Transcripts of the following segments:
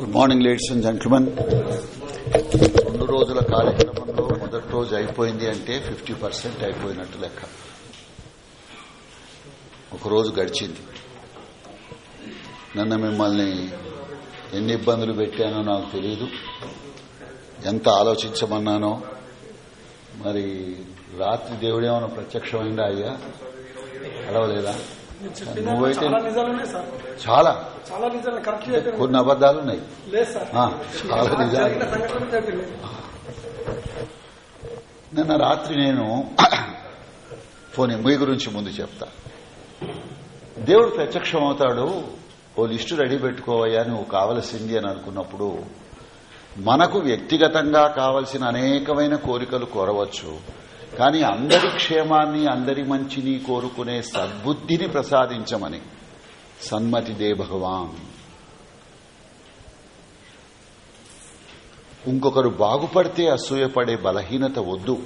Good morning ladies and gentlemen రెండు రోజుల కార్యక్రమంలో మొదటి రోజు అయిపోయింది అంటే ఫిఫ్టీ పర్సెంట్ అయిపోయినట్టు లెక్క. ఒక రోజు గడిచింది. నన్ను మిమ్మల్ని ఎన్ని ఇబ్బందులు పెట్టానో నాకు తెలియదు ఎంత ఆలోచించమన్నానో. మరి రాత్రి దేవుడేమైనా ప్రత్యక్షమైందా అయ్యా? అడవలేదా? నువ్వైతే చాలా కొన్ని అబద్దాలు ఉన్నాయి. చాలా నిజాలు. నిన్న రాత్రి నేను పోనీ మీ గురించి ముందు చెప్తా. దేవుడు ప్రత్యక్షం అవుతాడు. ఓ లిస్టు రెడీ పెట్టుకోవయ్యా నువ్వు కావలసింది అని అనుకున్నప్పుడు మనకు వ్యక్తిగతంగా కావలసిన అనేకమైన కోరికలు కోరవచ్చు. కానీ అందరి క్షేమాన్ని అందరి మంచిని కోరుకునే సద్బుద్ధిని ప్రసాదించమని. సన్మతి దే భగవాన్. ఇంకొకరు బాగుపడితే అసూయపడే బలహీనత వద్దు.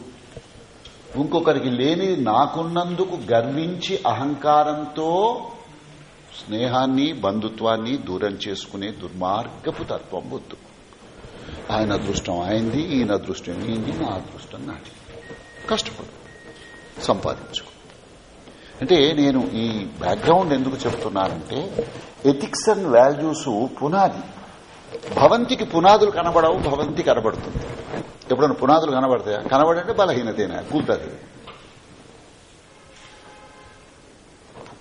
ఇంకొకరికి లేని నాకున్నందుకు గర్వించి అహంకారంతో స్నేహాన్ని బంధుత్వాన్ని దూరం చేసుకునే దుర్మార్గపు తత్వం వద్దు. ఆయన అదృష్టం అయింది ఈయన అదృష్టం ఈయనది నా అదృష్టం నాది కష్టపడు. సంపాదించు అంటే నేను ఈ బ్యాక్గ్రౌండ్ ఎందుకు చెప్తున్నానంటే ఎథిక్స్ అండ్ వాల్యూస్ పునాది. భవంతికి పునాదులు కనబడవు భవంతి కనబడుతుంది. ఎప్పుడైనా పునాదులు కనబడతాయా? కనబడంటే బలహీనతేనా? కూతుంది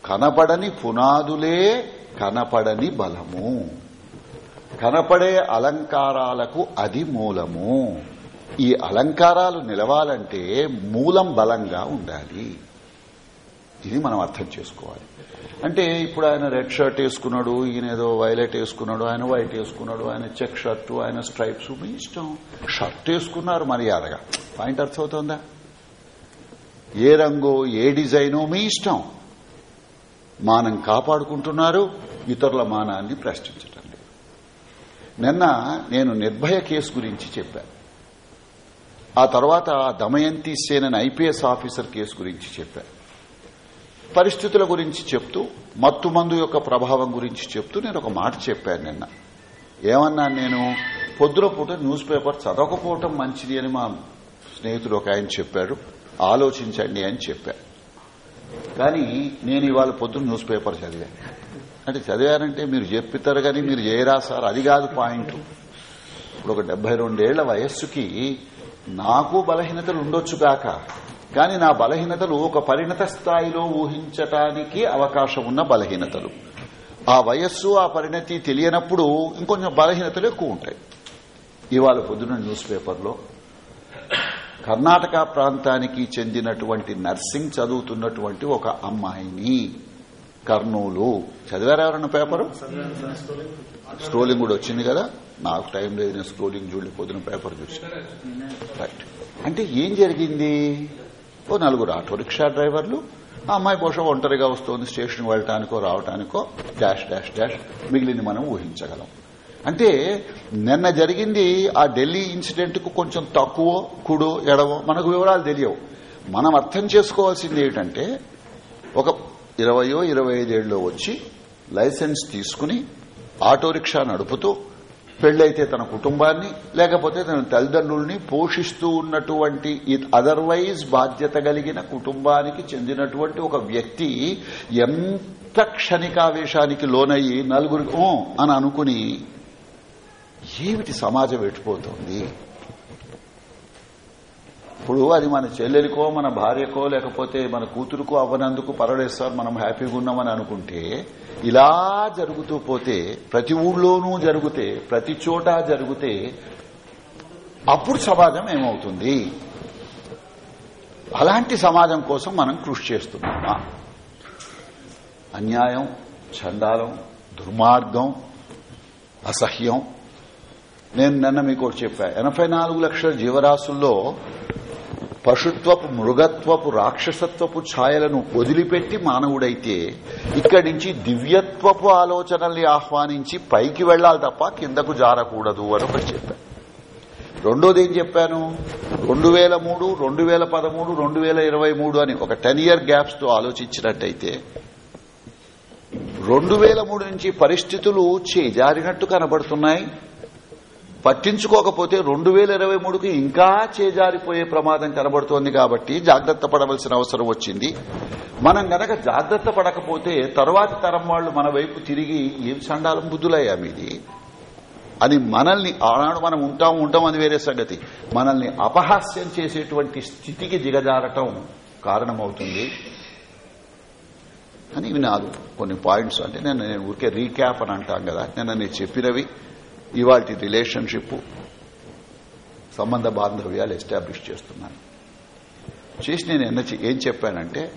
కనపడని పునాదులే కనపడని బలము. కనపడే అలంకారాలకు అది మూలము. ఈ అలంకారాలు నిలవాలంటే మూలం బలంగా ఉండాలి. ఇది మనం అర్థం చేసుకోవాలి. అంటే ఇప్పుడు ఆయన రెడ్ షర్ట్ వేసుకున్నాడు ఈయన ఏదో వైలెట్ వేసుకున్నాడు ఆయన వైట్ వేసుకున్నాడు ఆయన చెక్ షర్టు ఆయన స్ట్రైప్స్ మీ ఇష్టం. షర్ట్ వేసుకున్నారు మర్యాదగా. పాయింట్ అర్థమవుతోందా? ఏ రంగు ఏ డిజైను మీ ఇష్టం. మానం కాపాడుకుంటున్నారు ఇతరుల మానాన్ని ప్రశ్నించటం లేదు. నిన్న నేను నిర్భయ కేసు గురించి చెప్పాను. ఆ తర్వాత దమయంతి సేనని ఐపీఎస్ ఆఫీసర్ కేసు గురించి చెప్పాను పరిస్థితుల గురించి చెప్తూ మత్తు మందు యొక్క ప్రభావం గురించి చెప్తూ నేను ఒక మాట చెప్పాను నిన్న. ఏమన్నాను నేను? పొద్దున పూట న్యూస్ పేపర్ చదవకపోవటం మంచిది అని మా స్నేహితుడు ఒక ఆయన చెప్పాడు. ఆలోచించండి అని చెప్పారు కానీ నేను ఇవాళ పొద్దున న్యూస్ పేపర్ చదివాను. అంటే చదివారంటే మీరు చెప్పితారు కానీ మీరు చేయరా సార్? అది కాదు పాయింట్. ఇప్పుడు ఒక డెబ్బై రెండేళ్ళ వయస్సుకి నాకు బలహీనతలు ఉండొచ్చు కాక కానీ నా బలహీనతలు ఒక పరిణత స్థాయిలో ఊహించటానికి అవకాశం ఉన్న బలహీనతలు. ఆ వయస్సు ఆ పరిణతి తెలియనప్పుడు ఇంకొంచెం బలహీనతలు ఎక్కువ ఉంటాయి. ఇవాళ పొద్దున న్యూస్ పేపర్లో కర్ణాటక ప్రాంతానికి చెందినటువంటి నర్సింగ్ చదువుతున్నటువంటి ఒక అమ్మాయిని కర్నూలు. చదివారా ఎవరన్నా పేపరు? స్క్రోలింగ్ కూడా వచ్చింది కదా? నాకు టైం లేదు నేను స్క్రోలింగ్ చూడలే పొద్దున పేపర్ చూసి రైట్ అంటే ఏం జరిగింది? ఓ నలుగురు ఆటో రిక్షా డ్రైవర్లు ఆ అమ్మాయి బహుశా ఒంటరిగా వస్తోంది స్టేషన్ వెళ్ళటానికో రావటానికో డాష్ డాష్ డాష్ మిగిలింది మనం ఊహించగలం. అంటే నిన్న జరిగింది ఆ ఢిల్లీ ఇన్సిడెంట్కు కొంచెం తక్కువ కుడో ఎడవో మనకు వివరాలు తెలియవు. మనం అర్థం చేసుకోవాల్సింది ఏమిటంటే ఒక ఇరవయో ఇరవై ఐదేళ్ళలో వచ్చి లైసెన్స్ తీసుకుని ఆటో రిక్షా నడుపుతూ పెళ్ళైతే తన కుటుంబాన్ని లేకపోతే తన తల్లిదండ్రుల్ని పోషిస్తూ ఉన్నటువంటి అదర్వైజ్ బాధ్యత కలిగిన కుటుంబానికి చెందినటువంటి ఒక వ్యక్తి ఎంత క్షణికావేశానికి లోనయ్యి నలుగురికి ఓ అని అనుకుని ఏమిటి సమాజం ఎట్టిపోతుంది ఇప్పుడు అది మన చెల్లెలికో మన భార్యకో లేకపోతే మన కూతురుకో అవ్వనందుకు పర్వాలేదు మనం హ్యాపీగా ఉన్నామని అనుకుంటే ఇలా జరుగుతూ పోతే ప్రతి ఊళ్ళోనూ జరిగితే ప్రతి చోట జరిగితే అప్పుడు సమాజం ఏమవుతుంది? అలాంటి సమాజం కోసం మనం కృషి చేస్తున్నామా? అన్యాయం చండాలం దుర్మార్గం అసహ్యం. నేను నిన్న మీకు ఒకటి చెప్పా ఎనభై నాలుగు లక్షల జీవరాశుల్లో పశుత్వపు మృగత్వపు రాక్షసత్వపు ఛాయలను వదిలిపెట్టి మానవుడైతే ఇక్కడి నుంచి దివ్యత్వపు ఆలోచనల్ని ఆహ్వానించి పైకి వెళ్ళాలి తప్ప కిందకు జారకూడదు అని ఒకటి చెప్పాను రెండోది ఏం చెప్పాను? రెండు వేల మూడు రెండు వేల పదమూడు రెండు వేల ఇరవై మూడు అని ఒక టెన్ ఇయర్ గ్యాప్స్తో ఆలోచించినట్టయితే రెండు వేల మూడు నుంచి పరిస్థితులు చేజారినట్టు కనబడుతున్నాయి. పట్టించుకోకపోతే రెండు వేల ఇరవై మూడుకి ఇంకా చేజారిపోయే ప్రమాదం కనబడుతోంది కాబట్టి జాగ్రత్త పడవలసిన అవసరం వచ్చింది. మనం గనక జాగ్రత్త పడకపోతే తరువాతి తరం వాళ్ళు మన వైపు తిరిగి ఏం సండాలం బుద్ధులయ్యా మీది? అని మనల్ని ఆనాడు మనం ఉంటాం ఉంటాం అని వేరే సంగతి. మనల్ని అపహాస్యం చేసేటువంటి స్థితికి దిగజారటం కారణమవుతుంది. అని ఇవి నాలుగు కొన్ని పాయింట్స్. అంటే నేను నేను ఊరికే రీక్యాప్ అని అంటాం కదా. నేను నేను చెప్పినవి. ఇవాటి రిలేషన్షిప్ సంబంధ బాంధవ్యాలు ఎస్టాబ్లిష్ చేస్తున్నాను చేసి నేను ఎన్న ఏం చెప్పానంటే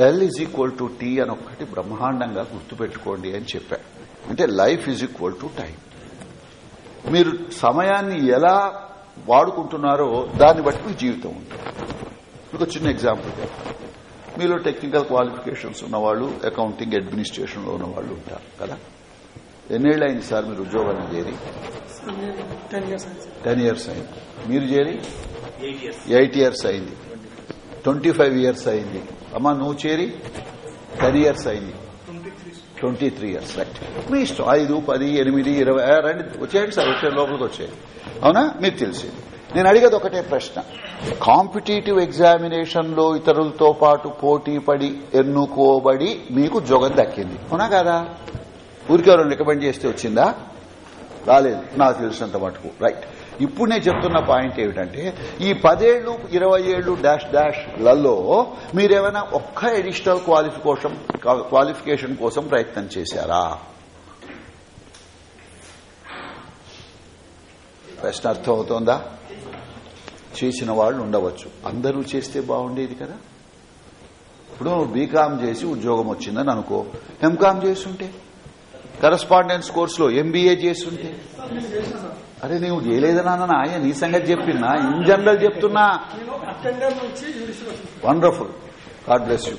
L is equal to T అని ఒక్కటి బ్రహ్మాండంగా గుర్తుపెట్టుకోండి అని చెప్పాను అంటే life is equal to time మీరు సమయాన్ని ఎలా వాడుకుంటున్నారో దాన్ని బట్టి మీ జీవితం ఉంటుంది. ఒక చిన్న ఎగ్జాంపుల్ మీలో టెక్నికల్ క్వాలిఫికేషన్స్ ఉన్నవాళ్ళు అకౌంటింగ్ అడ్మినిస్ట్రేషన్లో ఉన్నవాళ్ళు ఉన్న వాళ్ళు ఉంటారు కదా? ఎన్నేళ్ళు అయింది సార్ మీరు ఉద్యోగాన్ని చేరి? టెన్ ఇయర్స్ అయింది మీరు చేరి? ఎయిట్ ఇయర్స్ అయింది. ట్వంటీ ఫైవ్ ఇయర్స్ అయింది. అమ్మా నువ్వు చేరి? టెన్ ఇయర్స్ అయింది. ట్వంటీ త్రీ ఇయర్స్ రైట్ మీ ఇష్టం. ఐదు పది ఎనిమిది ఇరవై రండి. వచ్చేయండి సార్ వచ్చే లోపలికి వచ్చేయండి. అవునా? మీకు తెలిసింది. నేను అడిగేది ఒకటే ప్రశ్న. కాంపిటేటివ్ ఎగ్జామినేషన్లో ఇతరులతో పాటు పోటీ పడి ఎన్నుకోబడి మీకు జోగం దక్కింది. అవునా కాదా? ఊరికి రికమెండ్ చేస్తే వచ్చిందా? రాలేదు. నాకు తెలిసినంత మటుకు. రైట్ ఇప్పుడు నేను చెప్తున్న పాయింట్ ఏమిటంటే ఈ పదేళ్ళు ఇరవై ఏళ్ళు డాష్ డాష్లలో మీరేమైనా ఒక్క అడిషనల్ క్వాలిఫికేషన్ క్వాలిఫికేషన్ కోసం ప్రయత్నం చేశారా? ప్రశ్న అర్థం అవుతోందా చేసిన వాళ్ళు ఉండవచ్చు. అందరూ చేస్తే బాగుండేది కదా. ఇప్పుడు బీకామ్ చేసి ఉద్యోగం వచ్చిందని అనుకో. ఎంకామ్ చేస్తుంటే? కరస్పాండెన్స్ కోర్సులో ఎంబీఏ చేస్తుంటే అరే నువ్వు చేయలేదన్నా ఆయన నీ సంగతి చెప్పినా ఇన్ జనరల్ చెప్తున్నా. వండర్ఫుల్ గాడ్ బ్లెస్ యూ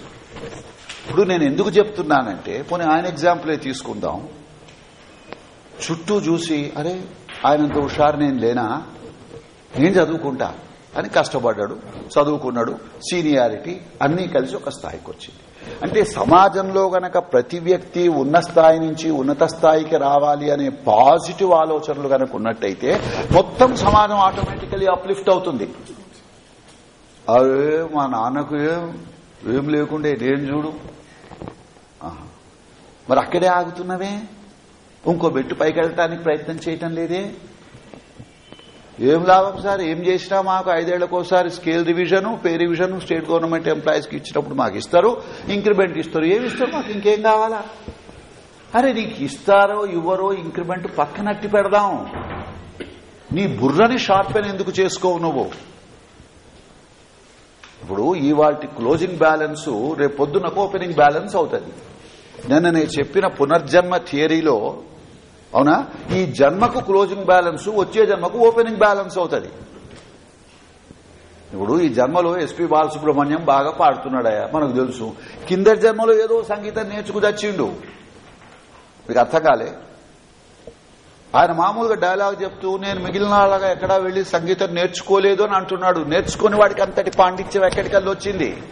ఇప్పుడు నేను ఎందుకు చెప్తున్నానంటే పోనీ ఆయన ఎగ్జాంపులే తీసుకుందాం. చుట్టూ చూసి అరే ఆయనంత హుషారు నేను లేనా? నేను చదువుకుంటా అని కష్టపడ్డాడు చదువుకున్నాడు సీనియారిటీ అన్నీ కలిసి ఒక స్థాయికి వచ్చింది. అంటే సమాజంలో గనక ప్రతి వ్యక్తి ఉన్న స్థాయి నుంచి ఉన్నత స్థాయికి రావాలి అనే పాజిటివ్ ఆలోచనలు గనక ఉన్నట్టయితే మొత్తం సమాజం ఆటోమేటికలీ అప్లిఫ్ట్ అవుతుంది. అరే మా నాన్నకు ఏం ఏం లేకుండే నేను చూడు. మరి అక్కడే ఆగుతున్నవే? ఇంకో బెట్టు పైకి వెళ్ళటానికి ప్రయత్నం చేయటం లేదే? ఏం లాభం సార్? ఏం చేసినా మాకు ఐదేళ్ళకోసారి scale revision pay revision state government ఎంప్లాయీస్కి ఇచ్చినప్పుడు మాకు ఇస్తారు ఇంక్రిమెంట్ ఇస్తారు. ఏమి ఇస్తారు మాకు? ఇంకేం కావాలా? అరే నీకు ఇస్తారో ఇవ్వరో ఇంక్రిమెంట్ పక్కనట్టి పెడదాం. నీ బుర్రని షార్పెన్ ఎందుకు చేసుకోవు నువ్వు? ఇప్పుడు ఇవాటి క్లోజింగ్ బ్యాలెన్స్ రేపు పొద్దునకు ఓపెనింగ్ బ్యాలెన్స్ అవుతుంది. నిన్న నేను చెప్పిన పునర్జన్మ థియరీలో అవునా? ఈ జన్మకు క్లోజింగ్ బ్యాలెన్స్ వచ్చే జన్మకు ఓపెనింగ్ బ్యాలెన్స్ అవుతుంది. ఇప్పుడు ఈ జన్మలో ఎస్పీ బాలసుబ్రహ్మణ్యం బాగా పాడుతున్నాడయా మనకు తెలుసు. కిందటి జన్మలో ఏదో సంగీతం నేర్చుకు తెచ్చిండు మీకు అర్థం కాలే? ఆయన మామూలుగా డైలాగ్ చెప్తూ నేను మిగిలిన వాళ్ళగా ఎక్కడా వెళ్ళి సంగీతం నేర్చుకోలేదు అని అంటున్నాడు. నేర్చుకుని వాడికి అంతటి పాండిత్యం ఎక్కడికల్లా వచ్చింది?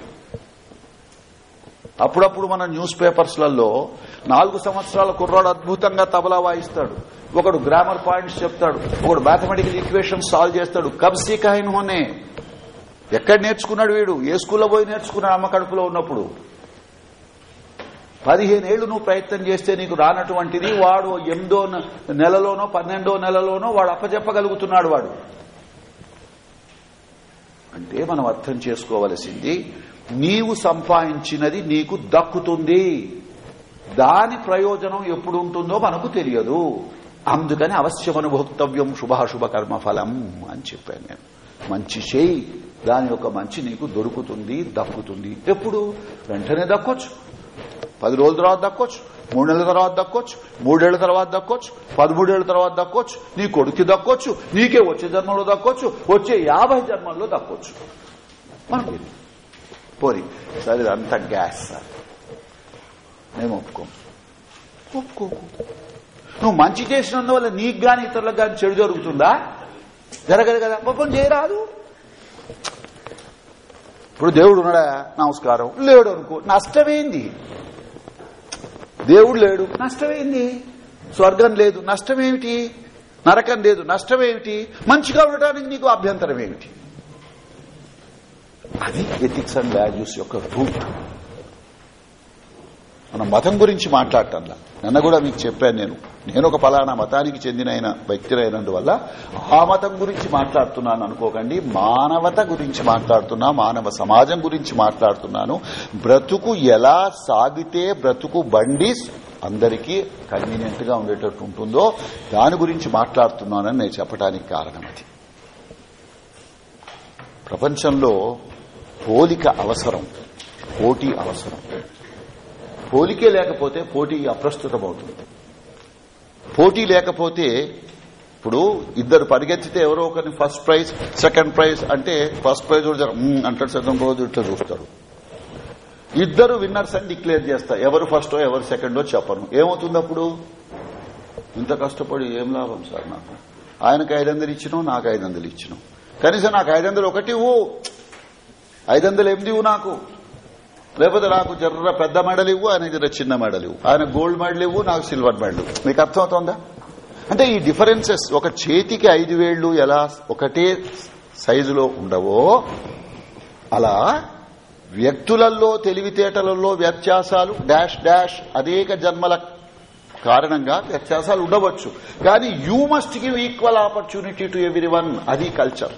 అప్పుడప్పుడు మన న్యూస్ పేపర్స్లలో నాలుగు సంవత్సరాల కుర్రాడు అద్భుతంగా తబలా వాయిస్తాడు. ఒకడు గ్రామర్ పాయింట్స్ చెప్తాడు. ఒకడు మ్యాథమెటికల్ ఈక్వేషన్ సాల్వ్ చేస్తాడు. కబ్సీ కహిన్ హోనే ఎక్కడ నేర్చుకున్నాడు వీడు? ఏ స్కూల్లో పోయి నేర్చుకున్నాడు అమ్మ కడుపులో ఉన్నప్పుడు? పదిహేను ఏళ్ళు నువ్వు ప్రయత్నం చేస్తే నీకు రానటువంటిది వాడు ఎనిమిదో నెలలోనో పన్నెండో నెలలోనో వాడు అప్పచెప్పగలుగుతున్నాడు వాడు. అంటే మనం అర్థం చేసుకోవలసింది నీవు సంపాదించినది నీకు దక్కుతుంది. దాని ప్రయోజనం ఎప్పుడు ఉంటుందో మనకు తెలియదు. అందుకని అవశ్యమనుభోక్తవ్యం శుభాశుభ కర్మ ఫలం అని చెప్పాను నేను. మంచి చేయి దాని యొక్క మంచి నీకు దొరుకుతుంది దక్కుతుంది. ఎప్పుడు? వెంటనే దక్కొచ్చు. పది రోజుల తర్వాత దక్కొచ్చు. మూడు నెలల తర్వాత దక్కొచ్చు. మూడేళ్ళ తర్వాత దక్కొచ్చు. పదమూడేళ్ళ తర్వాత దక్కొచ్చు. నీ కొడుకు దక్కొచ్చు. నీకే వచ్చే జన్మలో దక్కొచ్చు. వచ్చే యాభై జన్మల్లో దక్కొచ్చు. మనకు తెలియదు. పోరి సరే అంత గ్యాస్ సార్. మేము ఒప్పుకోం. ఒప్పుకోకు. నువ్వు మంచి చేసినందువల్ల నీకు గాని ఇతరులకు గాని చెడు జరుగుతుందా? జరగదు కదా. పాపం చేయరాదు. ఇప్పుడు దేవుడు ఉన్నాడా? నమస్కారం. లేడు అనుకో. నష్టమేంది? దేవుడు లేడు. నష్టమేంది? స్వర్గం లేదు. నష్టమేమిటి? నరకం లేదు. నష్టమేమిటి? మంచిగా ఉండటానికి నీకు అభ్యంతరం ఏమిటి? అది ఎథిక్స్ అండ్ వాల్యూస్ యొక్క రూట్. మన మతం గురించి మాట్లాడటంలా నిన్న కూడా మీకు చెప్పాను నేను. నేను ఒక ఫలానా మతానికి చెందిన ఆయన వ్యక్తినైనందువల్ల ఆ మతం గురించి మాట్లాడుతున్నాను అనుకోకండి. మానవత గురించి మాట్లాడుతున్నా మానవ సమాజం గురించి మాట్లాడుతున్నాను. బ్రతుకు ఎలా సాగితే బ్రతుకు బండి అందరికీ కన్వీనియంట్గా ఉండేటట్టు ఉంటుందో దాని గురించి మాట్లాడుతున్నానని నేను చెప్పడానికి కారణం అది. ప్రపంచంలో పోలిక అవసరం పోటీ అవసరం. పోలికే లేకపోతే పోటీ అప్రస్తుతమవుతుంది. పోటీ లేకపోతే ఇప్పుడు ఇద్దరు పరిగెత్తితే ఎవరో ఒకరిని ఫస్ట్ ప్రైజ్ సెకండ్ ప్రైజ్ అంటే ఫస్ట్ ప్రైజ్ కూడా అంటాడు సెకండ్ రోజు ఇట్లా చూస్తారు. ఇద్దరు విన్నర్స్ అని డిక్లేర్ చేస్తా ఎవరు ఫస్టో ఎవరు సెకండో చెప్పను. ఏమవుతుంది అప్పుడు? ఇంత కష్టపడి ఏం లాభం సార్ నాకు? ఆయనకు ఐదు వందలు ఇచ్చినావు నాకు ఐదు వందలు ఇచ్చినావు కనీసం నాకు ఐదు వందలు ఒకటి ఇవ్వు. ఐదు వందలు ఎనిమిది నాకు. లేకపోతే నాకు జర్ర పెద్ద మెడల్ ఇవ్వు ఆయన జర చిన్న మెడల్ ఇవ్వు. ఆయన గోల్డ్ మెడల్ ఇవ్వు నాకు సిల్వర్ మెడల్ ఇవ్వు. మీకు అర్థమవుతోందా? అంటే ఈ డిఫరెన్సెస్ ఒక చేతికి ఐదు వేళ్ళు ఎలా ఒకటే సైజులో ఉండవో అలా వ్యక్తులలో తెలివితేటలలో వ్యత్యాసాలు డాష్ డాష్ అనేక జన్మల కారణంగా వ్యత్యాసాలు ఉండవచ్చు. కానీ you must give equal opportunity to every one. అది కల్చర్.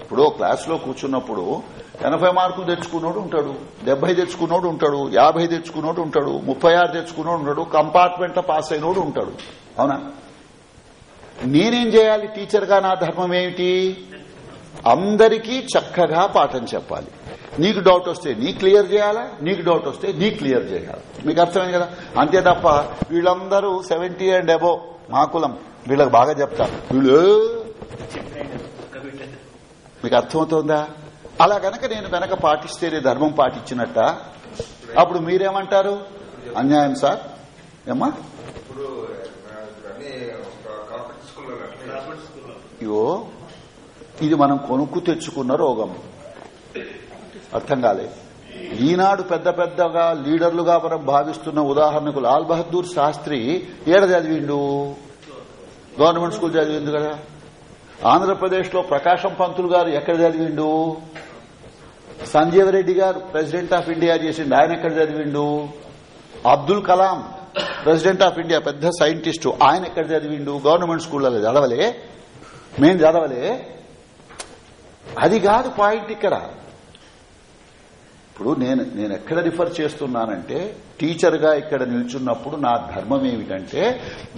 ఇప్పుడు క్లాస్లో కూర్చున్నప్పుడు ఎనభై మార్కులు తెచ్చుకున్నోడు ఉంటాడు డెబ్బై తెచ్చుకున్నోడు ఉంటాడు యాభై తెచ్చుకున్నోడు ఉంటాడు ముప్పై ఆరు తెచ్చుకున్నోడు ఉంటాడు కంపార్ట్మెంట్లో పాస్ అయినోడు ఉంటాడు. అవునా? నేనేం చేయాలి? టీచర్గా నా ధర్మం ఏమిటి? అందరికీ చక్కగా పాఠం చెప్పాలి. నీకు డౌట్ వస్తే నీ క్లియర్ చేయాలా? నీకు డౌట్ వస్తే నీ క్లియర్ చేయాలి? మీకు అర్థమైంది కదా? అంతే తప్ప వీళ్ళందరూ సెవెంటీ అండ్ అబో మా కులం వీళ్ళకి బాగా చెప్తారు వీళ్ళు మీకు అర్థమవుతోందా? అలా గనక నేను గనక పాటిస్తే ధర్మం పాటించినట్ట అప్పుడు మీరేమంటారు? అన్యాయం సార్. ఏమ్మా? ఇగో ఇది మనం కొనుక్కు తెచ్చుకున్న రోగం. అర్థం కాలే. ఈనాడు పెద్ద పెద్దగా లీడర్లుగా మనం భావిస్తున్న ఉదాహరణకు లాల్ బహదూర్ శాస్త్రి ఏడ చదివిండు? గవర్నమెంట్ స్కూల్ చదివింది కదా. ఆంధ్రప్రదేశ్లో ప్రకాశం పంతులు గారు ఎక్కడ చదివిండు? సంజీవ్ రెడ్డి గారు ప్రెసిడెంట్ ఆఫ్ ఇండియా చేసిండు. ఆయన ఎక్కడ చదివిండు? Abdul Kalam president of India పెద్ద సైంటిస్టు. ఆయన ఎక్కడ చదివిండు? గవర్నమెంట్ స్కూళ్ళలో చదవలే? మేం చదవలే? అది కాదు పాయింట్ ఇక్కడ. ఇప్పుడు నేను నేను ఎక్కడ రిఫర్ చేస్తున్నానంటే టీచర్గా ఇక్కడ నిల్చున్నప్పుడు నా ధర్మం ఏమిటంటే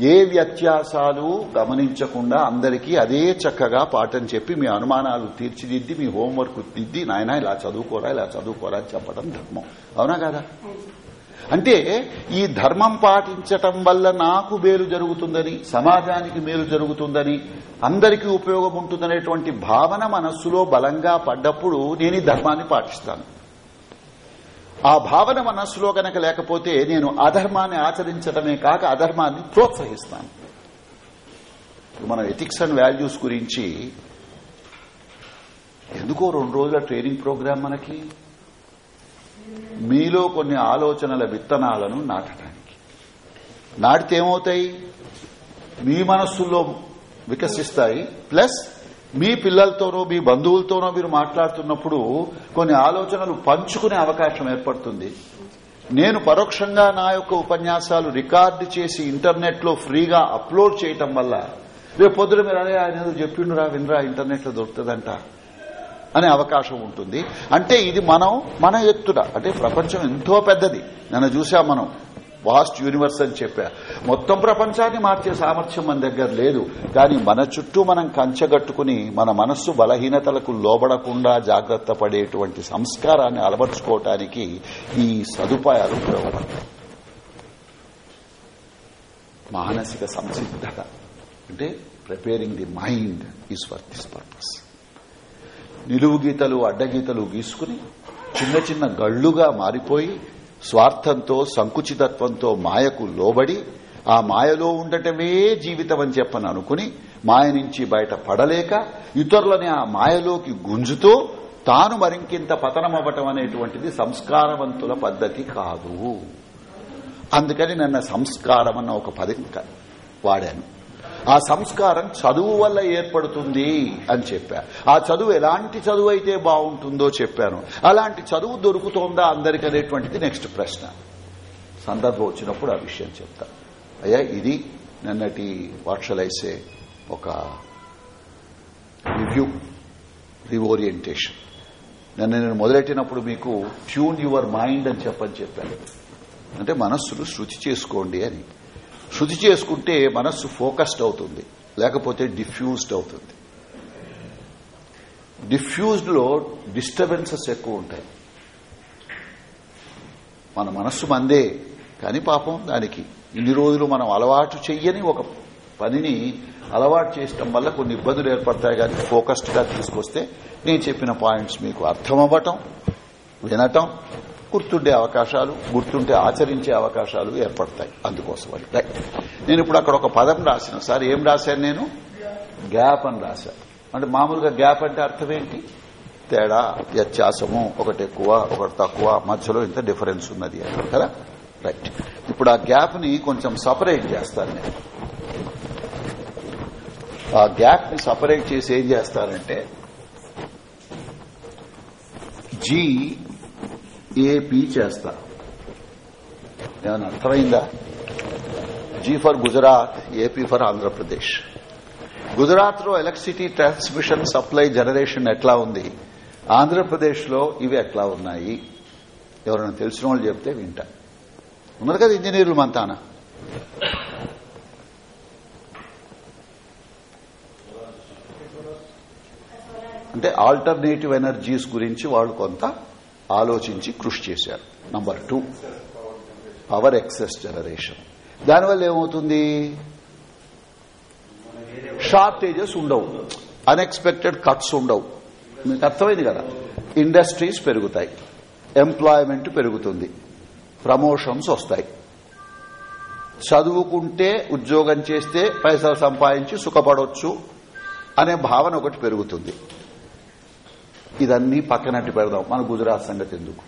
ఏ వ్యత్యాసాలు గమనించకుండా అందరికీ అదే చక్కగా పాఠం చెప్పి మీ అనుమానాలు తీర్చిదిద్ది మీ హోంవర్క్ దిద్ది నాయన ఇలా చదువుకోరా ఇలా చదువుకోరా చెప్పడం ధర్మం. అవునా కదా? అంటే ఈ ధర్మం పాటించటం వల్ల నాకు మేలు జరుగుతుందని సమాజానికి మేలు జరుగుతుందని అందరికీ ఉపయోగం ఉంటుందనేటువంటి భావన మనస్సులో బలంగా పడ్డప్పుడు నేను ఈ ధర్మాన్ని పాటిస్తాను. ఆ భావన మనస్సులో గనక లేకపోతే నేను అధర్మాన్ని ఆచరించడమే కాక అధర్మాన్ని ప్రోత్సహిస్తాను. మనం మన ఎథిక్స్ అండ్ వాల్యూస్ గురించి ఎందుకో రెండు రోజుల ట్రైనింగ్ ప్రోగ్రాం మనకి? మీలో కొన్ని ఆలోచనల విత్తనాలను నాటడానికి. నాటితే ఏమవుతాయి? మీ మనస్సులో వికసిస్తాయి. ప్లస్ మీ పిల్లలతోనో మీ బంధువులతోనో మీరు మాట్లాడుతున్నప్పుడు కొన్ని ఆలోచనలు పంచుకునే అవకాశం ఏర్పడుతుంది. నేను పరోక్షంగా నా యొక్క ఉపన్యాసాలు రికార్డు చేసి ఇంటర్నెట్లో ఫ్రీగా అప్లోడ్ చేయటం వల్ల రేపు పొద్దున మీరు అదే ఆయన చెప్పిండు చెప్పిండురా వినరా ఇంటర్నెట్లో దొరుకుతుందంట అనే అవకాశం ఉంటుంది. అంటే ఇది మనం మన ఎత్తున. అంటే ప్రపంచం ఎంతో పెద్దది. నన్ను చూసాం మనం. వాస్ట్ యూనివర్స్ అని చెప్పా. మొత్తం ప్రపంచాన్ని మార్చే సామర్థ్యం మన దగ్గర లేదు. కానీ మన చుట్టూ మనం కంచగట్టుకుని మన మనస్సు బలహీనతలకు లోబడకుండా జాగ్రత్త పడేటువంటి సంస్కారాన్ని అలవర్చుకోవటానికి ఈ సదుపాయాలు ఉపయోగపడతాయి. మానసిక సంసిద్ధత. అంటే preparing the mind is for this purpose నిలువు గీతలు అడ్డగీతలు గీసుకుని చిన్న చిన్న గళ్ళుగా మారిపోయి స్వార్థంతో సంకుచితత్వంతో మాయకు లోబడి ఆ మాయలో ఉండటమే జీవితం అని చెప్పని అనుకుని మాయ నుంచి బయట పడలేక ఇతరులని ఆ మాయలోకి గుంజుతూ తాను మరింకింత పతనమవ్వటం అనేటువంటిది సంస్కారవంతుల పద్ధతి కాదు. అందుకని నన్ను సంస్కారం అన్న ఒక పదం వాడాను. ఆ సంస్కారం చదువు వల్ల ఏర్పడుతుంది అని చెప్పా. ఆ చదువు ఎలాంటి చదువు అయితే బాగుంటుందో చెప్పాను. అలాంటి చదువు దొరుకుతోందా అందరికి అనేటువంటిది నెక్స్ట్ ప్రశ్న. సందర్భం వచ్చినప్పుడు ఆ విషయం చెప్తా. అయ్యా ఇది నిన్నటి వాట్షలైసే ఒక రివ్యూ రిఓరియంటేషన్ నన్ను నేను మొదలెట్టినప్పుడు మీకు ట్యూన్ యువర్ మైండ్ అని చెప్పని చెప్పాను. అంటే మనస్సును శృతి చేసుకోండి అని. శుద్ధి చేసుకుంటే మనస్సు ఫోకస్డ్ అవుతుంది లేకపోతే డిఫ్యూజ్డ్ అవుతుంది. డిఫ్యూజ్డ్లో డిస్టర్బెన్సెస్ ఎక్కువ ఉంటాయి. మన మనస్సు మందే కానీ పాపం దానికి. ఇన్ని రోజులు మనం అలవాటు చెయ్యని ఒక పనిని అలవాటు చేయటం వల్ల కొన్ని ఇబ్బందులు ఏర్పడతాయి కానీ ఫోకస్డ్గా తీసుకొస్తే నేను చెప్పిన పాయింట్స్ మీకు అర్థం అవ్వటం వినటం గుర్తుండే అవకాశాలు గుర్తుంటే ఆచరించే అవకాశాలు ఏర్పడతాయి. అందుకోసమని రైట్ నేను ఇప్పుడు అక్కడ ఒక పదం రాసిన. సార్ ఏం రాశాను నేను? గ్యాప్ అని రాశాను అంటే మామూలుగా గ్యాప్ అంటే అర్థం ఏంటి? తేడా వ్యత్యాసము ఒకటి ఎక్కువ ఒకటి తక్కువ మధ్యలో ఇంత డిఫరెన్స్ ఉన్నది అంటారు కదా? రైట్ ఇప్పుడు ఆ గ్యాప్ని కొంచెం సపరేట్ చేస్తాను నేను. ఆ గ్యాప్ని సపరేట్ చేసి ఏం చేస్తానంటే జీ ఏపీ చేస్తా. ఏమైనా అర్థమైందా? G for Gujarat AP for Andhra Pradesh గుజరాత్లో ఎలక్ట్రిసిటీ ట్రాన్స్మిషన్ సప్లై జనరేషన్ ఎట్లా ఉంది? ఆంధ్రప్రదేశ్లో ఇవి ఎట్లా ఉన్నాయి? ఎవరైనా తెలిసిన వాళ్ళు చెప్తే వింటా. ఉన్నారు కదా ఇంజనీర్లు మంతాన. అంటే ఆల్టర్నేటివ్ ఎనర్జీస్ గురించి వాళ్ళు కొంత ఆలోచించి కృషి చేశారు. Number two power excess generation దానివల్ల ఏమవుతుంది? షార్టేజెస్ ఉండవు. అన్ఎక్స్పెక్టెడ్ కట్స్ ఉండవు. మీకు అర్థమైంది కదా? ఇండస్ట్రీస్ పెరుగుతాయి. ఎంప్లాయ్మెంట్ పెరుగుతుంది. ప్రమోషన్స్ వస్తాయి. చదువుకుంటే ఉద్యోగం చేస్తే పైసలు సంపాదించి సుఖపడవచ్చు అనే భావన ఒకటి పెరుగుతుంది. ఇదన్నీ పక్కనట్టు పెడదాం. మన గుజరాత్ సంగతి ఎందుకు?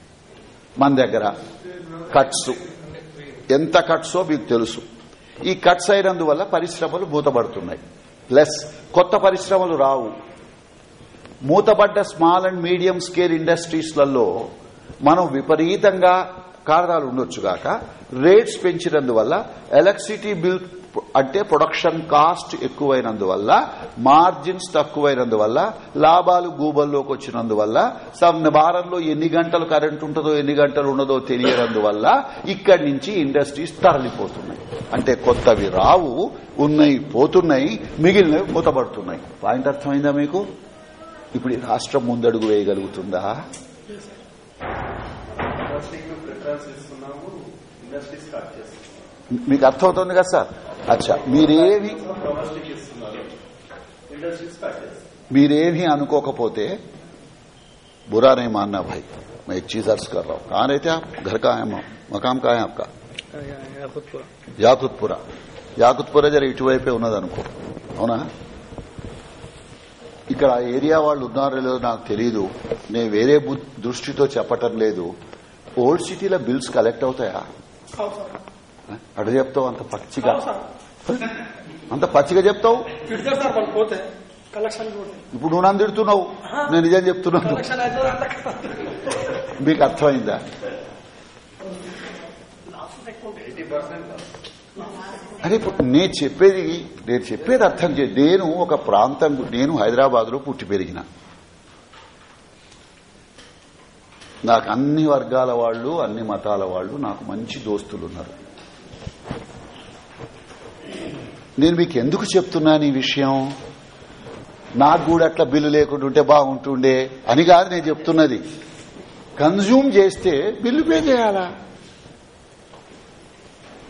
మన దగ్గర కట్స్ ఎంత కట్సో మీకు తెలుసు. ఈ కట్స్ అయినందువల్ల పరిశ్రమలు మూతపడుతున్నాయి. ప్లస్ కొత్త పరిశ్రమలు రావు. మూతపడ్డ స్మాల్ అండ్ మీడియం స్కేల్ ఇండస్ట్రీస్లలో మనం విపరీతంగా కారణాలు ఉండొచ్చుగాక రేట్స్ పెంచినందువల్ల ఎలక్ట్రిసిటీ బిల్ అంటే ప్రొడక్షన్ కాస్ట్ ఎక్కువైనందువల్ల మార్జిన్స్ తక్కువైనందువల్ల లాభాలు గూబల్లోకి వచ్చినందువల్ల సమ్ వారంలో ఎన్ని గంటలు కరెంట్ ఉంటుందో ఎన్ని గంటలు ఉండదో తెలియనందువల్ల ఇక్కడి నుంచి ఇండస్ట్రీస్ తరలిపోతున్నాయి. అంటే కొత్తవి రావు ఉన్నాయి పోతున్నాయి మిగిలినవి మూతబడుతున్నాయి పాయింట్ అర్థమైందా మీకు? ఇప్పుడు ఈ రాష్ట్రం ముందడుగు వేయగలుగుతుందా? ఇండస్ట్రీకి ప్రిఫరెన్స్ ఇస్తున్నాము ఇండస్ట్రీస్ కట్ చేస్తాం మీకు అర్థమవుతుంది కదా సార్ అచ్చా మీరేమి డొమెస్టిక్ ఇస్తున్నారు ఇండస్ట్రీస్ కట్ చేస్తున్నారు మీరేమి అనుకోకపోతే बुरा नहीं मानना भाई मैं एक चीज अर्ज कर रहा हूँ कहाँ रहते आप घर का है मकाम का है आपका యాకుత్పుర యాకుత్పుర జర ఇటువైపే ఉన్నదనుకో అవునా ఇక్కడ ఆ ఏరియా వాళ్ళు ఉన్నారో లేదో నాకు తెలియదు నేను వేరే బు- దృష్టితో చెప్పటం లేదు ఓల్డ్ సిటీలో బిల్స్ కలెక్ట్ అవుతాయా కావు సార్ అటు చెప్తావు అంత పచ్చిగా. అంత పచ్చిగా చెప్తావు? ఇప్పుడు నువ్వు నన్ను తిడుతున్నావు. నేను నిజం చెప్తున్నాను. మీకు అర్థమైందా? అరే ఇప్పుడు నేను చెప్పేది నేను చెప్పేది అర్థం చే నేను ఒక ప్రాంతం నేను హైదరాబాద్లో పుట్టి పెరిగిన. నాకు అన్ని వర్గాల వాళ్ళు అన్ని మతాల వాళ్ళు నాకు మంచి దోస్తులు ఉన్నారు. నేను మీకు ఎందుకు చెప్తున్నాను ఈ విషయం? నాకు కూడా అట్లా బిల్లు లేకుండా ఉంటే బాగుంటుండే అని కాదు నేను చెప్తున్నది. కన్జ్యూమ్ చేస్తే బిల్లు పే చేయాలా?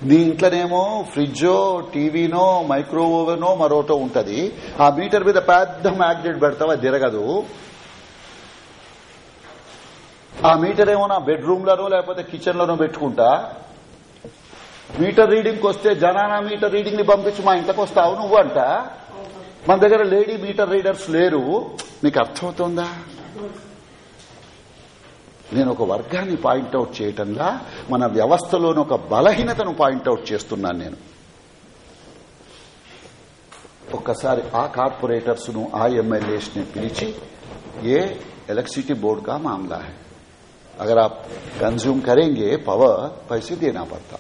నీ ఇంట్లోనేమో ఫ్రిడ్జో టీవీనో మైక్రో ఓవెనో మరోటో ఉంటది. ఆ మీటర్ మీద పెద్ద మ్యాగ్నెట్ పెడతావు అది తిరగదు. ఆ మీటర్ ఏమో నా బెడ్రూమ్ లోనో లేకపోతే కిచెన్ లోనో పెట్టుకుంటా. మీటర్ రీడింగ్ వస్తే జనానా మీటర్ రీడింగ్ ని పంపించి మా ఇంట్లోకి వస్తావు నువ్వు అంట మన దగ్గర లేడీ మీటర్ రీడర్స్ లేరు మీకు అర్థమవుతోందా నేను ఒక వర్గాన్ని పాయింట్అవుట్ చేయటంలా మన వ్యవస్థలోని ఒక బలహీనతను పాయింట్అవుట్ చేస్తున్నాను నేను ఒక్కసారి ఆ కార్పొరేటర్స్ ను ఆ एमएलएस ने పిలిచి ये इलेक्ट्रिसिटी बोर्ड का मामला है अगर आप कंज्यूम करेंगे पावर पैसे देना पड़ता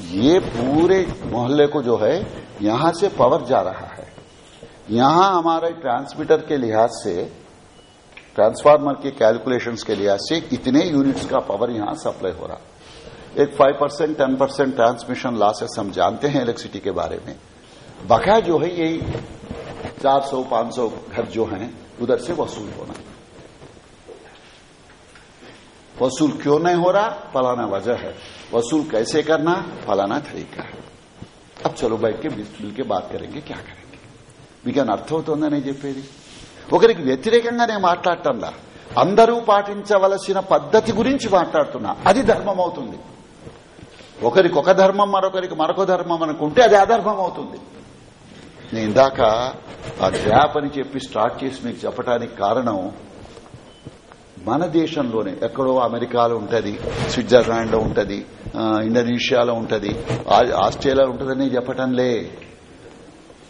ये पूरे मोहल्ले को जो है, यहाँ से पावर जा रहा है। यहाँ हमारे ट्रांसमीटर के लिहाज से ट्रांसफार्मर के कैलकुलेशंस के लिहाज से इतने यूनिट्स का पावर यहाँ सप्लाई हो रहा। एक five percent ten percent transmission losses हम जानते हैं इलेक्ट्रिसिटी के बारे में। बकाया जो है, यही 400 500 घर जो हैं, उधर से वसूल होना वसूल क्यों नहीं हो रहा? फलाना वजह है। वसूल कैसे करना फलाना तरीका है अब चलो बैठ के मिल के बात करेंगे क्या करेंगे మీకు ఏమైనా అర్థమవుతోందని చెప్పేది ఒకరికి వ్యతిరేకంగా నేను మాట్లాడటంలా అందరూ పాటించవలసిన పద్ధతి గురించి మాట్లాడుతున్నా అది ధర్మం అవుతుంది ఒకరికి ఒక ధర్మం మరొకరికి మరొక ధర్మం అనుకుంటే అది అధర్మం అవుతుంది నేను ఇందాక ఆ గ్యాప్ అని చెప్పి స్టార్ట్ చేసి మీకు చెప్పడానికి కారణం మన దేశంలోనే ఎక్కడో అమెరికాలో ఉంటది స్విట్జర్లాండ్లో ఉంటది ఇండోనేషియాలో ఉంటది ఆస్ట్రేలియాలో ఉంటదని చెప్పటంలే.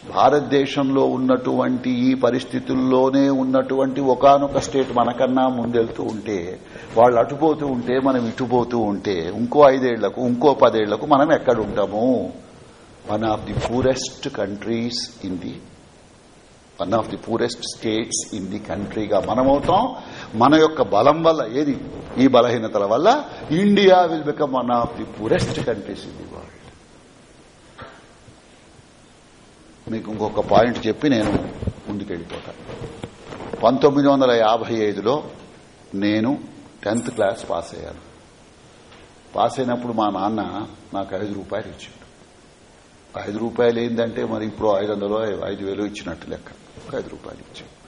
భారతదేశంలో ఉన్నటువంటి ఈ పరిస్థితుల్లోనే ఉన్నటువంటి ఒకనొక స్టేట్ మనకన్నా ముందెళ్తూ ఉంటే వాళ్ళు అటుపోతూ ఉంటే మనం ఇటుపోతూ ఉంటే ఇంకో ఐదేళ్ళకు ఇంకో పదేళ్ళకు మనం ఎక్కడుంటాము one of the poorest countries in the one of the poorest states in the కంట్రీగా మనమవుతాం. మన యొక్క బలం వల్ల ఏది? ఈ బలహీనతల వల్ల India will become one of the poorest countries in the world మీకు ఇంకొక పాయింట్ చెప్పి నేను ముందుకెళ్ళిపోతాను పంతొమ్మిది వందల యాభై ఐదులో నేను టెన్త్ క్లాస్ పాస్ అయ్యాను. పాస్ అయినప్పుడు మా నాన్న నాకు ఐదు రూపాయలు ఇచ్చాడు. ఐదు రూపాయలు ఏంటంటే మరి ఇప్పుడు ఐదు వందలు ఐదు వేలు ఇచ్చినట్టు లెక్క. ఒక ఐదు రూపాయలు ఇచ్చాడు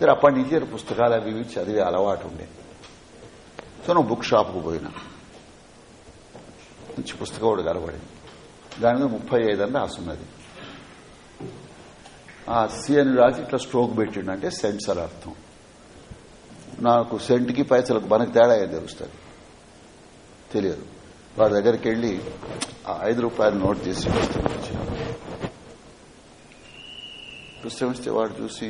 సరే అప్పటి నుంచి పుస్తకాలు అవి ఇవి చదివే అలవాటు ఉండే. సో నువ్వు బుక్ షాప్కు పోయినా. మంచి పుస్తకం ఒకటి కనబడింది. దాని మీద ముప్పై ఐదు అని రాసున్నది. ఆ సి అని రాసి ఇట్లా స్ట్రోక్ పెట్టిండంటే సెంట్స్ అని అర్థం. నాకు సెంట్కి పైసలకు మనకు తేడా ఏం తెలుస్తుంది? తెలియదు. వాడి దగ్గరికి వెళ్ళి ఆ ఐదు రూపాయలు నోట్ చేసి పుస్తకం ఇచ్చాను పుస్తకం ఇస్తే వాడు చూసి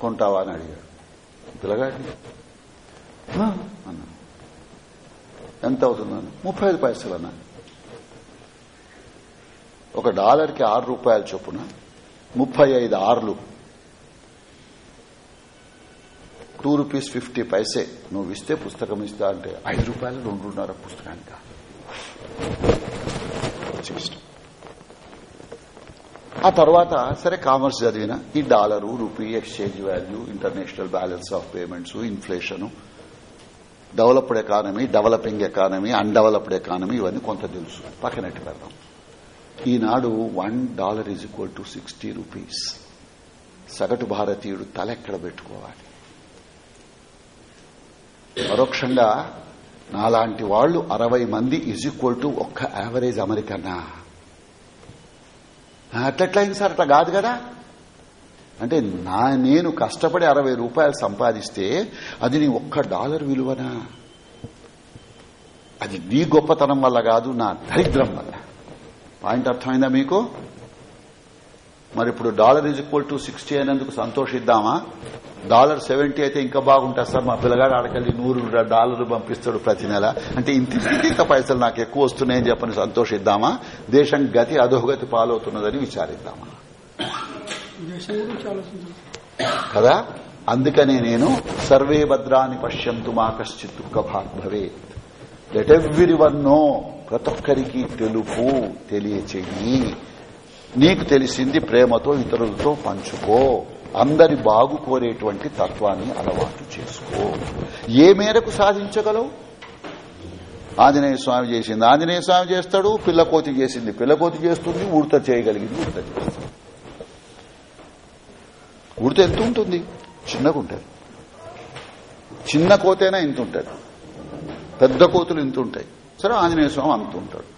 కొంటావా? అని అడిగాడు. పిల్లగాడిని అన్నా ఎంత అవుతుందని ముప్పై ఐదు పైసలు అన్నా ఒక డాలర్కి ఆరు రూపాయల చొప్పున ముప్పై ఐదు ఆర్లు టూ రూపీస్ ఫిఫ్టీ పైసే నువ్వు ఇస్తే పుస్తకం ఇస్తా అంటే ఐదు రూపాయలు రెండున్నర పుస్తకానికి ఇష్టం ఆ తర్వాత సరే కామర్స్ చదివిన ఈ dollar rupee exchange value international balance of payments inflation developed economy developing economy undeveloped economy ఇవన్నీ కొంత తెలుసు. పక్కనట్టు పెడదాం. ఈనాడు one dollar is equal to sixty rupees సగటు భారతీయుడు తలెక్కడ పెట్టుకోవాలి? పరోక్షంగా నాలాంటి వాళ్ళు అరవై మంది ఈజ్ ఈక్వల్ టు ఒక్క యావరేజ్ అమెరికన్నా అట్లట్లయింది సార్? అట్లా కాదు కదా. అంటే నా నేను కష్టపడి అరవై రూపాయలు సంపాదిస్తే అది నీ ఒక్క డాలర్ విలువనా? అది నీ గొప్పతనం వల్ల కాదు నా దరిద్రం వల్ల. పాయింట్ అర్థమైందా మీకు? మరి ఇప్పుడు dollar is equal to sixty అయినందుకు సంతోషిద్దామా? డాలర్ సెవెంటీ అయితే ఇంకా బాగుంటుంది సార్. మా పిల్లగాడు ఆడకెళ్ళి నూరు డాలర్లు పంపిస్తాడు ప్రతి నెల. అంటే ఇంత ఇంత పైసలు నాకు ఎక్కువ వస్తున్నాయని చెప్పని సంతోషిద్దామా? దేశం గతి అధోగతి పాలవుతున్నదని విచారిద్దామా? కదా? అందుకనే నేను సర్వే భద్రాన్ని పశ్యంతు మా కశ్చిత్ దుఃఖభాగ్ భవేత్. లెట్ ఎవ్రీ వన్ నో ప్రతి ఒక్కరికి తెలుపు తెలియచెయ్యి నీకు తెలిసింది ప్రేమతో ఇతరులతో పంచుకో. అందరి బాగు కోరేటువంటి తత్వాన్ని అలవాటు చేసుకో. ఏ మేరకు సాధించగలవు? ఆంజనేయ స్వామి చేసింది. ఆంజనేయ స్వామి చేస్తాడు పిల్లకోతి చేసింది. పిల్లకోతి చేస్తుంది ఉడత చేయగలిగింది ఉడత చేస్తుంది. ఉడత ఎంత ఉంటుంది? చిన్నగా ఉంటుంది. చిన్న కోతైనా ఇంత ఉంటుంది. పెద్ద కోతులు ఇంత ఉంటాయి. సరే ఆంజనేయ స్వామి అంత ఉంటాడు.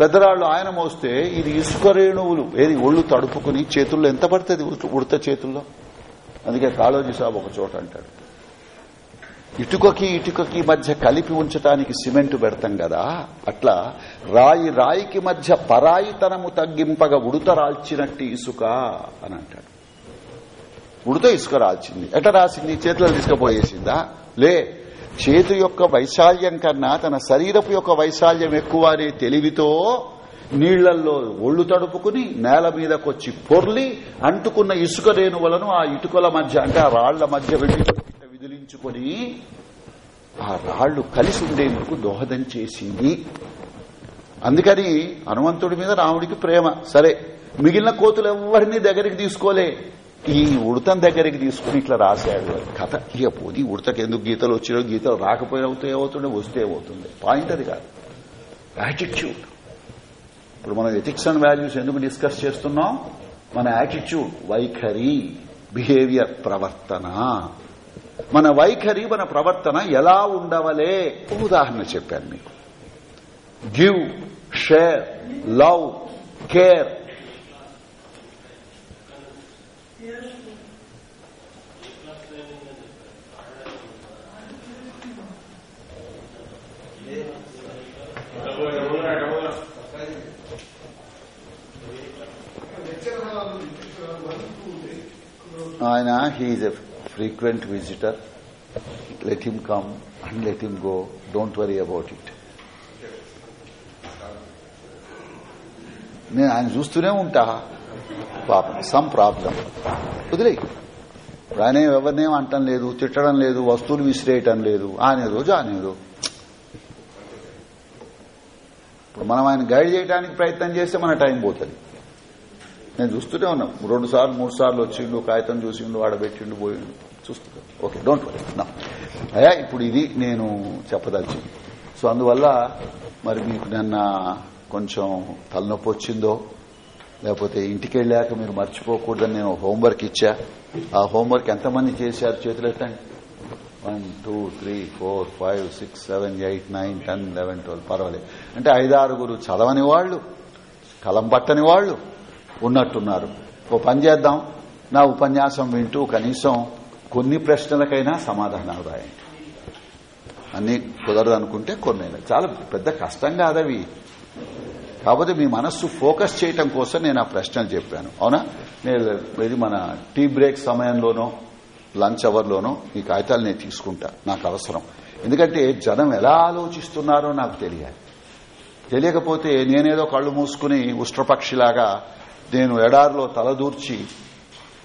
పెద్దరాళ్ళు ఆయన మోస్తే ఇది ఇసుక రేణువులు. ఏది? ఒళ్ళు తడుపుకుని చేతుల్లో ఎంత పడుతుంది ఉడత చేతుల్లో? అందుకే కాళోజీ సాబ్ ఒక చోట అంటాడు. ఇటుకకి ఇటుకకి మధ్య కలిపి ఉంచటానికి సిమెంట్ పెడతాం కదా. అట్లా రాయి రాయికి మధ్య పరాయితనము తగ్గింపగా ఉడత రాల్చినట్టు ఇసుక అని అంటాడు. ఉడత ఇసుక రాల్చింది. ఎట రాసింది? చేతిలో తీసుకుపోయేసిందా? లే చేతు యొక్క వైశాల్యం కన్నా తన శరీరపు యొక్క వైశాల్యం ఎక్కువ అనే తెలివితో నీళ్ళల్లో ఒళ్ళు తడుపుకుని నేల మీదకొచ్చి పొర్లి అంటుకున్న ఇసుక రేణువులను ఆ ఇటుకల మధ్య అంటే ఆ రాళ్ళ మధ్య విదిలించుకొని ఆ రాళ్ళు కలిసి ఉండేందుకు దోహదం చేసింది. అందుకని హనుమంతుడి మీద రాముడికి ప్రేమ. సరే మిగిలిన కోతులు ఎవరిని దగ్గరికి తీసుకోలే. ఈ ఉడతం దగ్గరికి తీసుకుని ఇట్లా రాశాడు కథ ఇక పోది. ఉడతకి ఎందుకు గీతలు వచ్చినా గీతలు రాకపోయినా అవుతుండే వస్తే అవుతుంది పాయింట్ అది కాదు. యాటిట్యూడ్ ఇప్పుడు మనం ఎథిక్స్ అండ్ వాల్యూస్ ఎందుకు డిస్కస్ చేస్తున్నాం? మన యాటిట్యూడ్ వైఖరి బిహేవియర్ ప్రవర్తన. మన వైఖరి మన ప్రవర్తన ఎలా ఉండవలే? ఉదాహరణ చెప్పాను మీకు. Give share love care ఆయన he's a frequent visitor let him come and let him go don't worry about it నేను ఆయన చూస్తూనే ఉంటా పాపం. సమ్ ప్రాబ్లం వదిలే ఆయన ఎవరినేం అంటం లేదు తిట్టడం లేదు వస్తువులు విసిరేయటం లేదు. ఆనే రోజు ఆనేదు ఇప్పుడు మనం ఆయన గైడ్ చేయడానికి ప్రయత్నం చేస్తే మన టైం పోతుంది. నేను చూస్తూనే ఉన్నాం. రెండు సార్లు మూడు సార్లు వచ్చిండు కాగితం చూసిండు ఆడబెట్టిండు పోయిండు. చూస్తున్నాం. ఓకే డోంట్ వరీ నా అయ్యా ఇప్పుడు ఇది నేను చెప్పదలిచింది. సో అందువల్ల మరి మీకు నిన్న కొంచెం తలనొప్పి వచ్చిందో లేకపోతే ఇంటికి వెళ్ళాక మీరు మర్చిపోకూడదని నేను హోంవర్క్ ఇచ్చా. ఆ హోంవర్క్ ఎంతమంది చేశారు చేతులు ఎత్తండి? One two three four five six seven eight nine ten eleven twelve పర్వాలేదు. అంటే ఐదారుగురు చదవని వాళ్ళు కలం పట్టని వాళ్ళు ఉన్నట్టున్నారు. ఓ పని చేద్దాం. నా ఉపన్యాసం వింటూ కనీసం కొన్ని ప్రశ్నలకైనా సమాధానాలు రాయండి. అన్ని కుదరదు అనుకుంటే కొన్ని చాలా పెద్ద కష్టం కాదవి. కాకపోతే మీ మనస్సు ఫోకస్ చేయటం కోసం నేను ఆ ప్రశ్నలు చెప్పాను. అవునా? నేను ఇది మన టీ బ్రేక్ సమయంలోనో లంచ్ అవర్లోనో ఈ కాగితాలు నేను తీసుకుంటా. నాకు అవసరం. ఎందుకంటే జనం ఎలా ఆలోచిస్తున్నారో నాకు తెలియాలి. తెలియకపోతే నేనేదో కళ్ళు మూసుకుని ఉష్ట్రపక్షిలాగా నేను ఎడారిలో తలదూర్చి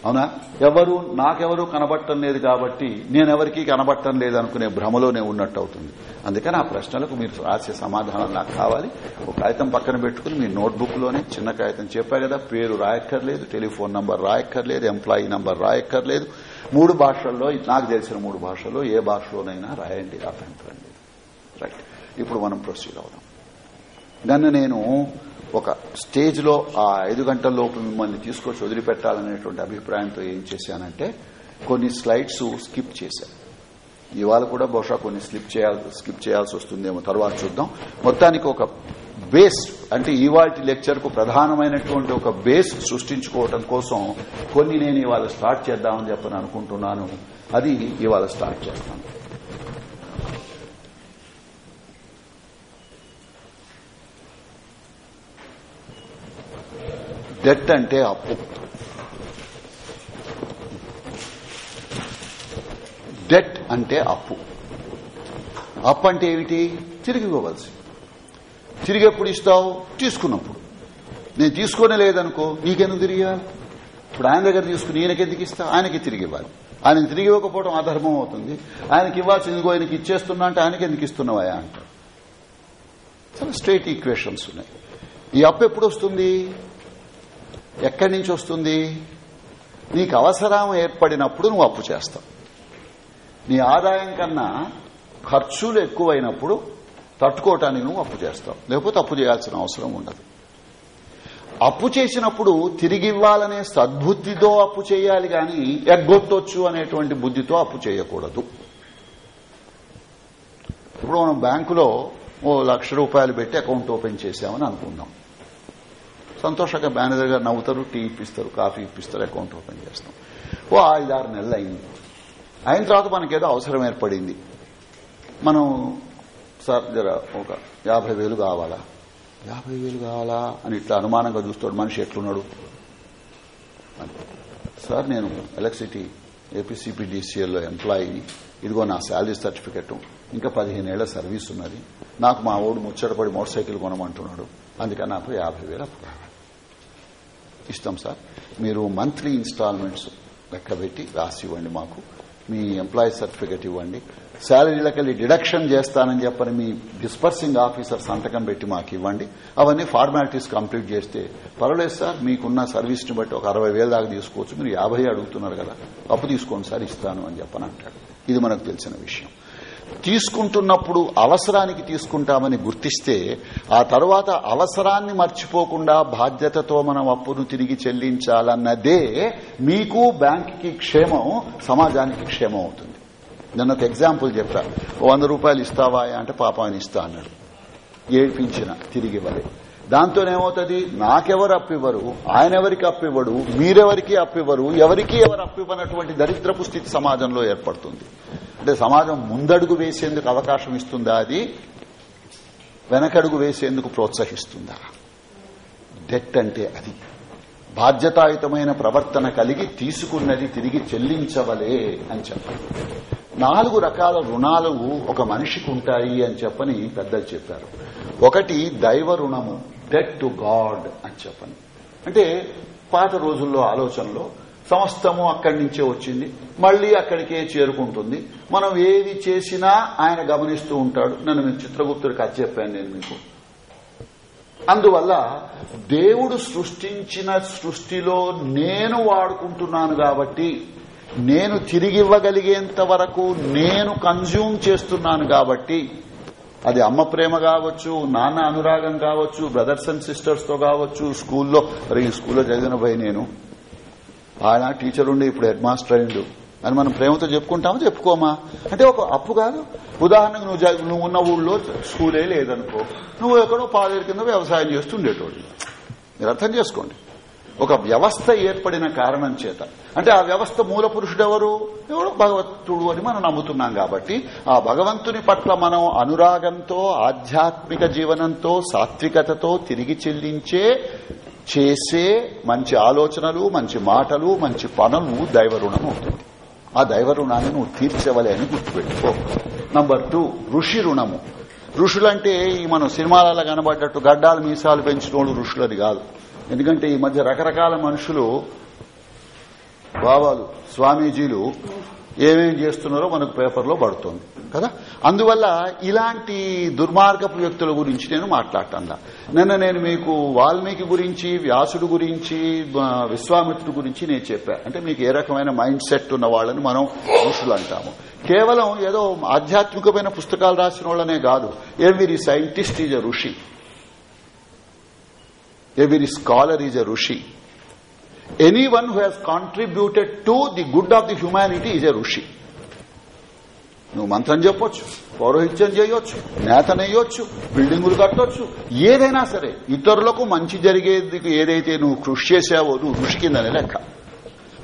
అవునా? ఎవరు? నాకెవరు కనబట్టం లేదు కాబట్టి నేనెవరికి కనబట్టం లేదు అనుకునే భ్రమలోనే ఉన్నట్టు అవుతుంది. అందుకని ఆ ప్రశ్నలకు మీరు రాసే సమాధానం నాకు కావాలి. ఒక కాగితం పక్కన పెట్టుకుని మీ నోట్బుక్లోనే చిన్న కాగితం చెప్పా కదా పేరు రాయక్కర్లేదు టెలిఫోన్ నంబర్ రాయక్కర్లేదు ఎంప్లాయీ నంబర్ రాయక్కర్లేదు. మూడు భాషల్లో నాకు తెలిసిన మూడు భాషల్లో ఏ భాషలోనైనా రాయండి అభ్యంతరం రైట్. ఇప్పుడు మనం ప్రొసీడ్ అవుదాం. నన్ను నేను ఒక స్టేజ్లో ఆ ఐదు గంటల లోపు మిమ్మల్ని తీసుకొచ్చి వదిలిపెట్టాలనేటువంటి అభిప్రాయంతో ఏం చేశానంటే కొన్ని స్లైడ్స్ స్కిప్ చేశాను ఇవాళ కూడా బహుశా కొన్ని స్లిప్ చేయాల్సి స్కిప్ చేయాల్సి వస్తుందేమో. తర్వాత చూద్దాం. మొత్తానికి ఒక బేస్ అంటే ఇవాటి లెక్చర్కు ప్రధానమైనటువంటి ఒక బేస్ సృష్టించుకోవటం కోసం కొన్ని నేను ఇవాళ స్టార్ట్ చేద్దామని చెప్పని అనుకుంటున్నాను. అది ఇవాళ స్టార్ట్ చేస్తాను. డెట్ అంటే అప్పు. డెట్ అంటే అప్పు. అప్పు అంటే ఏమిటి? తిరిగి ఇవ్వవలసి తిరిగి ఎప్పుడు ఇస్తావు తీసుకున్నప్పుడు. నేను తీసుకోనే లేదనుకో నీకెందుకు తిరిగి? ఇవ్వాలి ఇప్పుడు ఆయన దగ్గర తీసుకుని ఈయనకెందుకు ఇస్తా? ఆయనకి తిరిగి ఇవ్వాలి ఆయన తిరిగి ఇవ్వకపోవడం అధర్మం అవుతుంది. ఆయనకి ఇవ్వాల్సింది ఇంకో ఆయనకి ఇచ్చేస్తున్నా అంటే ఆయనకి ఎందుకు ఇస్తున్నావా అంటారు. చాలా స్ట్రేట్ ఈక్వేషన్స్ ఉన్నాయి. ఈ అప్పు ఎప్పుడు వస్తుంది? ఎక్కడి నుంచి వస్తుంది? నీకు అవసరం ఏర్పడినప్పుడు నువ్వు అప్పు చేస్తావు. నీ ఆదాయం కన్నా ఖర్చులు ఎక్కువైనప్పుడు తట్టుకోవటానికి నువ్వు అప్పు చేస్తావు. లేకపోతే అప్పు చేయాల్సిన అవసరం ఉండదు. అప్పు చేసినప్పుడు తిరిగి ఇవ్వాలనే సద్బుద్దితో అప్పు చేయాలి గాని ఎగ్గొట్టొచ్చు అనేటువంటి బుద్దితో అప్పు చేయకూడదు. ఇప్పుడు మనం బ్యాంకులో ఓ లక్ష రూపాయలు పెట్టి అకౌంట్ ఓపెన్ చేశామని అనుకుందాం. సంతోషంగా మేనేజర్ గారు నవ్వుతారు టీ ఇప్పిస్తారు కాఫీ ఇప్పిస్తారు అకౌంట్ ఓపెన్ చేస్తాం. ఓ ఐదారు నెలలు అయింది అయిన తర్వాత మనకేదో అవసరం ఏర్పడింది. మనం సార్ జర ఒక యాభై వేలు కావాలా? యాభై వేలు కావాలా? అని ఇట్లా అనుమానంగా చూస్తాడు మనిషి ఎట్లున్నాడు? సార్ నేను ఎలక్ట్రిసిటీ ఏపీసీపీడీసీఎల్లో ఎంప్లాయీని ఇదిగో నా శాలరీ సర్టిఫికెట్. ఇంకా పదిహేను ఏళ్ళ సర్వీస్ ఉన్నది. నాకు మా ఓడు ముచ్చటపడి మోటార్ సైకిల్ కొనమంటున్నాడు. అందుకని నాకు యాభై వేలు అప్పు కావాలి ఇస్తాం సార్. మీరు మంత్లీ ఇన్స్టాల్మెంట్స్ లెక్క పెట్టి రాసి ఇవ్వండి మాకు. మీ ఎంప్లాయీ సర్టిఫికెట్ ఇవ్వండి. శాలరీలకెళ్ళి డిడక్షన్ చేస్తానని చెప్పని మీ డిస్పర్సింగ్ ఆఫీసర్ సంతకం పెట్టి మాకు ఇవ్వండి. అవన్నీ ఫార్మాలిటీస్ కంప్లీట్ చేస్తే పర్వాలేదు సార్ మీకున్న సర్వీస్ని బట్టి ఒక అరవై వేల దాకా తీసుకోవచ్చు. మీరు యాభై అడుగుతున్నారు కదా అప్పు తీసుకోండి సార్ ఇస్తాను అని చెప్పని అంటాడు. ఇది మనకు తెలిసిన విషయం. తీసుకుంటున్నప్పుడు అవసరానికి తీసుకుంటామని గుర్తిస్తే ఆ తర్వాత అవసరాన్ని మర్చిపోకుండా బాధ్యతతో మనం అప్పును తిరిగి చెల్లించాలన్నదే మీకు బ్యాంకుకి క్షేమం సమాజానికి క్షేమం అవుతుంది. నేను ఒక ఎగ్జాంపుల్ చెప్పా. వంద రూపాయలు ఇస్తావా అంటే పాప ఇస్తా అన్నాడు. ఏడ్పించిన తిరిగి ఇవ్వలే దాంతోనేమవుతుంది? నాకెవరు అప్పివ్వరు? ఆయన ఎవరికి అప్పివ్వడు? మీరెవరికి అప్పివ్వరు? ఎవరికి ఎవరు అప్పివ్వనటువంటి దరిద్రపు స్థితి సమాజంలో ఏర్పడుతుంది. అంటే సమాజం ముందడుగు వేసేందుకు అవకాశం ఇస్తుందా అది? వెనకడుగు వేసేందుకు ప్రోత్సహిస్తుందా? డెట్ అంటే అది. బాధ్యతాయుతమైన ప్రవర్తన కలిగి తీసుకున్నది తిరిగి చెల్లించవలే అని చెప్పారు నాలుగు రకాల రుణాలు ఒక మనిషికి ఉంటాయి అని చెప్పని పెద్దలు చెప్పారు. ఒకటి దైవ రుణము. డెట్ టు గాడ్ అని చెప్పండి అంటే పాత రోజుల్లో ఆలోచనలో సమస్తము అక్కడి నుంచే వచ్చింది మళ్ళీ అక్కడికే చేరుకుంటుంది. మనం ఏది చేసినా ఆయన గమనిస్తూ ఉంటాడు. నన్ను మీరు చిత్రగుప్తుడికి అది చెప్పాను నేను మీకు. అందువల్ల దేవుడు సృష్టించిన సృష్టిలో నేను వాడుకుంటున్నాను కాబట్టి నేను తిరిగివ్వగలిగేంత వరకు నేను కన్జ్యూమ్ చేస్తున్నాను కాబట్టి అది అమ్మ ప్రేమ కావచ్చు నాన్న అనురాగం కావచ్చు బ్రదర్స్ అండ్ సిస్టర్స్తో కావచ్చు స్కూల్లో. మరి ఈ స్కూల్లో చదివిన పోయి నేను. ఆయన టీచర్ ఉండి ఇప్పుడు హెడ్ మాస్టర్ అయిండు. అని మనం ప్రేమతో చెప్పుకుంటామా? చెప్పుకోమా? అంటే ఒక అప్పు కాదు. ఉదాహరణకు నువ్వు నువ్వు ఉన్న ఊళ్ళో స్కూలే లేదనుకో నువ్వు ఎక్కడో పాదేరు కింద వ్యవసాయం చేస్తుండేటోడు మీరు అర్థం చేసుకోండి. ఒక వ్యవస్థ ఏర్పడిన కారణం చేత. అంటే ఆ వ్యవస్థ మూల పురుషుడు ఎవరు ఎవడు భగవంతుడు అని మనం నమ్ముతున్నాం కాబట్టి ఆ భగవంతుని పట్ల మనం అనురాగంతో ఆధ్యాత్మిక జీవనంతో సాత్వికతతో తిరిగి చెల్లించే చేసే మంచి ఆలోచనలు మంచి మాటలు మంచి పనులు దైవ రుణం అవుతుంది ఆ దైవ రుణాన్ని నువ్వు తీర్చవలే అని గుర్తుపెట్టుకో. నంబర్ టూ ఋషి రుణము. ఋషులంటే ఈ మనం సినిమాలలో కనబడ్డట్టు గడ్డాలు మీసాలు పెంచిన వాళ్ళు ఋషులని కాదు. ఎందుకంటే ఈ మధ్య రకరకాల మనుషులు బాబాలు స్వామీజీలు ఏమేం చేస్తున్నారో మనకు పేపర్లో పడుతుంది కదా? అందువల్ల ఇలాంటి దుర్మార్గపు వ్యక్తుల గురించి నేను మాట్లాడటంలా నిన్న నేను మీకు వాల్మీకి గురించి వ్యాసుడు గురించి విశ్వామిత్రుడు గురించి నేను చెప్పా. అంటే మీకు ఏ రకమైన మైండ్ సెట్ ఉన్న వాళ్ళని మనం ఋషులు అంటాము. కేవలం ఏదో ఆధ్యాత్మికమైన పుస్తకాలు రాసిన వాళ్ళనే కాదు. ఎవరి సైంటిస్ట్ ఈజ్ అ ఋషి. Every scholar is a rushi. Anyone who has contributed to the good of the humanity is a rushi. నువ్వు మంత్రం చెప్పొచ్చు పౌరోహిత్యం చేయొచ్చు నేతనేయొచ్చు బిల్డింగులు కట్టొచ్చు ఏదైనా సరే ఇతరులకు మంచి జరిగేది ఏదైతే నువ్వు కృషి చేసావో నువ్వు ఋషి కిందనే లెక్క.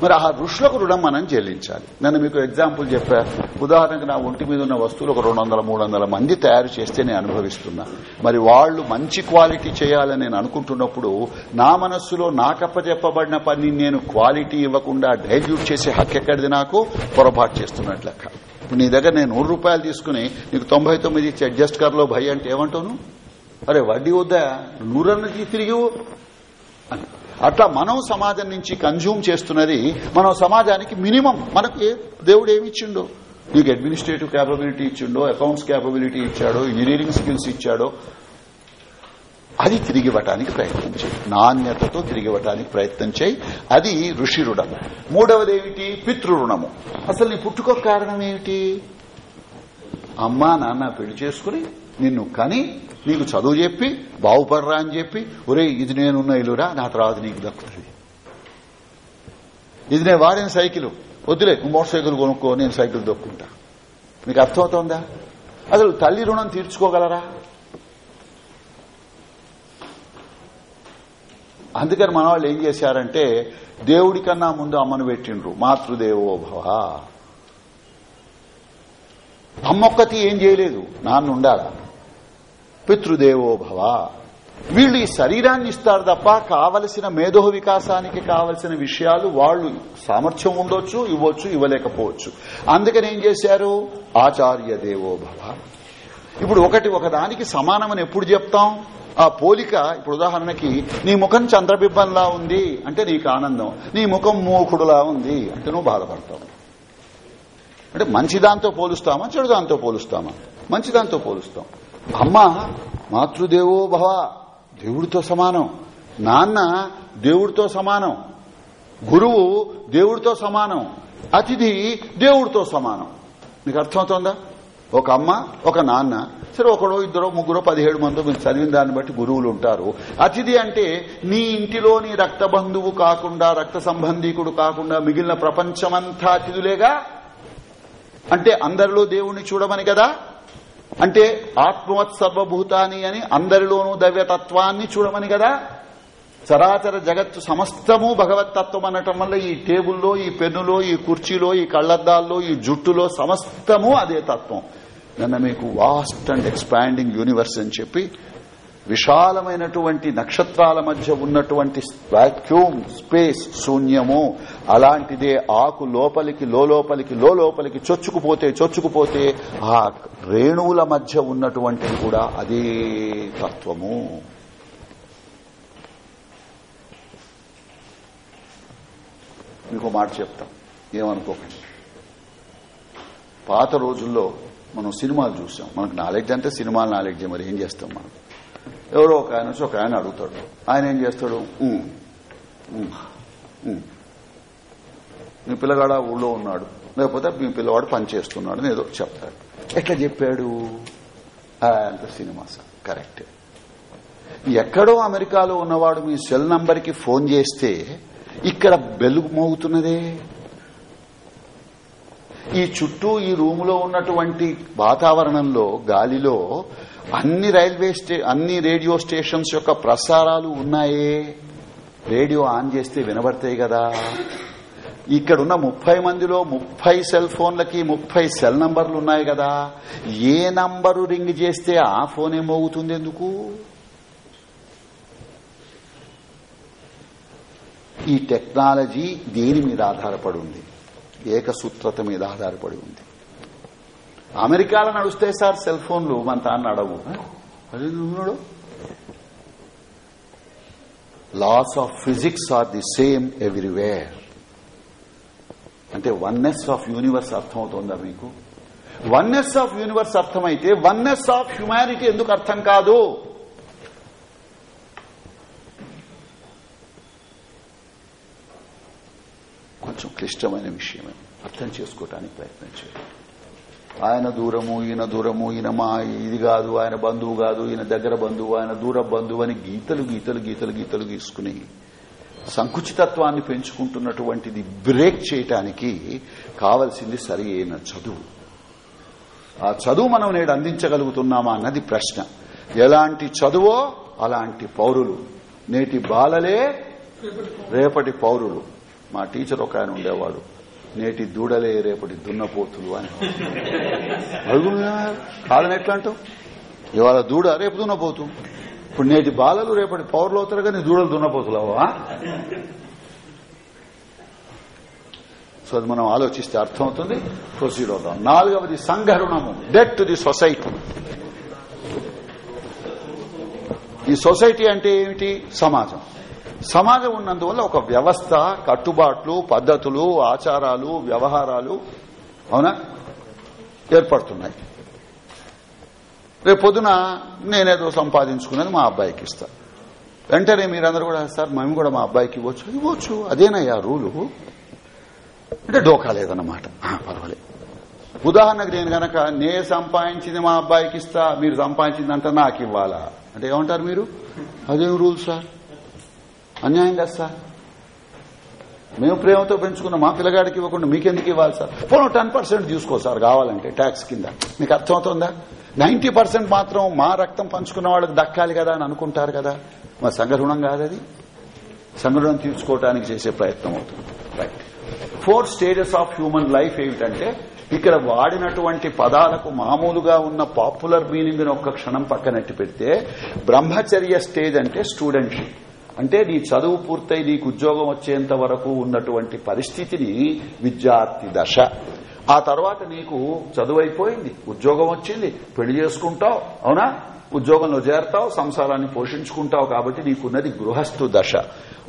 మరి ఆ ఋషులకు రుణం మనం చెల్లించాలి. నేను మీకు ఎగ్జాంపుల్ చెప్పా. ఉదాహరణకు నా ఒంటి మీద ఉన్న వస్తువులు ఒక రెండు వందల మూడు వందల మంది తయారు చేస్తే నేను అనుభవిస్తున్నా. మరి వాళ్ళు మంచి క్వాలిటీ చేయాలని నేను అనుకుంటున్నప్పుడు నా మనస్సులో నాకప్పచెప్పబడిన పని నేను క్వాలిటీ ఇవ్వకుండా డైల్యూట్ చేసే హక్కు ఎక్కడిది నాకు? పొరపాటు చేస్తున్నట్లు లెక్క. ఇప్పుడు నీ దగ్గర నేను నూరు రూపాయలు తీసుకుని నీకు తొంభై తొమ్మిది ఇచ్చి అడ్జస్ట్ కార్లో భయ్ అంటే ఏమంటాను అరే వడ్డీ వద్దా? నూరన్నది తిరిగి అని. అట్లా మనం సమాజం నుంచి కన్జ్యూమ్ చేస్తున్నది మనం సమాజానికి మినిమం. మనకు దేవుడు ఏమిచ్చిండో నీకు అడ్మినిస్ట్రేటివ్ క్యాపబిలిటీ ఇచ్చిండో అకౌంట్స్ క్యాపబిలిటీ ఇచ్చాడో ఇంజనీరింగ్ స్కిల్స్ ఇచ్చాడో అది తిరిగివ్వటానికి ప్రయత్నం చేయి. నాణ్యతతో తిరిగివ్వటానికి ప్రయత్నం చేయి. అది ఋషి రుణం. మూడవది ఏమిటి? పితృరుణము అసలు నీ పుట్టుకో కారణం ఏమిటి? అమ్మా నాన్న పెళ్ళి చేసుకుని నిన్ను కని నీకు చదువు చెప్పి బాగుపడరా అని చెప్పి ఒరే ఇది నేనున్న ఇల్లురా నా తర్వాత నీకు దక్కుతుంది. ఇది నేను వాడిన సైకిల్. వద్దులే మోటార్ సైకిల్ కొనుక్కో నేను సైకిల్ దొక్కుంటా. మీకు అర్థమవుతోందా? అసలు తల్లి రుణం తీర్చుకోగలరా? అందుకని మన వాళ్ళు ఏం చేశారంటే దేవుడికన్నా ముందు అమ్మను పెట్టిండ్రు. మాతృదేవో అమ్మొక్కతి ఏం చేయలేదు. నాన్న ఉండాలా. పితృదేవో భవ. వీళ్ళు ఈ శరీరాన్ని ఇస్తారు తప్ప కావలసిన మేధో వికాసానికి కావలసిన విషయాలు వాళ్ళు సామర్థ్యం ఉండొచ్చు ఇవ్వచ్చు ఇవ్వలేకపోవచ్చు. అందుకని ఏం చేశారు? ఆచార్య దేవోభవ ఇప్పుడు ఒకటి ఒకదానికి సమానమని ఎప్పుడు చెప్తాం? ఆ పోలిక ఇప్పుడు ఉదాహరణకి నీ ముఖం చంద్రబింబంలా ఉంది అంటే నీకు ఆనందం. నీ ముఖం మూకుడులా ఉంది అంటే నువ్వు బాధపడతావు. అంటే మంచి దాంతో పోలుస్తామా చెడు దాంతో పోలుస్తామా? మంచి దాంతో పోలుస్తాం. అమ్మ మాతృదేవో భవ దేవుడితో సమానం. నాన్న దేవుడితో సమానం. గురువు దేవుడితో సమానం. అతిథి దేవుడితో సమానం. నీకు అర్థమవుతోందా? ఒక అమ్మ ఒక నాన్న సరే ఒకడో ఇద్దరో ముగ్గురో పదిహేడు మందో మీరు చదివిన దాన్ని బట్టి గురువులు ఉంటారు. అతిథి అంటే నీ ఇంటిలో నీ రక్త బంధువు కాకుండా రక్త సంబంధీకుడు కాకుండా మిగిలిన ప్రపంచమంతా అతిథులేగా? అంటే అందరిలో దేవుణ్ణి చూడమని కదా? అంటే ఆత్మవత్ సర్వభూతాని అని అందరిలోనూ దవ్యతత్వాన్ని చూడమని కదా? చరాచర జగత్తు సమస్తము భగవత్తత్వం అనటం వల్ల ఈ టేబుల్లో ఈ పెన్నులో ఈ కుర్చీలో ఈ కళ్ళద్దాల్లో ఈ జుట్టులో సమస్తము అదే తత్వం. నన్ను మీకు వాస్ట్ అండ్ ఎక్స్పాండింగ్ యూనివర్స్ అని చెప్పి విశాలమైనటువంటి నక్షత్రాల మధ్య ఉన్నటువంటి వాక్యూమ్ స్పేస్ శూన్యము అలాంటిదే ఆకు లోపలికి లోపలికి లోపలికి చొచ్చుకుపోతే చొచ్చుకుపోతే ఆ రేణువుల మధ్య ఉన్నటువంటిది కూడా అదే తత్వము. మీకు మాట చెప్తాం. ఏమనుకోకండి. పాత రోజుల్లో మనం సినిమాలు చూసాం. మనకు నాలెడ్జ్ అంటే సినిమాల నాలెడ్జ్ మరి ఏం చేస్తాం మనం? ఎవరో ఒక ఆయన వచ్చి ఒక ఆయన అడుగుతాడు. ఆయన ఏం చేస్తాడు? మీ పిల్లగాడ ఊళ్ళో ఉన్నాడు. లేకపోతే మీ పిల్లవాడు పని చేస్తున్నాడు అని ఏదో చెప్తాడు. ఎట్లా చెప్పాడు? అంత సినిమా సార్. కరెక్ట్. ఎక్కడో అమెరికాలో ఉన్నవాడు మీ సెల్ నంబర్కి ఫోన్ చేస్తే ఇక్కడ బెలుగు మోగుతున్నదే. ఈ చుట్టూ ఈ రూములో ఉన్నటువంటి వాతావరణంలో గాలిలో అన్ని రైల్వే స్టే అన్ని రేడియో స్టేషన్స్ యొక్క ప్రసారాలు ఉన్నాయే. రేడియో ఆన్ చేస్తే వినబడతాయి కదా. ఇక్కడున్న ముప్పై మందిలో ముప్పై సెల్ ఫోన్లకి ముప్పై సెల్ నంబర్లు ఉన్నాయి కదా. ఏ నంబరు రింగ్ చేస్తే ఆ ఫోనే మోగుతుంది ఎందుకు? ఈ టెక్నాలజీ దేని మీద ఆధారపడి ఉంది? ఏకసూత్రత మీద ఆధారపడి ఉంది. అమెరికాలో నడుస్తే సార్ సెల్ ఫోన్లు మన తాను నడవు. అదే laws of physics are the same everywhere అంటే వన్నెస్ ఆఫ్ యూనివర్స్ అర్థమవుతోందా మీకు? వన్నెస్ ఆఫ్ యూనివర్స్ అర్థమైతే వన్నెస్ ఆఫ్ హ్యుమానిటీ ఎందుకు అర్థం కాదు? కొంచెం క్లిష్టమైన విషయమే. అర్థం చేసుకోవటానికి ప్రయత్నం చేయండి. ఆయన దూరము ఈయన దూరము ఈయన మా ఇది కాదు ఆయన బంధువు కాదు ఈయన దగ్గర బంధువు ఆయన దూర బంధువు అని గీతలు గీతలు గీతలు గీతలు గీసుకుని సంకుచితత్వాన్ని పెంచుకుంటున్నటువంటిది బ్రేక్ చేయటానికి కావలసింది సరి అయిన చదువు. ఆ చదువు మనం నేడు అందించగలుగుతున్నామా అన్నది ప్రశ్న. ఎలాంటి చదువో అలాంటి పౌరులు. నేటి బాలలే రేపటి పౌరులు. మా టీచర్ ఒక ఆయన ఉండేవాడు. నేటి దూడలే రేపటి దున్నపోతులు అని. అడుగునా? కాదని ఎట్లా అంటావు? ఇవాళ దూడ రేపు దున్నపోతు. ఇప్పుడు నేటి బాలలు రేపటి పౌరులు అవుతారు కానీ దూడలు దున్నపోతులవా సో అది మనం ఆలోచిస్తే అర్థమవుతుంది. ప్రొసీడ్ అవుతాం నాలుగవది సంఘరుణము. డెట్ టు ది సొసైటీ ఈ సొసైటీ అంటే ఏమిటి? సమాజం. సమాజం ఉన్నందువల్ల ఒక వ్యవస్థ కట్టుబాట్లు పద్ధతులు ఆచారాలు వ్యవహారాలు అవునా? ఏర్పడుతున్నాయి. రేపు పొద్దున నేనేదో సంపాదించుకున్నది మా అబ్బాయికి ఇస్తా. వెంటనే మీరందరూ కూడా సార్ మేము కూడా మా అబ్బాయికి ఇవ్వచ్చు. ఇవ్వచ్చు. అదేనయ్యా రూలు. అంటే డోకా లేదన్నమాట. పర్వాలేదు ఉదాహరణకు నేను గనక నే సంపాదించింది మా అబ్బాయికి ఇస్తా మీరు సంపాదించిందంతా నాకు ఇవ్వాలా అంటే ఏమంటారు మీరు? అదేం రూల్ సార్? అన్యాయం కదా సార్ మేము ప్రేమతో పెంచుకున్న మా పిల్లగాడికి ఇవ్వకుండా మీకెందుకు ఇవ్వాలి సార్? పోను టెన్ పర్సెంట్ తీసుకో సార్ కావాలంటే ట్యాక్స్ కింద. మీకు అర్థమవుతుందా? నైన్టీ పర్సెంట్ మాత్రం మా రక్తం పంచుకున్న వాళ్ళకి దక్కాలి కదా అని అనుకుంటారు కదా. మా సంఘరుణం కాదది సంఘరుణం తీర్చుకోవడానికి చేసే ప్రయత్నం అవుతుంది. Right four stages of human life ఏమిటంటే ఇక్కడ వాడినటువంటి పదాలకు మామూలుగా ఉన్న పాపులర్ మీనింగ్ ఒక్క క్షణం పక్కనట్టి పెడితే బ్రహ్మచర్య స్టేజ్ అంటే స్టూడెంట్షిప్ అంటే నీ చదువు పూర్తయి నీకు ఉద్యోగం వచ్చేంత వరకు ఉన్నటువంటి పరిస్థితిని విద్యార్థి దశ. ఆ తర్వాత నీకు చదువు అయిపోయింది ఉద్యోగం వచ్చింది పెళ్ళి చేసుకుంటావు అవునా? ఉద్యోగంలో చేరతావు సంసారాన్ని పోషించుకుంటావు కాబట్టి నీకున్నది గృహస్థు దశ.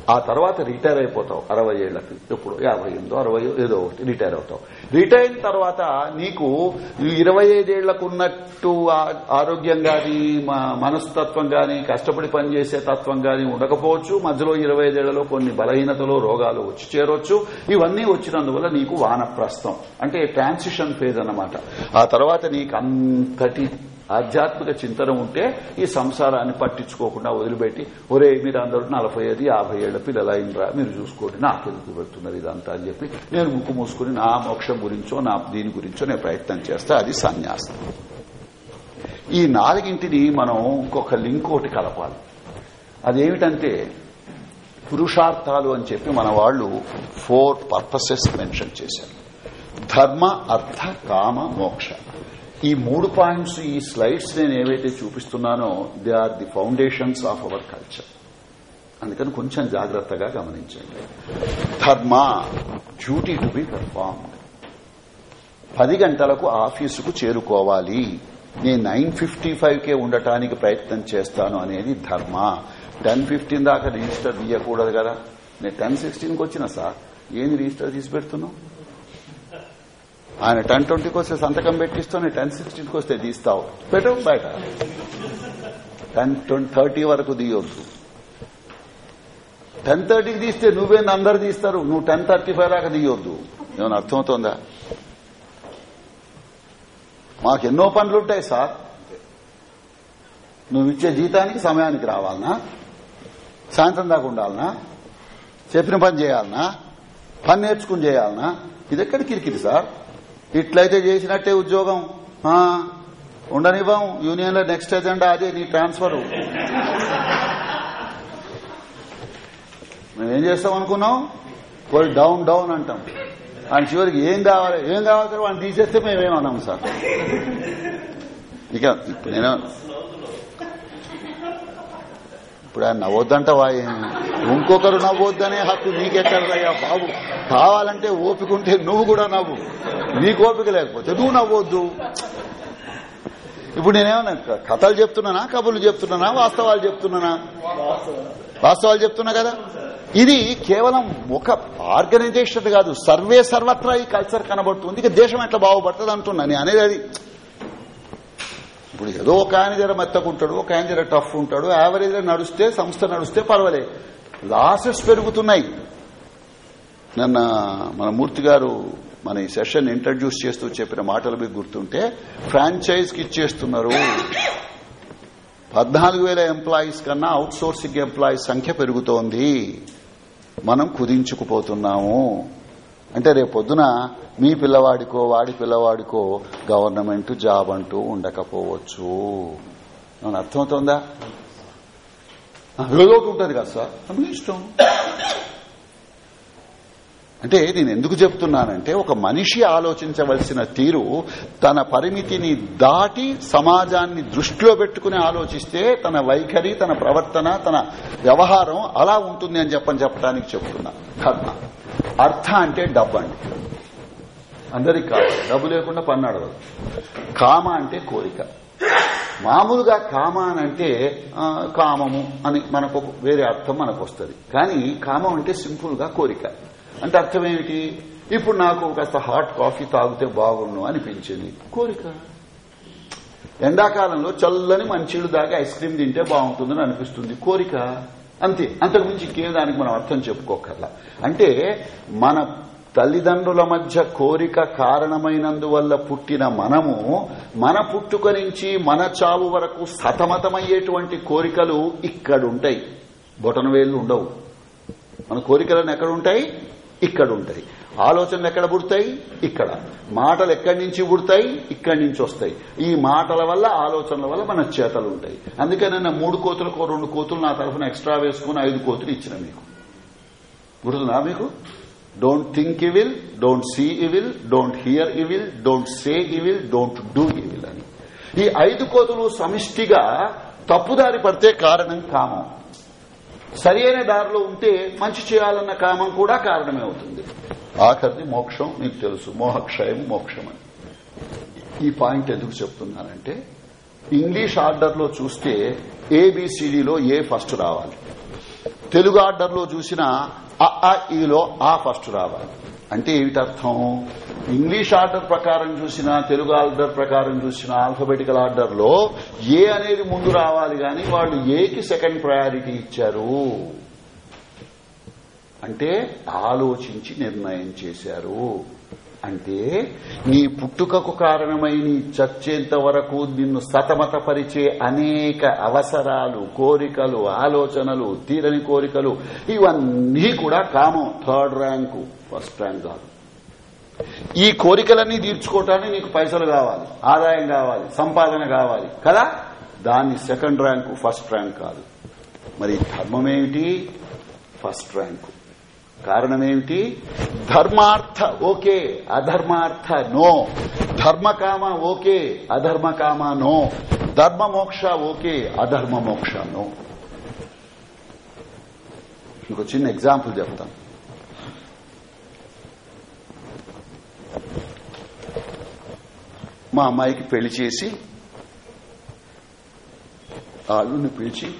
ఆ తర్వాత రిటైర్ అయిపోతావు అరవై ఏళ్ళకి ఎప్పుడు? యాభై ఎనిమిదో అరవై ఏదో ఒకటి రిటైర్ అవుతావు. రిటైర్ తర్వాత నీకు ఇరవై ఐదేళ్ళకున్నట్టు ఆరోగ్యం గాని మనస్తత్వం గాని కష్టపడి పనిచేసే తత్వం గాని ఉండకపోవచ్చు. మధ్యలో ఇరవై ఐదేళ్ళలో కొన్ని బలహీనతలు రోగాలు వచ్చి చేరొచ్చు. ఇవన్నీ వచ్చినందువల్ల నీకు వానప్రస్థం. అంటే ట్రాన్సిషన్ ఫేజ్ అన్నమాట. ఆ తర్వాత నీకు అంతటి ఆధ్యాత్మిక చింతన ఉంటే ఈ సంసారాన్ని పట్టించుకోకుండా వదిలిపెట్టి ఒరే మీరు అందరూ నలభై ఐదు యాభై ఏళ్ళ పిల్లలు మీరు చూసుకోండి నాకెందుకు పెడుతున్నారు ఇదంతా? అని చెప్పి నేను ముక్కు మూసుకుని నా మోక్షం గురించో నా దీని గురించో నేను ప్రయత్నం చేస్తే అది సన్యాసం. ఈ నాలుగింటిని మనం ఇంకొక లింక్ ఒకటి కలపాలి. అదేమిటంటే పురుషార్థాలు అని చెప్పి మన వాళ్ళు ఫోర్ పర్పసెస్ మెన్షన్ చేశారు. ధర్మ అర్థ కామ మోక్ష. ఈ మూడు పాయింట్స్ ఈ స్లైడ్స్ నేను ఏవైతే చూపిస్తున్నానో they are the foundations of our culture అందుకని కొంచెం జాగ్రత్తగా గమనించండి. ధర్మ డ్యూటీ టు బి పెర్ఫార్మ్డ్ పది గంటలకు ఆఫీసుకు చేరుకోవాలి. నేను నైన్ ఫిఫ్టీ ఫైవ్ కే ఉండటానికి ప్రయత్నం చేస్తాను అనేది ధర్మ. టెన్ ఫిఫ్టీన్ దాకా రిజిస్టర్ తీయకూడదు కదా. నేను టెన్ సిక్స్టీన్కి వచ్చిన సార్ ఏం రిజిస్టర్ తీసి పెడుతున్నావు? ఆయన టెన్ ట్వంటీకి వస్తే సంతకం పెట్టిస్తావు నేను టెన్ సిక్స్టీన్కి వస్తే తీస్తావు. పెట్టవు బయట. టెన్ ట్వంటీ థర్టీ వరకు తీయొద్దు. టెన్ థర్టీకి తీస్తే నువ్వే అందరు తీస్తారు? నువ్వు టెన్ థర్టీ ఫైవ్ దాకా తీయొద్దు. ఏమైనా అర్థమవుతోందా? మాకు ఎన్నో పనులుంటాయి సార్. నువ్వు ఇచ్చే జీతానికి సమయానికి రావాలనా? సాయంత్రం దాకా ఉండాలనా? చెప్పిన పని చేయాలనా? పని నేర్చుకుని చేయాలనా? ఇది ఎక్కడ కిరికిరి సార్? ఇట్లయితే చేసినట్టే ఉద్యోగం. ఉండనివ్వం. యూనియన్లో నెక్స్ట్ ఎజెండా అదే నీ ట్రాన్స్ఫర్. మేమేం చేస్తాం అనుకున్నాం? వాళ్ళు డౌన్ డౌన్ అంటాం. ఆయన చివరికి ఏం కావాలి? ఏం కావాలి సార్? వాడిని తీసేస్తే మేమేమన్నాం సార్. ఇక నేను ఇప్పుడు ఆయన నవ్వొద్దంటవా ఇంకొకరు నవ్వొద్దనే హక్కు నీకెక్కడదయ్యా బాబు. కావాలంటే ఓపిక ఉంటే నువ్వు కూడా నవ్వు. నీకు ఓపిక లేకపోతే నువ్వు నవ్వొద్దు. ఇప్పుడు నేనేమన్నా క- కథలు చెప్తున్నానా? కబుర్లు చెప్తున్నానా? వాస్తవాలు చెప్తున్నానా? వాస్తవాలు చెప్తున్నా కదా? ఇది కేవలం ఒక ఆర్గనైజేషన్ కాదు. సర్వే సర్వత్రా ఈ కల్చర్ కనబడుతుంది. ఇక దేశం ఎట్లా బాగుపడుతుంది అంటున్నా నేను అనేది అది. ఇప్పుడు ఏదో ఒక ఆయన జర మెత్తకుంటాడు ఒక ఆయన జర టఫ్ ఉంటాడు యావరేజ్ నడుస్తే సంస్థ నడిస్తే పర్వాలేదు లాసెస్ పెరుగుతున్నాయి. నిన్న మన మూర్తి గారు మన ఈ సెషన్ ఇంట్రడ్యూస్ చేస్తూ చెప్పిన మాటలు మీకు గుర్తుంటే ఫ్రాంచైజ్కి ఇచ్చేస్తున్నారు. పద్నాలుగు వేల ఎంప్లాయీస్ కన్నా అవుట్ సోర్సింగ్ ఎంప్లాయీస్ సంఖ్య పెరుగుతోంది. మనం కుదించుకుపోతున్నాము. అంటే రేపొద్దున మీ పిల్లవాడికో వాడి పిల్లవాడికో గవర్నమెంట్ జాబ్ అంటూ ఉండకపోవచ్చు. ఏమన్నా అర్థమవుతుందా? ఆ, ఏదో ఒకటి ఉంటుంది కదా సార్. మీ ఇష్టం. అంటే నేను ఎందుకు చెప్తున్నానంటే ఒక మనిషి ఆలోచించవలసిన తీరు తన పరిమితిని దాటి సమాజాన్ని దృష్టిలో పెట్టుకుని ఆలోచిస్తే తన వైఖరి తన ప్రవర్తన తన వ్యవహారం అలా ఉంటుంది అని చెప్పని చెప్పడానికి చెప్తున్నా. ధర్మ అర్థ అంటే డబ్బు అండి. అందరికి కావాలి డబ్బు లేకుండా పన్ను అడగదు. కామ అంటే కోరిక. మామూలుగా కామ అని అంటే కామము అని మనకు వేరే అర్థం మనకు వస్తుంది. కానీ కామం అంటే సింపుల్గా కోరిక. అంటే అర్థం ఏమిటి ఇప్పుడు నాకు కాస్త హాట్ కాఫీ తాగితే బాగుండు అనిపించింది. కోరిక. ఎండాకాలంలో చల్లని మంచిళ్ళు దాకా ఐస్ క్రీమ్ తింటే బాగుంటుందని అనిపిస్తుంది. కోరిక. అంతే. అంతకుమించి ఇంకేం దానికి మనం అర్థం చెప్పుకోకర్లా. అంటే మన తల్లిదండ్రుల మధ్య కోరిక కారణమైనందువల్ల పుట్టిన మనము మన పుట్టుక నుంచి మన చావు వరకు సతమతమయ్యేటువంటి కోరికలు ఇక్కడుంటాయి. బొటనవేళ్ళు ఉండవు. మన కోరికలను ఎక్కడ ఉంటాయి? ఇక్కడ ఉంటాయి ఆలోచనలు ఎక్కడ పుడతాయి? ఇక్కడ. మాటలు ఎక్కడి నుంచి పుడతాయి? ఇక్కడి నుంచి వస్తాయి. ఈ మాటల వల్ల ఆలోచనల వల్ల మన చేతలు ఉంటాయి. అందుకని నా మూడు కోతులకు రెండు కోతులు నా తరఫున ఎక్స్ట్రా వేసుకుని ఐదు కోతులు ఇచ్చిన మీకు. గుర్తుందా మీకు? Don't think evil don't see evil don't hear evil don't say evil don't do evil అని. ఈ ఐదు కోతులు సమిష్టిగా తప్పుదారి పడితే కారణం కామం. సరి అయిన దారిలో ఉంటే మంచి చేయాలన్న కామం కూడా కారణమే అవుతుంది. ఆఖరిది మోక్షం మీకు తెలుసు. మోహక్షయం మోక్షం అని ఈ పాయింట్ ఎందుకు చెప్తున్నానంటే ఇంగ్లీష్ ఆర్డర్లో చూస్తే ఏబిసిడిలో ఏ ఫస్ట్ రావాలి? తెలుగు ఆర్డర్లో చూసినా అ, ఈలో ఆ ఫస్ట్ రావాలి. అంటే ఏమిటర్థం? ఇంగ్లీష్ ఆర్డర్ ప్రకారం చూసినా తెలుగు ఆర్డర్ ప్రకారం చూసిన ఆల్ఫబెటికల్ ఆర్డర్లో ఏ అనేది ముందు రావాలి గాని వాళ్ళు ఏకి సెకండ్ ప్రయారిటీ ఇచ్చారు? అంటే ఆలోచించి నిర్ణయం చేశారు. అంటే నీ పుట్టుకకు కారణమై నీ చచ్చేంత వరకు నిన్ను సతమతపరిచే అనేక అవసరాలు కోరికలు ఆలోచనలు తీరని కోరికలు ఇవన్నీ కూడా కామం థర్డ్ ర్యాంకు ఫస్ట్ ర్యాంక్ కాదు. ఈ కోరికలన్నీ తీర్చుకోవటానికి నీకు పైసలు కావాలి ఆదాయం కావాలి సంపాదన కావాలి కదా? దాన్ని సెకండ్ ర్యాంకు ఫస్ట్ ర్యాంక్ కాదు. మరి ధర్మమేమిటి? First rank. కారణమేమిటి? ధర్మార్థ ఓకే. అధర్మార్థ నో. ధర్మకామ ఓకే. అధర్మకామ నో. ధర్మమోక్ష ఓకే. అధర్మమోక్ష నో. ఇంకో చిన్న ఎగ్జాంపుల్ చెప్తాను. మా అమ్మాయికి పెళ్ళి చేసి ఆళ్ళుని పిలిచి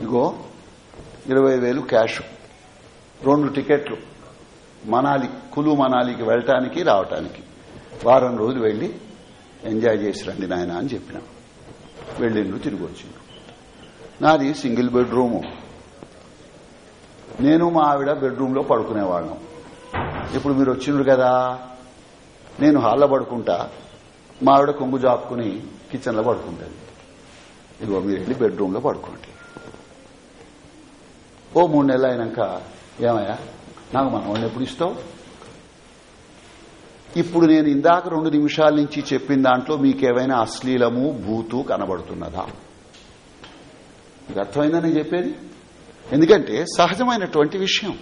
ఇగో ఇరవై వేలు క్యాష్. రెండు టికెట్లు. మనాలి కులు మనాలికి వెళ్ళటానికి రావటానికి. వారం రోజులు వెళ్ళి ఎంజాయ్ చేసి రండి నాయన అని చెప్పిన. వెళ్ళిండు తిరిగి వచ్చిండు నాది సింగిల్ బెడ్రూము. నేను మా ఆవిడ బెడ్రూమ్లో పడుకునేవాళ్ళం. ఇప్పుడు మీరు వచ్చిండ్రు కదా? నేను హాల్లో పడుకుంటా మా ఆవిడ కొంగు జాపుకుని కిచెన్లో పడుకుంటుంది. ఇదిగో మీరు వెళ్ళి బెడ్రూమ్లో పడుకోండి. ఓ మూడు నెలలు అయినాక ఏమయ్యా నాకు మనం ఎప్పుడు ఇస్తావు? ఇప్పుడు నేను ఇందాక రెండు నిమిషాల నుంచి చెప్పిన దాంట్లో మీకేమైనా అశ్లీలము భూతు కనబడుతున్నదా? మీకు అర్థమైందా నేను చెప్పేది? ఎందుకంటే సహజమైనటువంటి విషయం.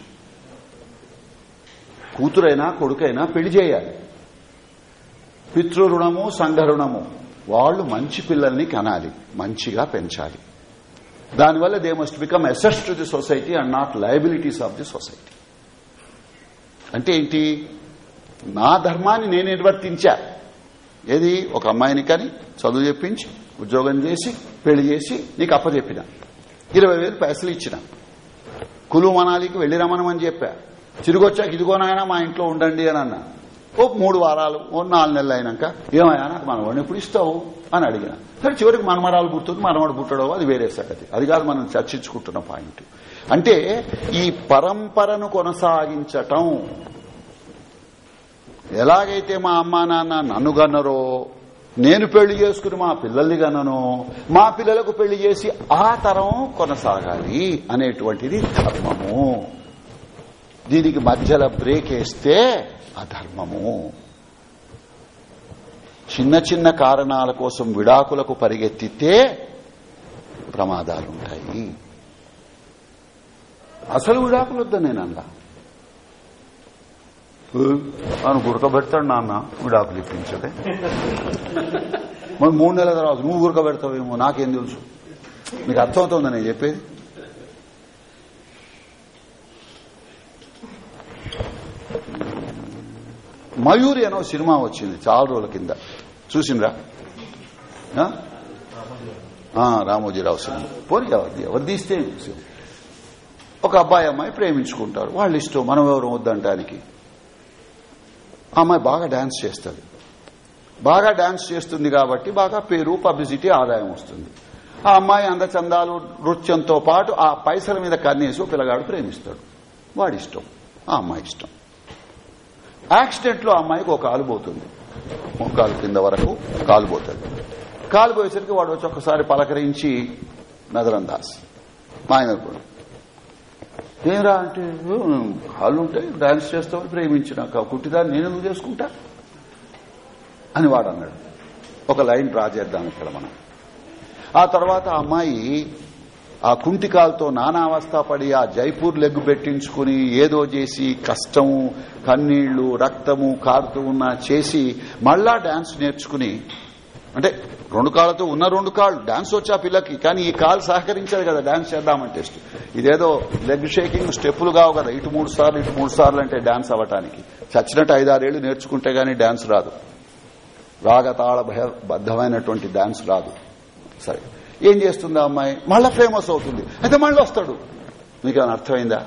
కూతురైనా కొడుకైనా పెళ్ళి చేయాలి. పితృరుణము సంఘరుణము వాళ్ళు మంచి పిల్లల్ని కనాలి మంచిగా పెంచాలి. దానివల్ల they must become assess to the society and not liabilities of the society అంటే ఏంటి? నా ధర్మాన్ని నేను నిర్వర్తించా. ఏది? ఒక అమ్మాయిని కానీ చదువు చెప్పించి ఉద్యోగం చేసి పెళ్ళి చేసి నీకు అప్పచెప్పిన ఇరవై వేలు పైసలు ఇచ్చిన. కులు మనాలికి వెళ్ళి రమణమని చెప్పా. తిరిగొచ్చాక ఇదిగోనాయనా మా ఇంట్లో ఉండండి అని అన్నా. ఓ మూడు వారాలు ఓ నాలుగు నెలలు అయినాక ఏమయ్యా నాకు మనవాడిని ఎప్పుడు ఇస్తావు? అని అడిగిన. సరే చివరికి మనమరాలు పుట్టదు మనవాడు పుట్టడో అది వేరే సంగతి. అది కాదు మనం చర్చించుకుంటున్న పాయింట్. అంటే ఈ పరంపరను కొనసాగించటం ఎలాగైతే మా అమ్మా నాన్న నన్ను గన్నరో నేను పెళ్ళి చేసుకుని మా పిల్లల్ని గనను మా పిల్లలకు పెళ్ళి చేసి ఆ తరం కొనసాగాలి అనేటువంటిది ధర్మము. దీనికి మధ్యలో బ్రేక్ వేస్తే అధర్మము చిన్న చిన్న కారణాల కోసం విడాకులకు పరిగెత్తితే ప్రమాదాలుంటాయి. అసలు విడాకులు వద్ద నేను అన్నా అని గురకబెడతాడు నాన్న విడాకులు ఇప్పించడే మరి మూడు నెలల తర్వాత నువ్వు గురకబెడతావేమో నాకేం తెలుసు. నీకు అర్థమవుతుందా నేను చెప్పేది? మయూరి అనో సినిమా వచ్చింది చాలా రోజుల కింద. చూసిండ్రా? రామోజీరావు సినిమా. పోనీ ఎవరిది? ఎవరు తీస్తే ఒక అబ్బాయి అమ్మాయి ప్రేమించుకుంటారు. వాళ్ళ ఇష్టం మనం ఎవరు వద్దంటానికి. ఆ అమ్మాయి బాగా డాన్స్ చేస్తుంది. బాగా డాన్స్ చేస్తుంది కాబట్టి బాగా పేరు పబ్లిసిటీ ఆదాయం వస్తుంది. ఆ అమ్మాయి అందచందాలు నృత్యంతో పాటు ఆ పైసల మీద కన్నేసి పిల్లగాడు ప్రేమిస్తాడు. వాడి ఇష్టం. ఆ అమ్మాయి ఇష్టం. యాక్సిడెంట్లో అమ్మాయికి ఒక కాలు పోతుంది. మోకాలు కింద వరకు కాలు పోతుంది. కాలు పోయేసరికి వాడు వచ్చి ఒకసారి పలకరించి నగరం దాస్ మా ఆయన కూడా ఏరా అంటే కాళ్ళు ఉంటాయి డాన్స్ చేస్తావు ప్రేమించినాక కుట్టిదాన్ని నేను ఎందుకు చేసుకుంటా? అని వాడు అన్నాడు. ఒక లైన్ డ్రా చేద్దాం ఇక్కడ మనం. ఆ తర్వాత అమ్మాయి ఆ కుంటికాలతో నానావస్థ పడి ఆ జైపూర్ లెగ్ పెట్టించుకుని ఏదో చేసి కష్టము కన్నీళ్ళు రక్తము కారుతూ ఉన్నా చేసి మళ్ళా డాన్స్ నేర్చుకుని అంటే రెండు కాళ్ళతో ఉన్న రెండు కాళ్ళు డాన్స్ వచ్చా పిల్లకి కానీ ఈ కాలు సహకరించారు కదా డాన్స్ చేద్దామంటే ఇదేదో లెగ్ షేకింగ్ స్టెప్పులు కావు కదా ఇటు మూడు సార్లు ఇటు మూడు సార్లు అంటే డాన్స్ అవ్వటానికి. చచ్చినట్టు ఐదారేళ్ళు నేర్చుకుంటే గానీ డాన్స్ రాదు. రాగతాళ బద్దమైనటువంటి డాన్స్ రాదు. సరే. ఏం చేస్తుంది ఆ అమ్మాయి? మళ్ళా ఫేమస్ అవుతుంది. అయితే మళ్ళీ వస్తాడు. మీకు ఏమైనా అర్థమైందా?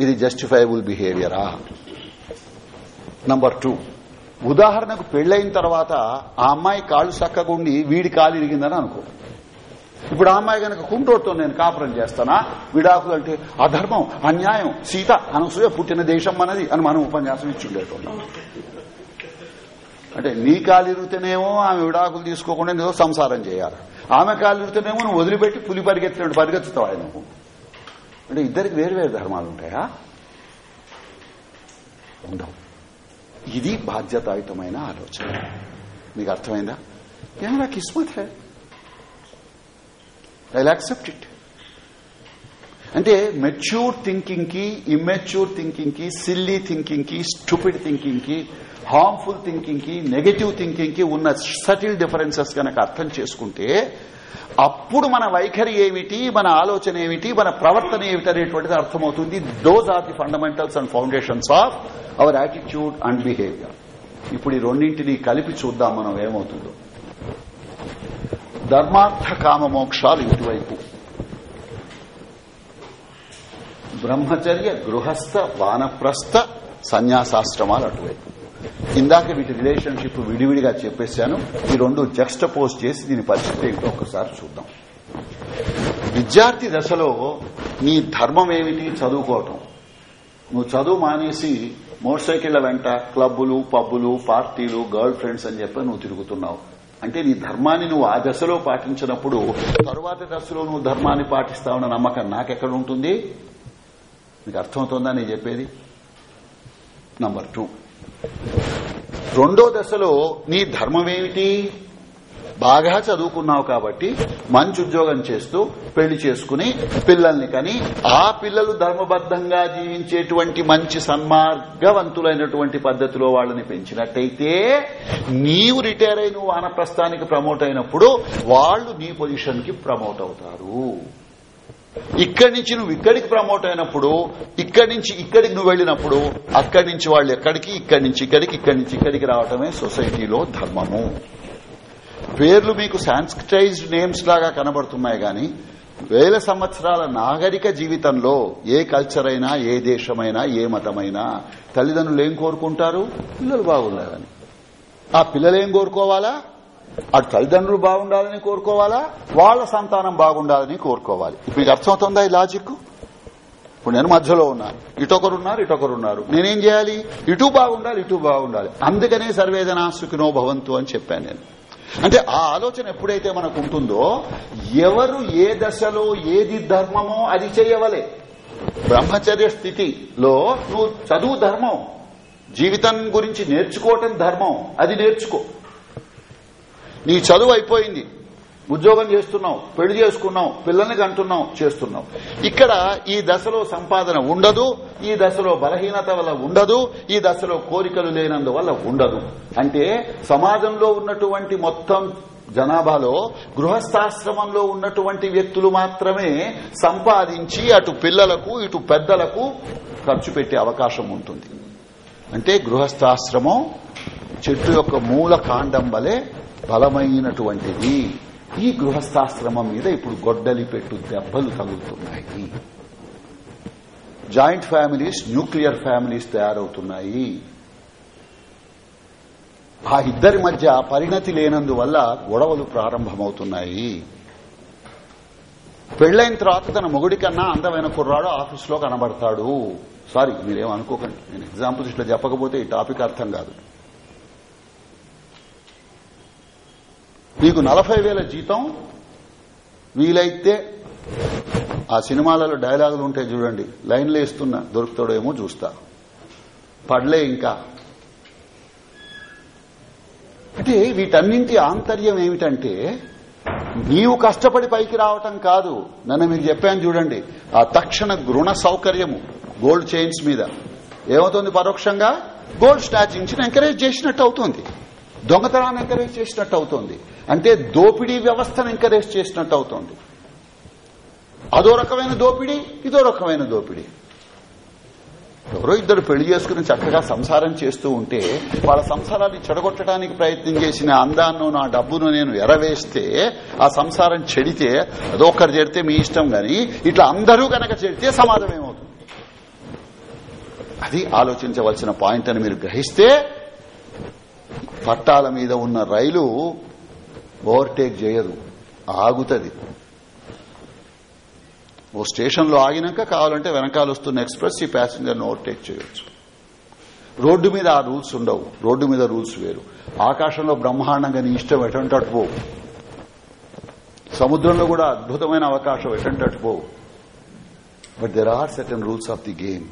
ఇది జస్టిఫైబుల్ బిహేవియరా నంబర్ టూ ఉదాహరణకు పెళ్ళైన తర్వాత ఆ అమ్మాయి కాళ్ళు చక్కగుండి వీడి కాలు ఇరిగిందని అనుకో. ఇప్పుడు ఆ అమ్మాయి కనుక కుంటోడుతో నేను కాపురం చేస్తానా? విడాకులు అంటే అధర్మం అన్యాయం సీత అనసూయ పుట్టిన దేశం మనది అని మనం ఉపన్యాసం ఇచ్చి అంటే నీ కాలు ఇరిగితేనేమో ఆమె విడాకులు తీసుకోకుండా నేను సంసారం చేయాలి. ఆమె కాలు నువ్వు వదిలిపెట్టి పులి పరిగెత్తినట్టు పరిగెత్తుతావు ఆయన అంటే ఇద్దరికి వేరు వేరు ధర్మాలు ఉంటాయా? ఉండవు. ఇది బాధ్యతాయుతమైన ఆలోచన. మీకు అర్థమైందా? ఏమన్నా కిస్మత్ హై? ఐ యాక్సెప్ట్ ఇట్ అంటే మెచ్యూర్ థింకింగ్కి ఇమ్మెచ్యూర్ థింకింగ్కి సిల్లీ థింకింగ్కి స్టూపిడ్ థింకింగ్కి హార్మ్ఫుల్ థింకింగ్కి నెగటివ్ థింకింగ్కి ఉన్న సటిల్ డిఫరెన్సెస్ కనుక అర్థం చేసుకుంటే అప్పుడు మన వైఖరి ఏమిటి మన ఆలోచన ఏమిటి మన ప్రవర్తన ఏమిటి అనేటువంటిది అర్థమవుతుంది. Those are the fundamentals and foundations of our attitude and behaviour ఇప్పుడు ఈ రెండింటినీ కలిపి చూద్దాం మనం ఏమవుతుందో. ధర్మార్థ కామ మోక్షాలు ఇటువైపు. బ్రహ్మచర్య గృహస్థ వానప్రస్థ సన్యాసాశ్రమాలు అటువైపు. ఇందాక వీటి రిలేషన్షిప్ విడివిడిగా చెప్పేశాను. ఈ రెండు జస్ట్ పోస్ట్ చేసి దీని పరిస్థితి ఏంటో ఒకసారి చూద్దాం. విద్యార్థి దశలో నీ ధర్మం ఏమిటి? చదువుకోవటం. నువ్వు చదువు మానేసి మోటార్ సైకిళ్ళ వెంట క్లబ్బులు పబ్బులు పార్టీలు గర్ల్ ఫ్రెండ్స్ అని చెప్పి నువ్వు తిరుగుతున్నావు. అంటే నీ ధర్మాన్ని నువ్వు ఆ దశలో పాటించినప్పుడు తరువాత దశలో నువ్వు ధర్మాన్ని పాటిస్తావన్న నమ్మకం నాకెక్కడ ఉంటుంది? మీకు అర్థమవుతుందా నేను చెప్పేది? నంబర్ టూ రెండో దశలో నీ ధర్మమేమిటి? బాగా చదువుకున్నావు కాబట్టి మంచి ఉద్యోగం చేస్తూ పెళ్ళి చేసుకుని పిల్లల్ని కని ఆ పిల్లలు ధర్మబద్దంగా జీవించేటువంటి మంచి సన్మార్గవంతులైనటువంటి పద్ధతిలో వాళ్ళని పెంచినట్టయితే నీవు రిటైర్ అయిన వానప్రస్థానికి ప్రమోట్ అయినప్పుడు వాళ్ళు నీ పొజిషన్కి ప్రమోట్ అవుతారు. ఇక్కడి నుంచి నువ్వు ఇక్కడికి ప్రమోట్ అయినప్పుడు ఇక్కడి నుంచి ఇక్కడికి నువ్వు వెళ్ళినప్పుడు అక్కడి నుంచి వాళ్ళు ఎక్కడికి ఇక్కడి నుంచి ఇక్కడికి ఇక్కడి నుంచి ఇక్కడికి రావటమే సొసైటీలో ధర్మము. పేర్లు మీకు సాంస్క్రైజ్డ్ నేమ్స్ లాగా కనబడుతున్నాయి గాని వేల సంవత్సరాల నాగరిక జీవితంలో ఏ కల్చర్ అయినా ఏ దేశమైనా ఏ మతమైనా తల్లిదండ్రులు ఏం కోరుకుంటారు? పిల్లలు బాగుండాలని. ఆ పిల్లలు ఏం కోరుకోవాలా? అటు తల్లిదండ్రులు బాగుండాలని కోరుకోవాలా? వాళ్ళ సంతానం బాగుండాలని కోరుకోవాలి. ఇప్పుడు మీకు అర్థమవుతుందా ఈ లాజిక్ ఇప్పుడు నేను మధ్యలో ఉన్నాను. ఇటొకరున్నారు ఇటొకరున్నారు. నేనేం చేయాలి? ఇటు బాగుండాలి ఇటు బాగుండాలి. అందుకనే సర్వేదనాశుకినో భవంతు అని చెప్పాను నేను. అంటే ఆ ఆలోచన ఎప్పుడైతే మనకు ఉంటుందో ఎవరు ఏ దశలో ఏది ధర్మమో అది చేయవలే. బ్రహ్మచర్య స్థితిలో నువ్వు చదువు ధర్మం. జీవితం గురించి నేర్చుకోవటం ధర్మం. అది నేర్చుకో. నీ చదువు అయిపోయింది. ఉద్యోగం చేస్తున్నావు పెళ్ళి చేసుకున్నావు పిల్లల్ని కంటున్నావు చేస్తున్నావు. ఇక్కడ ఈ దశలో సంపాదన ఉండదు ఈ దశలో బలహీనత వల్ల ఉండదు ఈ దశలో కోరికలు లేనందువల్ల ఉండదు. అంటే సమాజంలో ఉన్నటువంటి మొత్తం జనాభాలో గృహస్థాశ్రమంలో ఉన్నటువంటి వ్యక్తులు మాత్రమే సంపాదించి అటు పిల్లలకు ఇటు పెద్దలకు ఖర్చు పెట్టే అవకాశం ఉంటుంది. అంటే గృహస్థాశ్రమం చెట్టు యొక్క మూల కాండం వలె బలమైనటువంటిది. ఈ గృహస్థాశ్రమం మీద ఇప్పుడు గొడ్డలి పెట్టు దెబ్బలు తగులుతున్నాయి. జాయింట్ ఫ్యామిలీస్ న్యూక్లియర్ ఫ్యామిలీస్ తయారవుతున్నాయి. ఆ ఇద్దరి మధ్య పరిణతి లేనందువల్ల గొడవలు ప్రారంభమవుతున్నాయి. పెళ్ళైన తర్వాత తన మొగుడి కన్నా అందమైన కుర్రాడు ఆఫీసులో కనబడతాడు. సారీ మీరేం అనుకోకండి. నేను ఎగ్జాంపుల్స్ ఇట్లా చెప్పకపోతే ఈ టాపిక్ అర్థం కాదు. మీకు నలభై వేల జీతం వీలైతే ఆ సినిమాలలో డైలాగులు ఉంటాయి చూడండి. లైన్లు వేస్తున్నా దొరుకుతాడేమో చూస్తా. పడలే ఇంకా. అంటే వీటన్నింటి ఆంతర్యం ఏమిటంటే నీవు కష్టపడి పైకి రావటం కాదు. నన్ను మీకు చెప్పాను చూడండి. ఆ తక్షణ గృణ సౌకర్యము గోల్డ్ చైన్స్ మీద. ఏమవుతుంది పరోక్షంగా? గోల్డ్ స్టాచింగ్స్ ఎంకరేజ్ చేసినట్టు అవుతుంది. దొంగతనాన్ని ఎంకరేజ్ చేసినట్టు అవుతుంది. అంటే దోపిడీ వ్యవస్థను ఎంకరేజ్ చేసినట్టు అవుతుంది. అదో రకమైన దోపిడీ ఇదో రకమైన దోపిడీ. ఎవరో ఇద్దరు పెళ్ళి చేసుకుని చక్కగా సంసారం చేస్తూ ఉంటే వాళ్ళ సంసారాన్ని చెడగొట్టడానికి ప్రయత్నం చేసిన అందాన్ని నా డబ్బును నేను ఎరవేస్తే ఆ సంసారం చెడితే అదో ఒక్కరు చెడితే మీ ఇష్టం గాని ఇట్లా అందరూ గనక చెడితే సమాజం ఏమవుతుంది? అది ఆలోచించవలసిన పాయింట్ అని మీరు గ్రహిస్తే పట్టాల మీద ఉన్న రైలు ఓవర్టేక్ చేయదు ఆగుతుంది. ఓ స్టేషన్లో ఆగినాక కావాలంటే వెనకాల వస్తున్న ఎక్స్ప్రెస్ ఈ ప్యాసింజర్ను ఓవర్టేక్ చేయొచ్చు. రోడ్డు మీద ఆ రూల్స్ ఉండవు రోడ్డు మీద రూల్స్ వేరు. ఆకాశంలో బ్రహ్మాండంగా నీ ఇష్టం ఎటువంటి పోవు సముద్రంలో కూడా అద్భుతమైన అవకాశం ఎటువంటి పోవు but there are certain rules of the game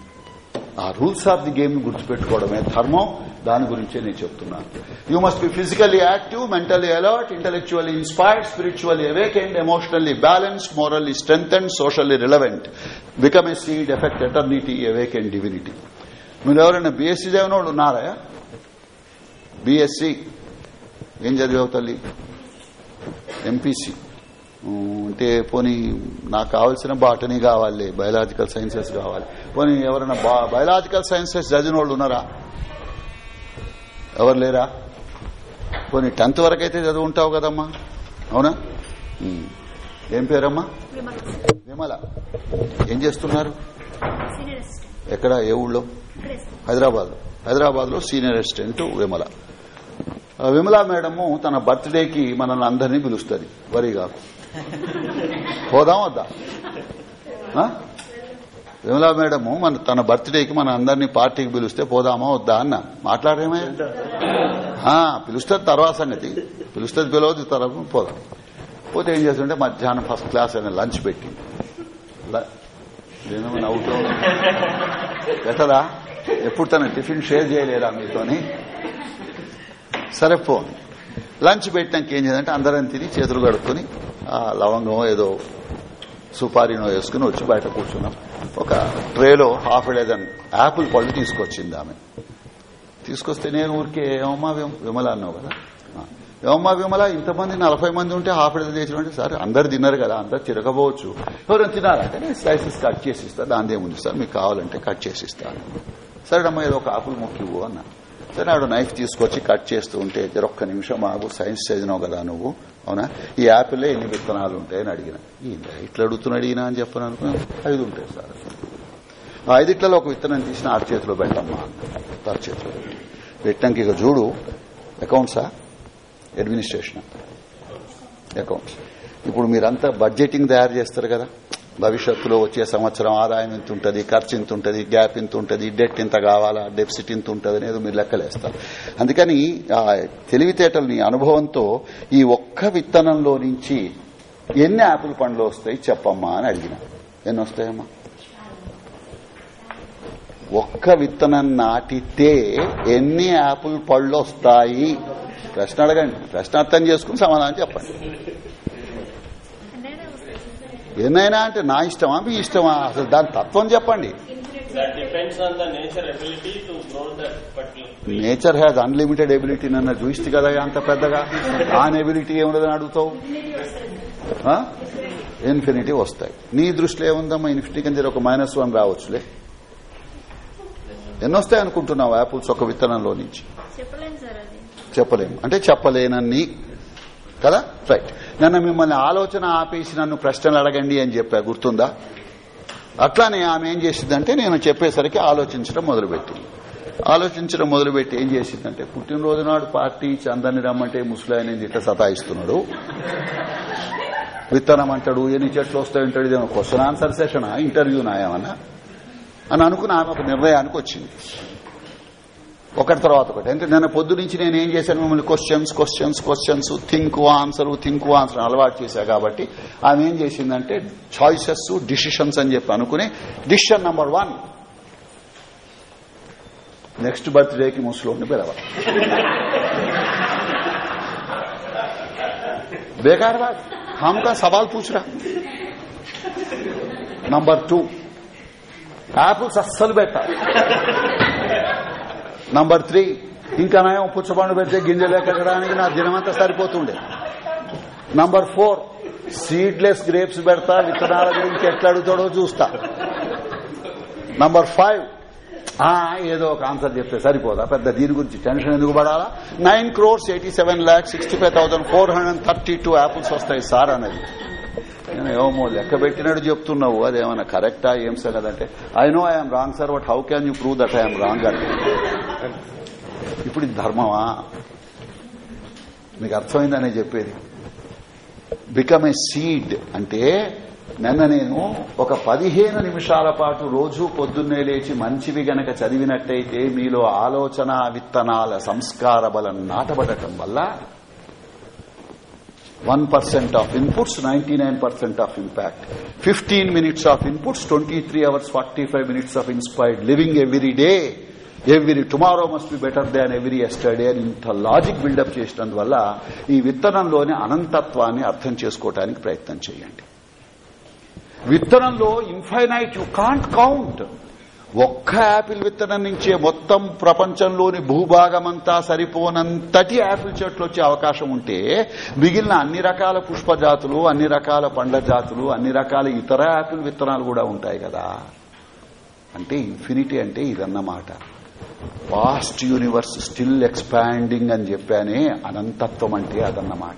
ఆ రూల్స్ ఆఫ్ ది గేమ్ గుర్తుపెట్టుకోవడమే ధర్మం. దాని గురించే నేను చెప్తున్నాను. You must be physically active mentally alert intellectually inspired spiritually awakened emotionally balanced morally strong and socially relevant become a seed effect eternity awakened divinity మీరు ఎవరైనా BSc చదివిన వాళ్ళు ఉన్నారా? బీఎస్సీ ఏం చదివావు తల్లి? ఎంపీసీ అంటే పోనీ నాకు కావాల్సిన బాటనీ కావాలి బయలాజికల్ సైన్సెస్ కావాలి. పోనీ ఎవరైనా బయలాజికల్ సైన్సెస్ చదివిన వాళ్ళు ఉన్నారా? ఎవరు లేరా? పోనీ టెన్త్ వరకు అయితే చదువుంటావు కదమ్మా. అవునా. ఏం పేరమ్మా? విమల. ఏం చేస్తున్నారు? ఎక్కడ? ఏ ఊళ్ళో? హైదరాబాద్ హైదరాబాద్. లో senior assistant Vimala. Vimala madam తన బర్త్డేకి మనల్ని అందరినీ పిలుస్తుంది. వరి కాకు పోదాం వద్దా? విమలా మేడము మన తన బర్త్డేకి మన అందరినీ పార్టీకి పిలిస్తే పోదామా వద్దా అన్న. మాట్లాడేమే పిలుస్తుంది తర్వాత సంగతి. పిలుస్తుంది పిలవద్దు తర్వాత పోదాం. పోతే ఏం చేస్తుంటే మధ్యాహ్నం ఫస్ట్ క్లాస్ అయిన లంచ్ పెట్టి. ఏమన్నా అవుతూ ఎప్పుడు తన టిఫిన్ షేర్ చేయలేదా మీతోని? సరే పో. లంచ్ పెట్టినాక ఏం చేయాలంటే అందరం తిని చేతులు కడుక్కొని లవంగం ఏదో సుపారీనో వేసుకుని వచ్చి బయట కూర్చున్నాం. ఒక ట్రేలో హాఫ్ డజన్ యాపిల్ పళ్ళు తీసుకొచ్చింది ఆమె. తీసుకొస్తే నేను ఊరికే ఏమమ్మా విమల అన్నావు కదా. ఏమమ్మా విమల ఇంతమంది నలభై మంది ఉంటే హాఫ్ డజన్ చేసినట్టు సార్ అందరు తిన్నారు కదా అందరు తిరగబోవచ్చు. ఎవరైనా తినాలంటే నేను స్లైసెస్ కట్ చేసి ఇస్తా దాని ఏముంది సార్? మీకు కావాలంటే కట్ చేసి ఇస్తాను సరే ఏదో ఒక ఆకులు ముక్కివ్వు అన్నా. సరే నాడు నైఫ్ తీసుకొచ్చి కట్ చేస్తూ ఉంటే జర ఒక్క నిమిషం ఆగు సైన్స్ చదివినావు కదా నువ్వు. అవునా? ఈ యాపిల్లో ఎన్ని విత్తనాలు ఉంటాయని అడిగిన. ఇట్లా అడుగుతున్నాడు ఈయన అని చెప్పని అనుకున్నా. ఐదు ఉంటాయి సార్. ఐదిట్లలో ఒక విత్తనం తీసిన ఆరు చేతిలో పెట్టమ్మా ఆరు చేతిలో పెట్టి. పెట్టాక ఇక చూడు. అకౌంట్సా అడ్మినిస్ట్రేషన్ అకౌంట్స్ ఇప్పుడు మీరంతా బడ్జెటింగ్ తయారు చేస్తారు కదా. భవిష్యత్తులో వచ్చే సంవత్సరం ఆదాయం ఎంత ఉంటుంది ఖర్చు ఎంత ఉంటుంది గ్యాప్ ఎంత ఉంటుంది డెట్ ఇంత కావాలా డెఫిసిట్ ఎంత ఉంటుంది అనేది మీరు లెక్కలేస్తారు. అందుకని ఆ తెలివితేటల్ని అనుభవంతో ఈ ఒక్క విత్తనంలో నుంచి ఎన్ని యాపిల్ పండ్లు వస్తాయి చెప్పమ్మా అని అడిగిన. ఎన్ని వస్తాయమ్మా? ఒక్క విత్తనం నాటితే ఎన్ని యాపిల్ పళ్ళు వస్తాయి? ప్రశ్న అడగండి. ప్రశ్న అర్థం చేసుకుని సమాధానం చెప్పండి. ఎన్నైనా అంటే నా ఇష్టమా మీ ఇష్టమా? అసలు దాని తత్వం చెప్పండి. నేచర్ హ్యాజ్ అన్లిమిటెడ్ ఎబిలిటీ నన్ను చూస్తే కదా అంత పెద్దగా. ఆన్ ఎబిలిటీ ఏముండదని అడుగుతావు? ఇన్ఫినిటీ వస్తాయి. నీ దృష్టిలో ఏముందమ్మా? ఇన్ఫినిటీ కింద ఒక మైనస్ వన్ రావచ్చులే. ఎన్ని వస్తాయి అనుకుంటున్నావు యాపిల్స్ ఒక విత్తనంలో నుంచి? చెప్పలేను సార్ అది. చెప్పలేము అంటే చెప్పలేనన్ని. కదా? రైట్. నన్ను మిమ్మల్ని ఆలోచన ఆపేసి నన్ను ప్రశ్నలు అడగండి అని చెప్పా గుర్తుందా? అట్లానే ఆమె ఏం చేసిందంటే నేను చెప్పేసరికి ఆలోచించడం మొదలుపెట్టింది. ఆలోచించడం మొదలుపెట్టి ఏం చేసిందంటే పుట్టినరోజు నాడు పార్టీ ఇచ్చి అందరిని రమ్మంటే ముసలాయన ఇట్లా సతాయిస్తున్నాడు. విత్తనం అంటాడు ఎన్ని చెట్లు వస్తాయంటాడు ఇదేమో క్వశ్చన్ ఆన్సర్ సెషన్ ఇంటర్వ్యూ నాయమన్నా అని అనుకుని ఆమె ఒక నిర్ణయానికి వచ్చింది. ఒకటి తర్వాత ఒకటి అంటే నిన్న పొద్దు నుంచి నేను ఏం చేశాను మిమ్మల్ని questions questions questions think answer think answer అలవాటు చేశా కాబట్టి ఆమె ఏం చేసిందంటే చాయిసెస్ డిసిషన్స్ అని చెప్పి అనుకుని డిసిషన్ నంబర్ వన్ నెక్స్ట్ బర్త్డేకి ముసలోని పిలవాలి బేకార్ బాత్ खामका सवाल पूछ रहा నంబర్ టూ యాపిల్స్ అస్సలు పెట్టాలి number three ఇంకా నయం పుచ్చబండు పెడితే గింజలు ఎక్కడానికి నా దినమంతా సరిపోతుండే. నంబర్ ఫోర్ సీడ్లెస్ గ్రేప్స్ పెడతా విత్తనాల గురించి ఎట్లా అడుగుతాడో చూస్తా నంబర్ ఫైవ్ ఏదో ఒక ఆన్సర్ చెప్తే సరిపోదా? పెద్ద దీని గురించి టెన్షన్ ఎందుకు పడాలా? Nine crores eighty seven lakh sixty five thousand four hundred thirty two apples వస్తాయి సార్ అనేది నేను ఏమో లెక్క పెట్టినట్టు చెప్తున్నావు అదేమన్నా కరెక్టా ఏం సార్ కదంటే I know I'm wrong sir but how can you prove that I'm wrong అంటే ఇప్పుడు ఇది ధర్మమా? మీకు అర్థమైందనే చెప్పేది. బికమ్ ఏ సీడ్ అంటే నిన్న నేను ఒక పదిహేను నిమిషాల పాటు రోజు పొద్దున్నే లేచి మంచివి గనక చదివినట్టయితే మీలో ఆలోచన విత్తనాల సంస్కార బలం నాటబడటం వల్ల one percent of inputs ninety nine percent of impact. Fifteen minutes of inputs twenty three hours forty five minutes of inspired living every day. Every tomorrow must be better than every yesterday అని ఇంత logic buildup చేసినందువల్ల ఈ విత్తనంలోని అనంతత్వాన్ని అర్థం చేసుకోవటానికి ప్రయత్నం చేయండి. విత్తనంలో infinite you can't count. ఒక్క apple విత్తనం నుంచే మొత్తం ప్రపంచంలోని భూభాగమంతా సరిపోనంతటి యాపిల్ చెట్లు వచ్చే అవకాశం ఉంటే మిగిలిన అన్ని రకాల పుష్ప జాతులు అన్ని రకాల పండ్ల జాతులు అన్ని రకాల ఇతర యాపిల్ విత్తనాలు కూడా ఉంటాయి కదా. అంటే ఇన్ఫినిటీ అంటే ఇదన్నమాట. వాస్ట్ యూనివర్స్ స్టిల్ ఎక్స్పాండింగ్ అని చెప్పానే అనంతత్వం అంటే అదన్నమాట.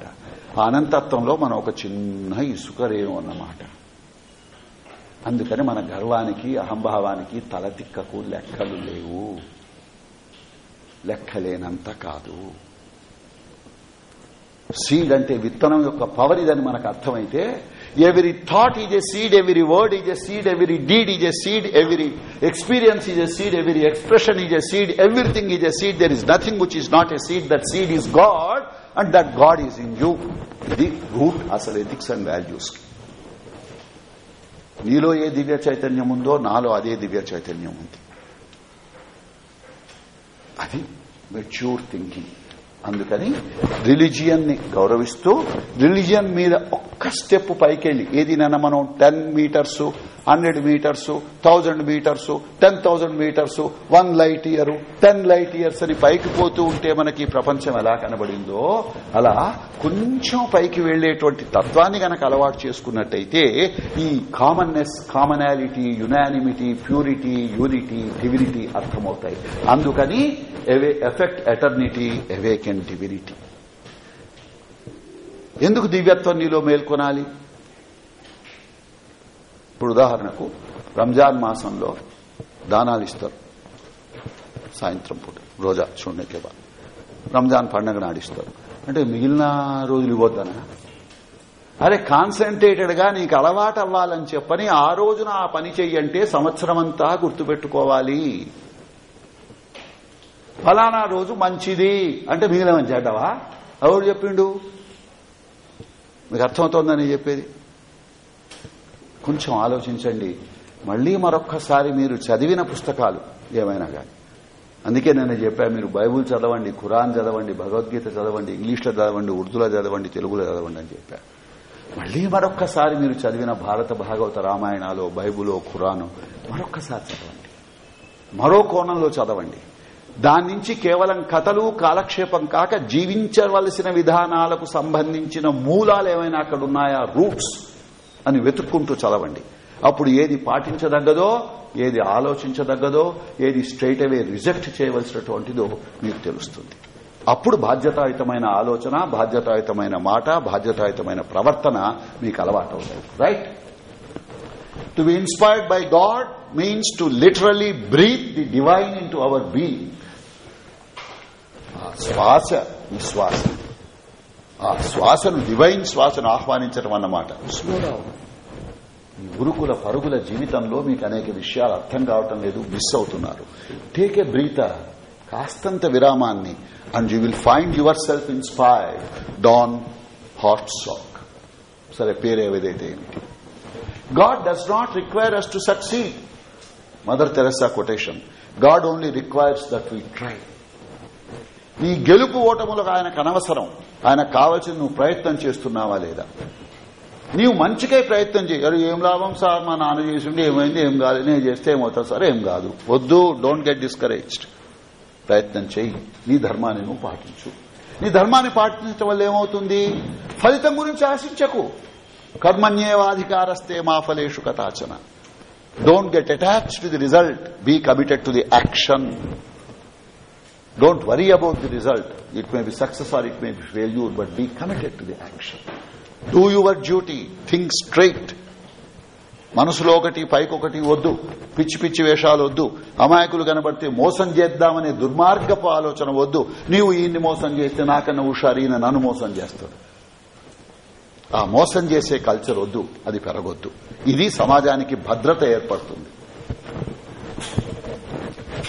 ఆ అనంతత్వంలో మనం ఒక చిన్న ఇసుక రేణు అన్నమాట. అందుకని మన గర్వానికి అహంభావానికి తలతిక్కకు లెక్కలు లేవు. లెక్కలేనంత కాదు. సీడ్ అంటే విత్తనం యొక్క పవర్ ఇదని మనకు అర్థమైతే every thought is a seed every word is a seed every deed is a seed every experience is a seed every expression is a seed everything is a seed there is nothing which is not a seed that seed is God and that God is in you ఇది root అసలు ethics and వాల్యూస్కి నీలో ఏ దివ్య చైతన్యం ఉందో నాలో అదే దివ్య చైతన్యం ఉంది అది మెచ్యూర్ థింకింగ్ అందుకని రిలీజియన్ని గౌరవిస్తూ రిలీజియన్ మీద ఒక్క స్టెప్ పైకెళ్ళి. నన్న మనం ten metres hundred metres thousand metres ten thousand metres one light year ten light years అని పైకి పోతూ ఉంటే మనకి ప్రపంచం ఎలా కనబడిందో అలా కొంచెం పైకి వెళ్ళేటువంటి తత్వాన్ని గనక అలవాటు చేసుకున్నట్టయితే ఈ commonness commonality unanimity purity unity divinity అర్థమవుతాయి. అందుకని ఎఫెక్ట్ ఎటర్నిటీ అవేకెన్ డివినిటీ ఎందుకు దివ్యత్వం నీలో మేల్కొనాలి? ఇప్పుడు ఉదాహరణకు రంజాన్ మాసంలో దానాలు ఇస్తారు. సాయంత్రం పూట రోజా చూడకే రంజాన్ పండగ నాడిస్తారు అంటే మిగిలిన రోజులు ఇవ్వద్దనా? అరే కాన్సన్ట్రేటెడ్గా నీకు అలవాటు అవ్వాలని చెప్పని ఆ రోజున ఆ పని చెయ్యంటే సంవత్సరం అంతా గుర్తుపెట్టుకోవాలి. ఫలానా రోజు మంచిది అంటే మిగిలిన చెడ్డవా ఎవరు చెప్పిండు? మీకు అర్థమవుతోందని చెప్పేది? కొంచెం ఆలోచించండి. మళ్ళీ మరొక్కసారి మీరు చదివిన పుస్తకాలు ఏమైనా కానీ అందుకే నేను చెప్పా మీరు బైబుల్ చదవండి ఖురాన్ చదవండి భగవద్గీత చదవండి ఇంగ్లీష్లో చదవండి ఉర్దూలో చదవండి తెలుగులో చదవండి అని చెప్పా. మళ్ళీ మరొక్కసారి మీరు చదివిన భారత భాగవత రామాయణాలు బైబులో ఖురాను మరొక్కసారి చదవండి. మరో కోణంలో చదవండి. దాని నుంచి కేవలం కథలు కాలక్షేపం కాక జీవించవలసిన విధానాలకు సంబంధించిన మూలాలు ఏమైనా అక్కడ ఉన్నాయా? రూట్స్. అని వెతుక్కుంటూ చదవండి. అప్పుడు ఏది పాటించదగ్గదో ఏది ఆలోచించదగ్గదో ఏది స్ట్రైట్ అవే రిజెక్ట్ చేయవలసినటువంటిదో మీకు తెలుస్తుంది. అప్పుడు బాధ్యతాయుతమైన ఆలోచన బాధ్యతాయుతమైన మాట బాధ్యతాయుతమైన ప్రవర్తన మీకు అలవాటవుతాయి. Right to be inspired by God means to literally breathe the divine into our being శ్వాస విశ్వాసం ఆ శ్వాసను డివైన్ శ్వాసను ఆహ్వానించడం అన్నమాట. గురుకుల ఈ పరుగుల జీవితంలో మీకు అనేక విషయాలు అర్థం కావటం లేదు మిస్ అవుతున్నారు. టేక్ ఏ బ్రీత కాస్తంత విరామాన్ని and you will find yourself inspired don హాట్ సాక్ సరే పేరు ఏదైతే ఏమిటి? God does not require us to succeed Mother Teresa quotation God only requires that we try ఈ గెలుపు ఓటములకు ఆయనకు అనవసరం ఆయనకు కావాల్సిన నువ్వు ప్రయత్నం చేస్తున్నావా లేదా? నీవు మంచికై ప్రయత్నం చేయరు ఏం లాభం సార్? మా నాన్న చేసిండే ఏమైంది? ఏం కాదు. నేను చేస్తే ఏమవుతా సార్? ఏం కాదు. వద్దు డోంట్ గెట్ డిస్కరేజ్డ్ ప్రయత్నం చేయి. నీ ధర్మాన్ని నువ్వు పాటించు. నీ ధర్మాన్ని పాటించడం వల్ల ఏమవుతుంది? ఫలితం గురించి ఆశించకు. కర్మణ్యేవాధికారస్తే మా ఫలేషు కథాచన. Don't get attached to the result be committed to the action don't worry about the result it may be success or it may be failure but be committed to the action do your duty think straight మనసులో ఒకటి పైకొకటి వద్దు. పిచ్చి పిచ్చి వేషాలు వద్దు. అమాయకులు కనబడితే మోసం చేద్దామనే దుర్మార్గపు ఆలోచన వద్దు. నీవు ఈయన్ని మోసం చేస్తే నాకన్నా హుషారు ఈయన నన్ను మోసం చేస్తాడు. ఆ మోసం చేసే కల్చర్ వద్దు. అది పెరగొద్దు. ఇది సమాజానికి భద్రత ఏర్పడుతుంది.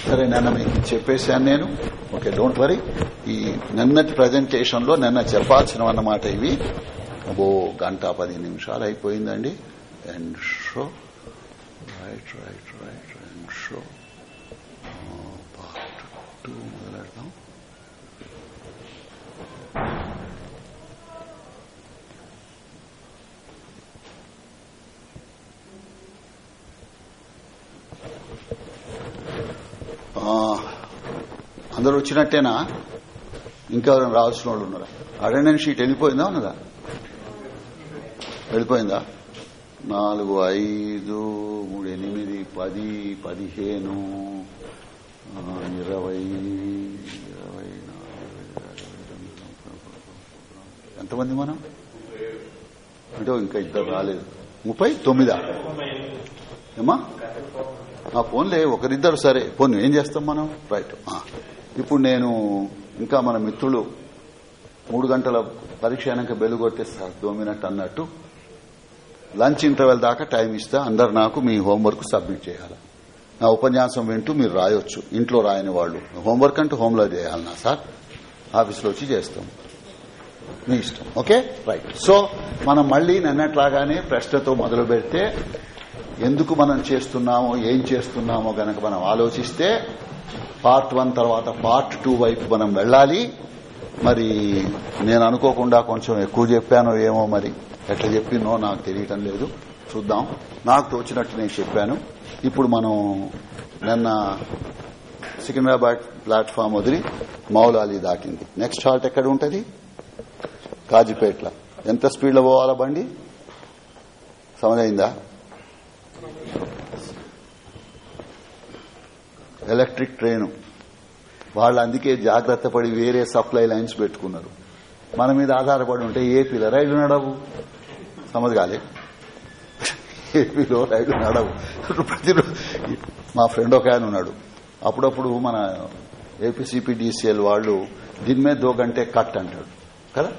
సరే నిన్న మీకు చెప్పేశాను నేను. Okay don't worry. ఈ నిన్నటి ప్రజెంటేషన్లో నిన్న చెప్పాల్సిన అన్నమాట ఇవి. అబో గంట పది నిమిషాలు అయిపోయిందండి. And so right right right and so part two మొదలెడదాం ఆ, అందరూ వచ్చినట్టేనా? ఇంకా ఎవరైనా రావాల్సిన వాళ్ళు ఉన్నారా? అటెండెన్స్ షీట్ వెళ్ళిపోయిందా ఉన్నదా? వెళ్ళిపోయిందా? నాలుగు ఐదు మూడు ఎనిమిది పది పదిహేను ఇరవై ఇరవై నాలుగు, ఎంతమంది మనం? అంటే ఇంకా ఇద్దరు రాలేదు. ముప్పై తొమ్మిదా? ఏమా ఆ ఫోన్లే ఒకరిద్దరు సరే. ఫోన్ ఏం చేస్తాం మనం? రైట్ ఆ. ఇప్పుడు నేను ఇంకా మన మిత్రులు మూడు గంటల పరీక్ష అయినాక బెల్లు సార్ దోమినట్టు అన్నట్టు. లంచ్ ఇంటర్వెల్ దాకా టైం ఇస్తే. అందరు నాకు మీ హోంవర్క్ సబ్మిట్ చేయాలి. నా ఉపన్యాసం వింటూ మీరు రాయొచ్చు. ఇంట్లో రాయని వాళ్ళు. హోంవర్క్ అంటూ హోంలో చేయాలి నా సార్. ఆఫీస్లో వచ్చి చేస్తాం. మీ ఇష్టం. ఓకే? రైట్ సో మనం మళ్ళీ నిన్నట్లాగానే ప్రశ్నతో మొదలు పెడితే ఎందుకు మనం చేస్తున్నామో ఏం చేస్తున్నామో గనక మనం ఆలోచిస్తే పార్ట్ వన్ తర్వాత పార్ట్ టూ వైపు మనం వెళ్ళాలి. మరి నేను అనుకోకుండా కొంచెం ఎక్కువ చెప్పానో ఏమో మరి ఎట్లా చెప్పినో నాకు తెలియటం లేదు. చూద్దాం. నాకు తోచినట్టు నేను చెప్పాను. ఇప్పుడు మనం నిన్న సికింద్రాబాద్ ప్లాట్ఫామ్ వదిలి మౌలాలి దాటింది. నెక్స్ట్ హాల్ట్ ఎక్కడ ఉంటుంది? కాజీపేట్ల. ఎంత స్పీడ్లో పోవాలా బండి? సమజైందా ఎలక్ట్రిక్ ట్రైను. వాళ్ళు అందుకే జాగ్రత్త పడి వేరే సప్లై లైన్స్ పెట్టుకున్నారు. మన మీద ఆధారపడి ఉంటే ఏపీలో రైళ్ళు నడవు. సమజగాలే ఏపీలో రైళ్ళు నడవు. ప్రతిరోజు మా ఫ్రెండ్ ఒక ఆయన ఉన్నాడు. అప్పుడప్పుడు మన ఏపీసీపీడీసీఎల్ వాళ్ళు దీని మీద దో గంటే కట్ అంటాడు. కదా?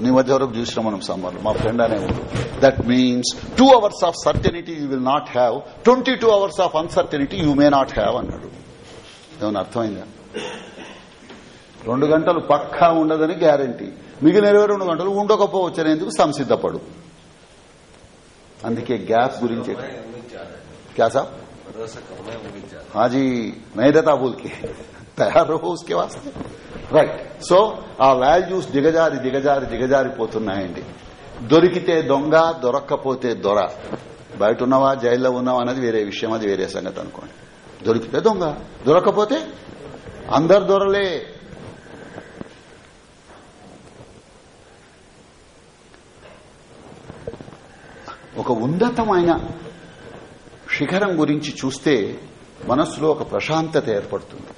నీ మధ్య వరకు చూసినాం మనం సమ్మర్లో మా ఫ్రెండ్ అనేవాడు that means two hours of certainty you will not have twenty two hours of uncertainty you may not have అన్నాడు. ఏమన్నా అర్థమైందా? రెండు గంటలు పక్కా ఉండదని గ్యారంటీ మిగిలిన ఇరవై రెండు గంటలు ఉండకపోవచ్చనేందుకు సంసిద్ధపడు? అందుకే గ్యాప్ గురించి క్యాసా హాజీ నైరతా బూల్కి. तैयार रहो उसके वास्ते రైట్ సో ఆ వాల్యూస్ దిగజారి దిగజారి దిగజారిపోతున్నాయండి దొరికితే దొంగ దొరక్కపోతే దొర బయట ఉన్నవా జైల్లో ఉన్నావా అనేది వేరే విషయం అది వేరే సంగతి అనుకోండి దొరికితే దొంగ దొరకపోతే అందరు దొరలే ఒక ఉన్నతమైన శిఖరం గురించి చూస్తే మనస్సులో ఒక ప్రశాంతత ఏర్పడుతుంది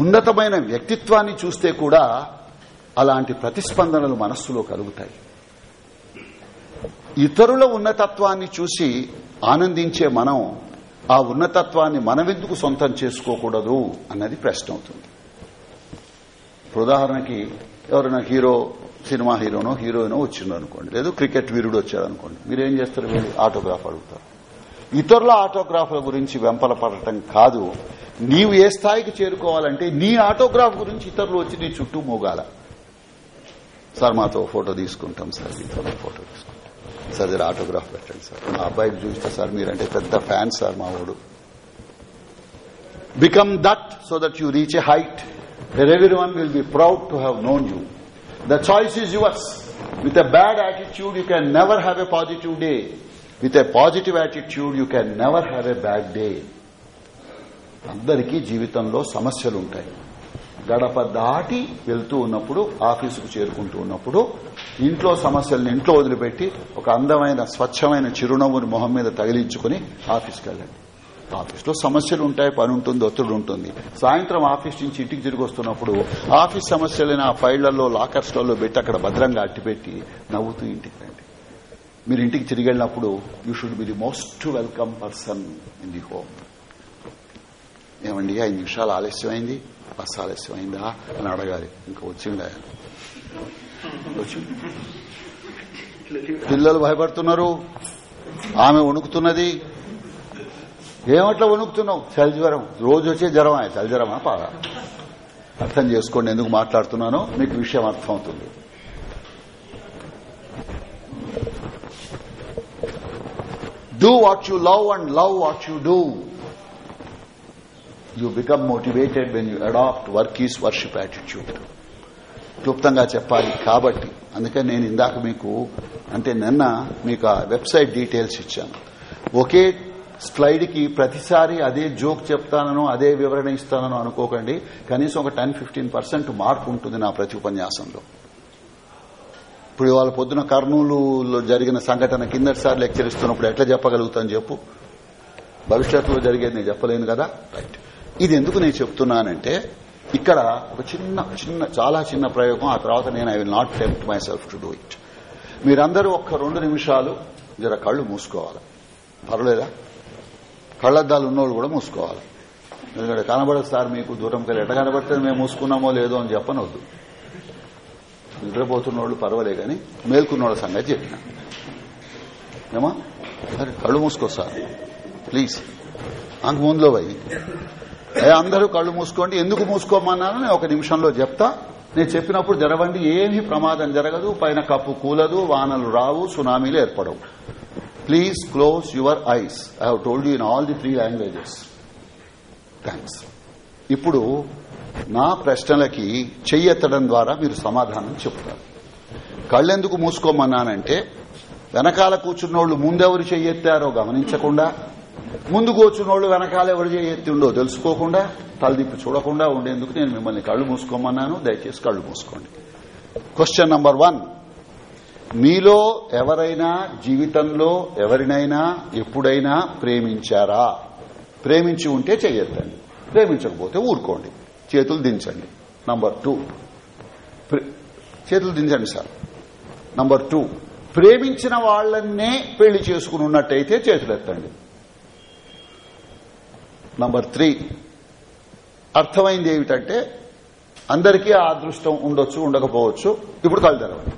ఉన్నతమైన వ్యక్తిత్వాన్ని చూస్తే కూడా అలాంటి ప్రతిస్పందనలు మనస్సులో కలుగుతాయి. ఇతరుల ఉన్నతత్వాన్ని చూసి ఆనందించే మనం ఆ ఉన్నతత్వాన్ని మనమెందుకు సొంతం చేసుకోకూడదు అన్నది ప్రశ్న అవుతుంది. ఉదాహరణకి ఎవరైనా హీరో సినిమా హీరోనో హీరోయినో వచ్చిండు అనుకోండి లేదు క్రికెట్ వీరుడు వచ్చాడు అనుకోండి మీరేం చేస్తారు వీళ్ళు? ఆటోగ్రాఫ్ అడుగుతారు. ఇతరుల ఆటోగ్రాఫ్ల గురించి వెంపల పడటం కాదు. నీవు ఏ స్థాయికి చేరుకోవాలంటే నీ ఆటోగ్రాఫ్ గురించి ఇతరులు వచ్చి నీ చుట్టూ మోగాల. సార్ మాతో ఫోటో తీసుకుంటాం సార్. మీతో ఫోటో తీసుకుంటాం. సార్ దగ్గర ఆటోగ్రాఫ్ పెట్టండి సార్. మా అబ్బాయికి చూస్తే సార్ మీరంటే పెద్ద ఫ్యాన్ సార్ మా వాడు become that so that you reach a height where everyone will be proud to have known you. The choice is with a bad attitude you can never have a positive day with a positive attitude you can never have a bad day అందరికీ జీవితంలో సమస్యలు ఉంటాయి గడప దాటి వెళ్తూ ఉన్నప్పుడు ఆఫీసుకు చేరుకుంటూ ఉన్నప్పుడు ఇంట్లో సమస్యలను ఇంట్లో వదిలిపెట్టి ఒక అందమైన స్వచ్ఛమైన చిరునవ్వుని మొహం మీద తగిలించుకుని ఆఫీస్కి వెళ్ళండి. ఆఫీస్లో సమస్యలు ఉంటాయి పని ఉంటుంది ఒత్తిడి ఉంటుంది సాయంత్రం ఆఫీస్ నుంచి ఇంటికి తిరిగి వస్తున్నప్పుడు ఆఫీస్ సమస్యలని ఆ ఫైళ్ళలో లాకర్స్లలో పెట్టి అక్కడ భద్రంగా అట్టిపెట్టి నవ్వుతూ ఇంటికి మీరు ఇంటికి తిరిగి వెళ్ళినప్పుడు you should be the most welcome person in the home ఏమండి ఐదు నిమిషాలు ఆలస్యమైంది? బస్సు ఆలస్యమైందా? అని అడగాలి. ఇంకా వచ్చిందా? పిల్లలు భయపడుతున్నారు. ఆమె వణుకుతున్నది. ఏమట్లా వణుకుతున్నావు? చలి జ్వరం. రోజు వచ్చే జ్వరమా. చలి జ్వరమా? బాగా అర్థం చేసుకోండి ఎందుకు మాట్లాడుతున్నానో? మీకు విషయం అర్థమవుతుంది. Do what you love and love what you do you become motivated when you adopt work is worship attitude క్లుప్తంగా చెప్పాలి కాబట్టి. అందుకని నేను ఇందాక మీకు అంటే నిన్న మీకు ఆ వెబ్సైట్ డీటెయిల్స్ ఇచ్చాను. ఒకే స్లైడ్కి ప్రతిసారి అదే జోక్ చెప్తానను అదే వివరణ ఇస్తానను అనుకోకండి. కనీసం ఒక టెన్ ఫిఫ్టీన్ పర్సెంట్ మార్పు ఉంటుంది నా ప్రతి ఉపన్యాసంలో. ఇప్పుడు వాళ్ళ పొద్దున కర్నూలులో జరిగిన సంఘటన కిందటిసారి లెక్చర్ ఇస్తున్నప్పుడు ఎట్లా చెప్పగలుగుతాను చెప్పు? భవిష్యత్తులో జరిగేది నేను చెప్పలేను కదా? రైట్ ఇది ఎందుకు నేను చెప్తున్నానంటే ఇక్కడ ఒక చిన్న చిన్న చాలా చిన్న ప్రయోగం ఆ తర్వాత నేను I will not tempt myself to do it మీరందరూ ఒక్క రెండు నిమిషాలు జర కళ్ళు మూసుకోవాలి. పర్లేదా? కళ్ళద్దాలు ఉన్నోళ్ళు కూడా మూసుకోవాలి. ఎందుకంటే కనబడదు సార్ మీకు దూరం కలిగి ఎట్లా కనబడితే మేము మూసుకున్నామో లేదో అని చెప్పనవద్దు నిద్రపోతున్నోళ్ళు పర్వాలే కానీ మేల్కున్నోళ్ళ సంగతి చెప్పిన. ఏమా? సరే కళ్ళు మూసుకో సార్. ప్లీజ్. అంక ముందులో పోయి. అందరూ కళ్ళు మూసుకోండి. ఎందుకు మూసుకోమన్నాను? నేను ఒక నిమిషంలో చెప్తా. నేను చెప్పినప్పుడు జరగండి ఏమీ ప్రమాదం జరగదు. పైన కప్పు కూలదు వానలు రావు సునామీలు ఏర్పడవు. Please close your eyes I hold told you in all the three languages thanks ఇప్పుడు నా ప్రశ్నలకి చెయ్యెత్తడం ద్వారా మీరు సమాధానం చెప్తారు కళ్ళెందుకు మూసుకోమన్నానంటే వెనకాల కూర్చున్నోళ్ళు ముందెవరు చెయ్యెత్తారో గమనించకుండా ముందు కూర్చున్నోళ్ళు వెనకాల ఎవరు చేయెత్తి ఉండో తెలుసుకోకుండా తలదిప్పి చూడకుండా ఉండేందుకు నేను మిమ్మల్ని కళ్ళు మూసుకోమన్నాను. దయచేసి కళ్ళు మూసుకోండి. క్వశ్చన్ నంబర్ వన్ మీలో ఎవరైనా జీవితంలో ఎవరినైనా ఎప్పుడైనా ప్రేమించారా? ప్రేమించి ఉంటే చెయ్యొద్దండి ప్రేమించకపోతే ఊరుకోండి. చేతులు దించండి. నంబర్ టూ చేతులు దించండి సార్. నంబర్ టూ ప్రేమించిన వాళ్ళన్నే పెళ్ళి చేసుకుని ఉన్నట్టయితే చేతులు ఎత్తండి. నంబర్ త్రీ అర్థమైంది ఏమిటంటే అందరికీ ఆ అదృష్టం ఉండొచ్చు ఉండకపోవచ్చు. ఇప్పుడు కళ్ళు తెరవండి.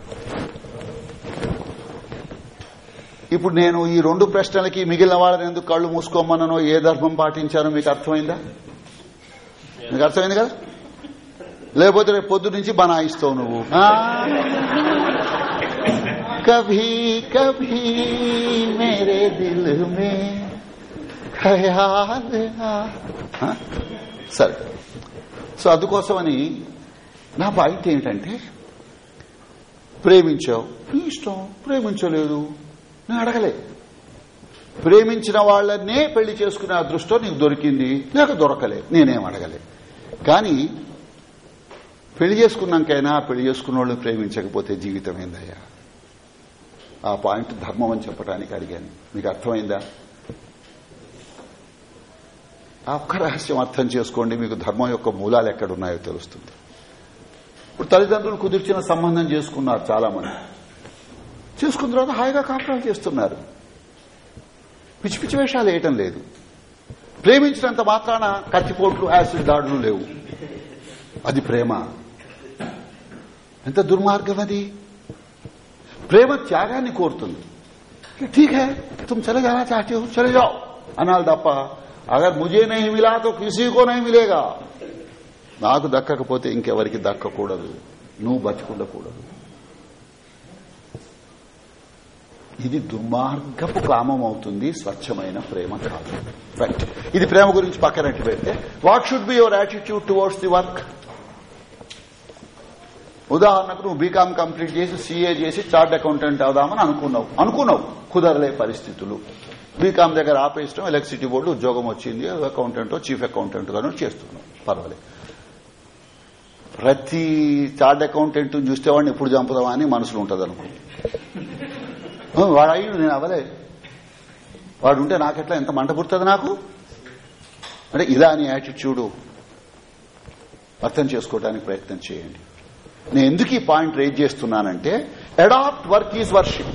ఇప్పుడు నేను ఈ రెండు ప్రశ్నలకి మిగిలిన వాళ్ళని ఎందుకు కళ్ళు మూసుకోమన్నానో ఏ ధర్మం పాటించానో మీకు అర్థమైందా? నీకు అర్థమైంది కదా? లేకపోతే రేపు పొద్దు నుంచి బనాయిస్తావు నువ్వు. కభీ కభీ మేరే దిల్ మే ఖయాల్ సరే. సో అందుకోసమని నా బాధ్యత ఏంటంటే ప్రేమించావు. నీ ఇష్టం ప్రేమించలేదు. నేను అడగలే. ప్రేమించిన వాళ్ళనే పెళ్ళి చేసుకునే అదృష్టం నీకు దొరికింది. లేక దొరకలే. నేనేం అడగలే. కానీ పెళ్ళి చేసుకున్నాకైనా పెళ్ళి చేసుకున్న వాళ్ళని ప్రేమించకపోతే జీవితం ఏందయ్యా? ఆ పాయింట్ ధర్మం అని చెప్పడానికి అడిగాను. మీకు అర్థమైందా? ఆ ఒక్క రహస్యం అర్థం చేసుకోండి. మీకు ధర్మం యొక్క మూలాలు ఎక్కడున్నాయో తెలుస్తుంది. ఇప్పుడు తల్లిదండ్రులు కుదిర్చిన సంబంధం చేసుకున్నారు చాలా మంది చేసుకున్న తర్వాత హాయిగా కాపురాలు చేస్తున్నారు. పిచ్చి పిచ్చి వేషాలు వేయటం లేదు. ప్రేమించినంత మాత్రాన కత్తిపోట్లు యాసిడ్ దాడులు లేవు. అది ప్రేమ. ఎంత దుర్మార్గం అది? ప్రేమ త్యాగాన్ని కోరుతుంది. ఠీక్ హై తుమ్ చలే జానా చాహతే అనాలి తప్ప అగర్ ముజే నహీ మిలా తో కిసీకో నహీ మిలేగా. నాకు దక్కకపోతే ఇంకెవరికి దక్కకూడదు. నువ్వు బతికుండకూడదు. ఇది దుర్మార్గపు కామం అవుతుంది స్వచ్ఛమైన ప్రేమ కాదు. రైట్ ఇది ప్రేమ గురించి పక్కనట్టు పెడితే what should be your attitude towards the work ఉదాహరణకు నువ్వు బీకామ్ కంప్లీట్ చేసి సీఏ చేసి చార్ట్ అకౌంటెంట్ అవుదామని అనుకున్నావు. అనుకున్నావు. కుదరలే పరిస్థితులు. బీకామ్ దగ్గర ఆపేయడం ఎలక్ట్రిసిటీ బోర్డు ఉద్యోగం వచ్చింది అకౌంటెంట్ చీఫ్ అకౌంటెంట్ గాను చేస్తున్నావు. పర్వాలేదు. ప్రతి చార్ట్ అకౌంటెంట్ చూస్తే వాడిని ఎప్పుడు చంపుదామని అని మనసులో ఉంటుంది అనుకో వాడు అయ్యుడు నేను అవ్వలే. వాడు ఉంటే నాకెట్లా ఎంత మంట పుడుతుంది నాకు? అంటే ఇదా అని యాటిట్యూడు అర్థం చేసుకోవడానికి ప్రయత్నం చేయండి. నేను ఎందుకు ఈ పాయింట్ రేజ్ చేస్తున్నానంటే అడాప్ట్ వర్క్ ఈజ్ వర్షిప్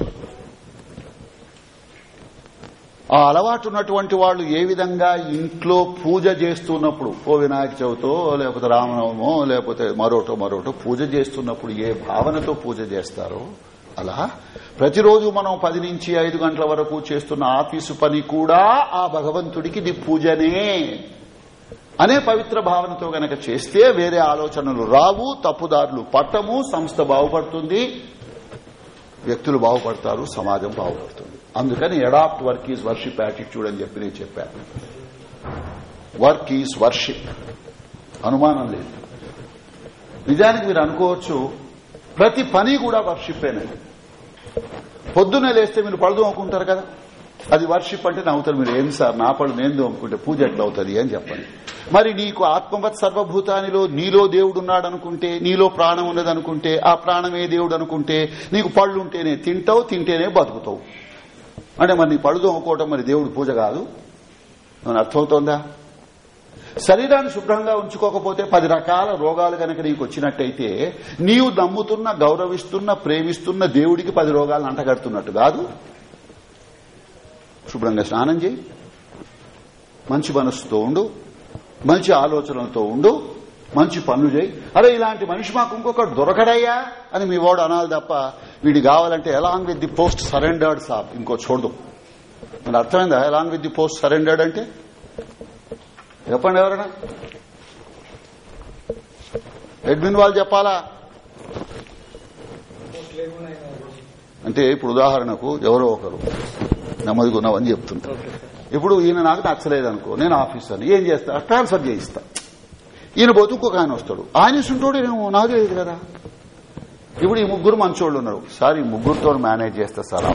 ఆ అలవాటు ఉన్నటువంటి వాళ్ళు ఏ విధంగా ఇంట్లో పూజ చేస్తున్నప్పుడు ఓ వినాయక చవితో లేకపోతే రామనవమో లేకపోతే మరోటో మరోటో పూజ చేస్తున్నప్పుడు ఏ భావనతో పూజ చేస్తారో అలా ప్రతిరోజు మనం పది నుంచి ఐదు గంటల వరకు చేస్తున్న ఆఫీసు పని కూడా ఆ భగవంతుడికి ఇది పూజనే అనే పవిత్ర భావనతో గనక చేస్తే వేరే ఆలోచనలు రావు తప్పుదారులు పట్టము సంస్థ బాగుపడుతుంది వ్యక్తులు బాగుపడతారు సమాజం బాగుపడుతుంది. అందుకని adopt work is worship attitude అని చెప్పి నేను చెప్పాను. Work is worship. అనుమానం లేదు. నిజానికి మీరు అనుకోవచ్చు ప్రతి పని కూడా వర్షిప్పేనండి. పొద్దున్నే లేస్తే మీరు పళ్ళు దోముకుంటారు కదా. అది వర్షిప్ అంటే నవ్వుతారు మీరు ఏం సార్ నా పళ్ళు నేను దోముకుంటే పూజ ఎట్లా అవుతుంది? అని చెప్పండి. మరి నీకు ఆత్మవత్ సర్వభూతానిలో నీలో దేవుడున్నాడు అనుకుంటే నీలో ప్రాణం ఉన్నదనుకుంటే ఆ ప్రాణమే దేవుడు అనుకుంటే నీకు పళ్ళు ఉంటేనే తింటావు తింటేనే బతుకుతావు. అంటే మరి నీ పళ్ళు దోముకోవటం మరి దేవుడు పూజ కాదు? అని అర్థమవుతోందా? శరీరాన్ని శుభ్రంగా ఉంచుకోకపోతే పది రకాల రోగాలు కనుక నీకు వచ్చినట్టయితే నీవు నమ్ముతున్న గౌరవిస్తున్న ప్రేమిస్తున్న దేవుడికి పది రోగాలను అంటగడుతున్నట్టు కాదు. శుభ్రంగా స్నానం చేయి. మంచి మనస్సుతో ఉండు. మంచి ఆలోచనలతో ఉండు. మంచి పనులు చేయి. అరే ఇలాంటి మనిషి మాకు ఇంకొకటి దొరకడయ్యా అని మీ వాడు అనాలి తప్ప వీడి కావాలంటే along with the post surrendered సాబ్. ఇంకో చూడదు. మరి అర్థమైందా? Along with the post surrendered అంటే? చెప్పండి ఎవరైనా? అడ్మిన్ వాళ్ళు చెప్పాలా? అంటే ఇప్పుడు ఉదాహరణకు ఎవరో ఒకరు నెమ్మదిగున్నావని చెప్తుంటారు. ఇప్పుడు ఈయన నాకు నచ్చలేదు అనుకో నేను ఆఫీసర్ని ఏం చేస్తా? ట్రాన్స్ఫర్ చేయిస్తా. ఈయన పోతే ఇంకొక ఆయన వస్తాడు. ఆయన ఇస్తుంటాడు నేను నాకు తెలియదు కదా. ఇప్పుడు ఈ ముగ్గురు మంచోళ్ళు ఉన్నారు. సార్ ఈ ముగ్గురుతో మేనేజ్ చేస్తా సార్ ఆ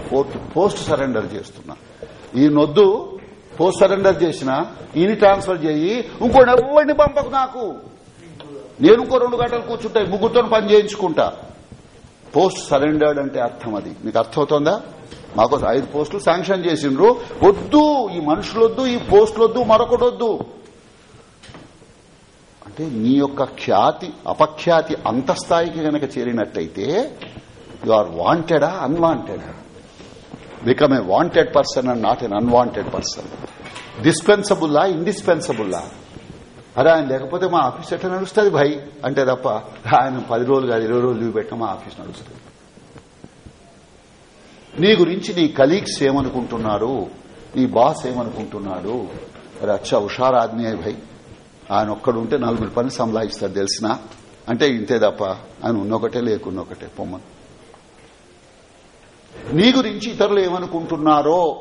పోస్ట్ సరెండర్ చేస్తున్నా. ఈయనొద్దు పోస్ట్ సరెండర్ చేసిన ఈయన ట్రాన్స్ఫర్ చేయి ఇంకో ఎవరిని పంపకు నాకు. నేను ఇంకో రెండు గంటలు కూర్చుంటాయి ముగ్గురుతో పని చేయించుకుంటా. పోస్ట్ సరెండర్డ్ అంటే అర్థం అది. మీకు అర్థమవుతోందా? మాకు ఐదు పోస్టులు శాంక్షన్ చేసిండ్రు. వద్దు ఈ మనుషులొద్దు ఈ పోస్టులొద్దు మరొకటొద్దు. అంటే నీ యొక్క ఖ్యాతి అపఖ్యాతి అంతస్థాయికి గనక చేరినట్టయితే యు ఆర్ వాంటెడా అన్వాంటెడా become a wanted person and not an unwanted person డిస్పెన్సబుల్లా ఇండిస్పెన్సబుల్లా అరే ఆయన లేకపోతే మా ఆఫీస్ ఎట్లా నడుస్తుంది భయ్? అంటే తప్ప ఆయన పది రోజులు కాదు ఇరవై రోజులు లీవ్ పెట్టిన మా ఆఫీస్ నడుస్తుంది. నీ గురించి నీ కలీగ్స్ ఏమనుకుంటున్నారు? నీ బాస్ ఏమనుకుంటున్నాడు? అరే అచ్చా హుషార్ ఆద్మీ భయ్. ఆయన ఒక్కడుంటే నలుగురు పని సంలాయిస్తాడు తెలిసిన? అంటే ఇంతే తప్ప ఆయన ఉన్నొకటే లేకున్నొకటే పొమ్మను. నీ గురించి ఇతరులు ఏమనుకుంటున్నారో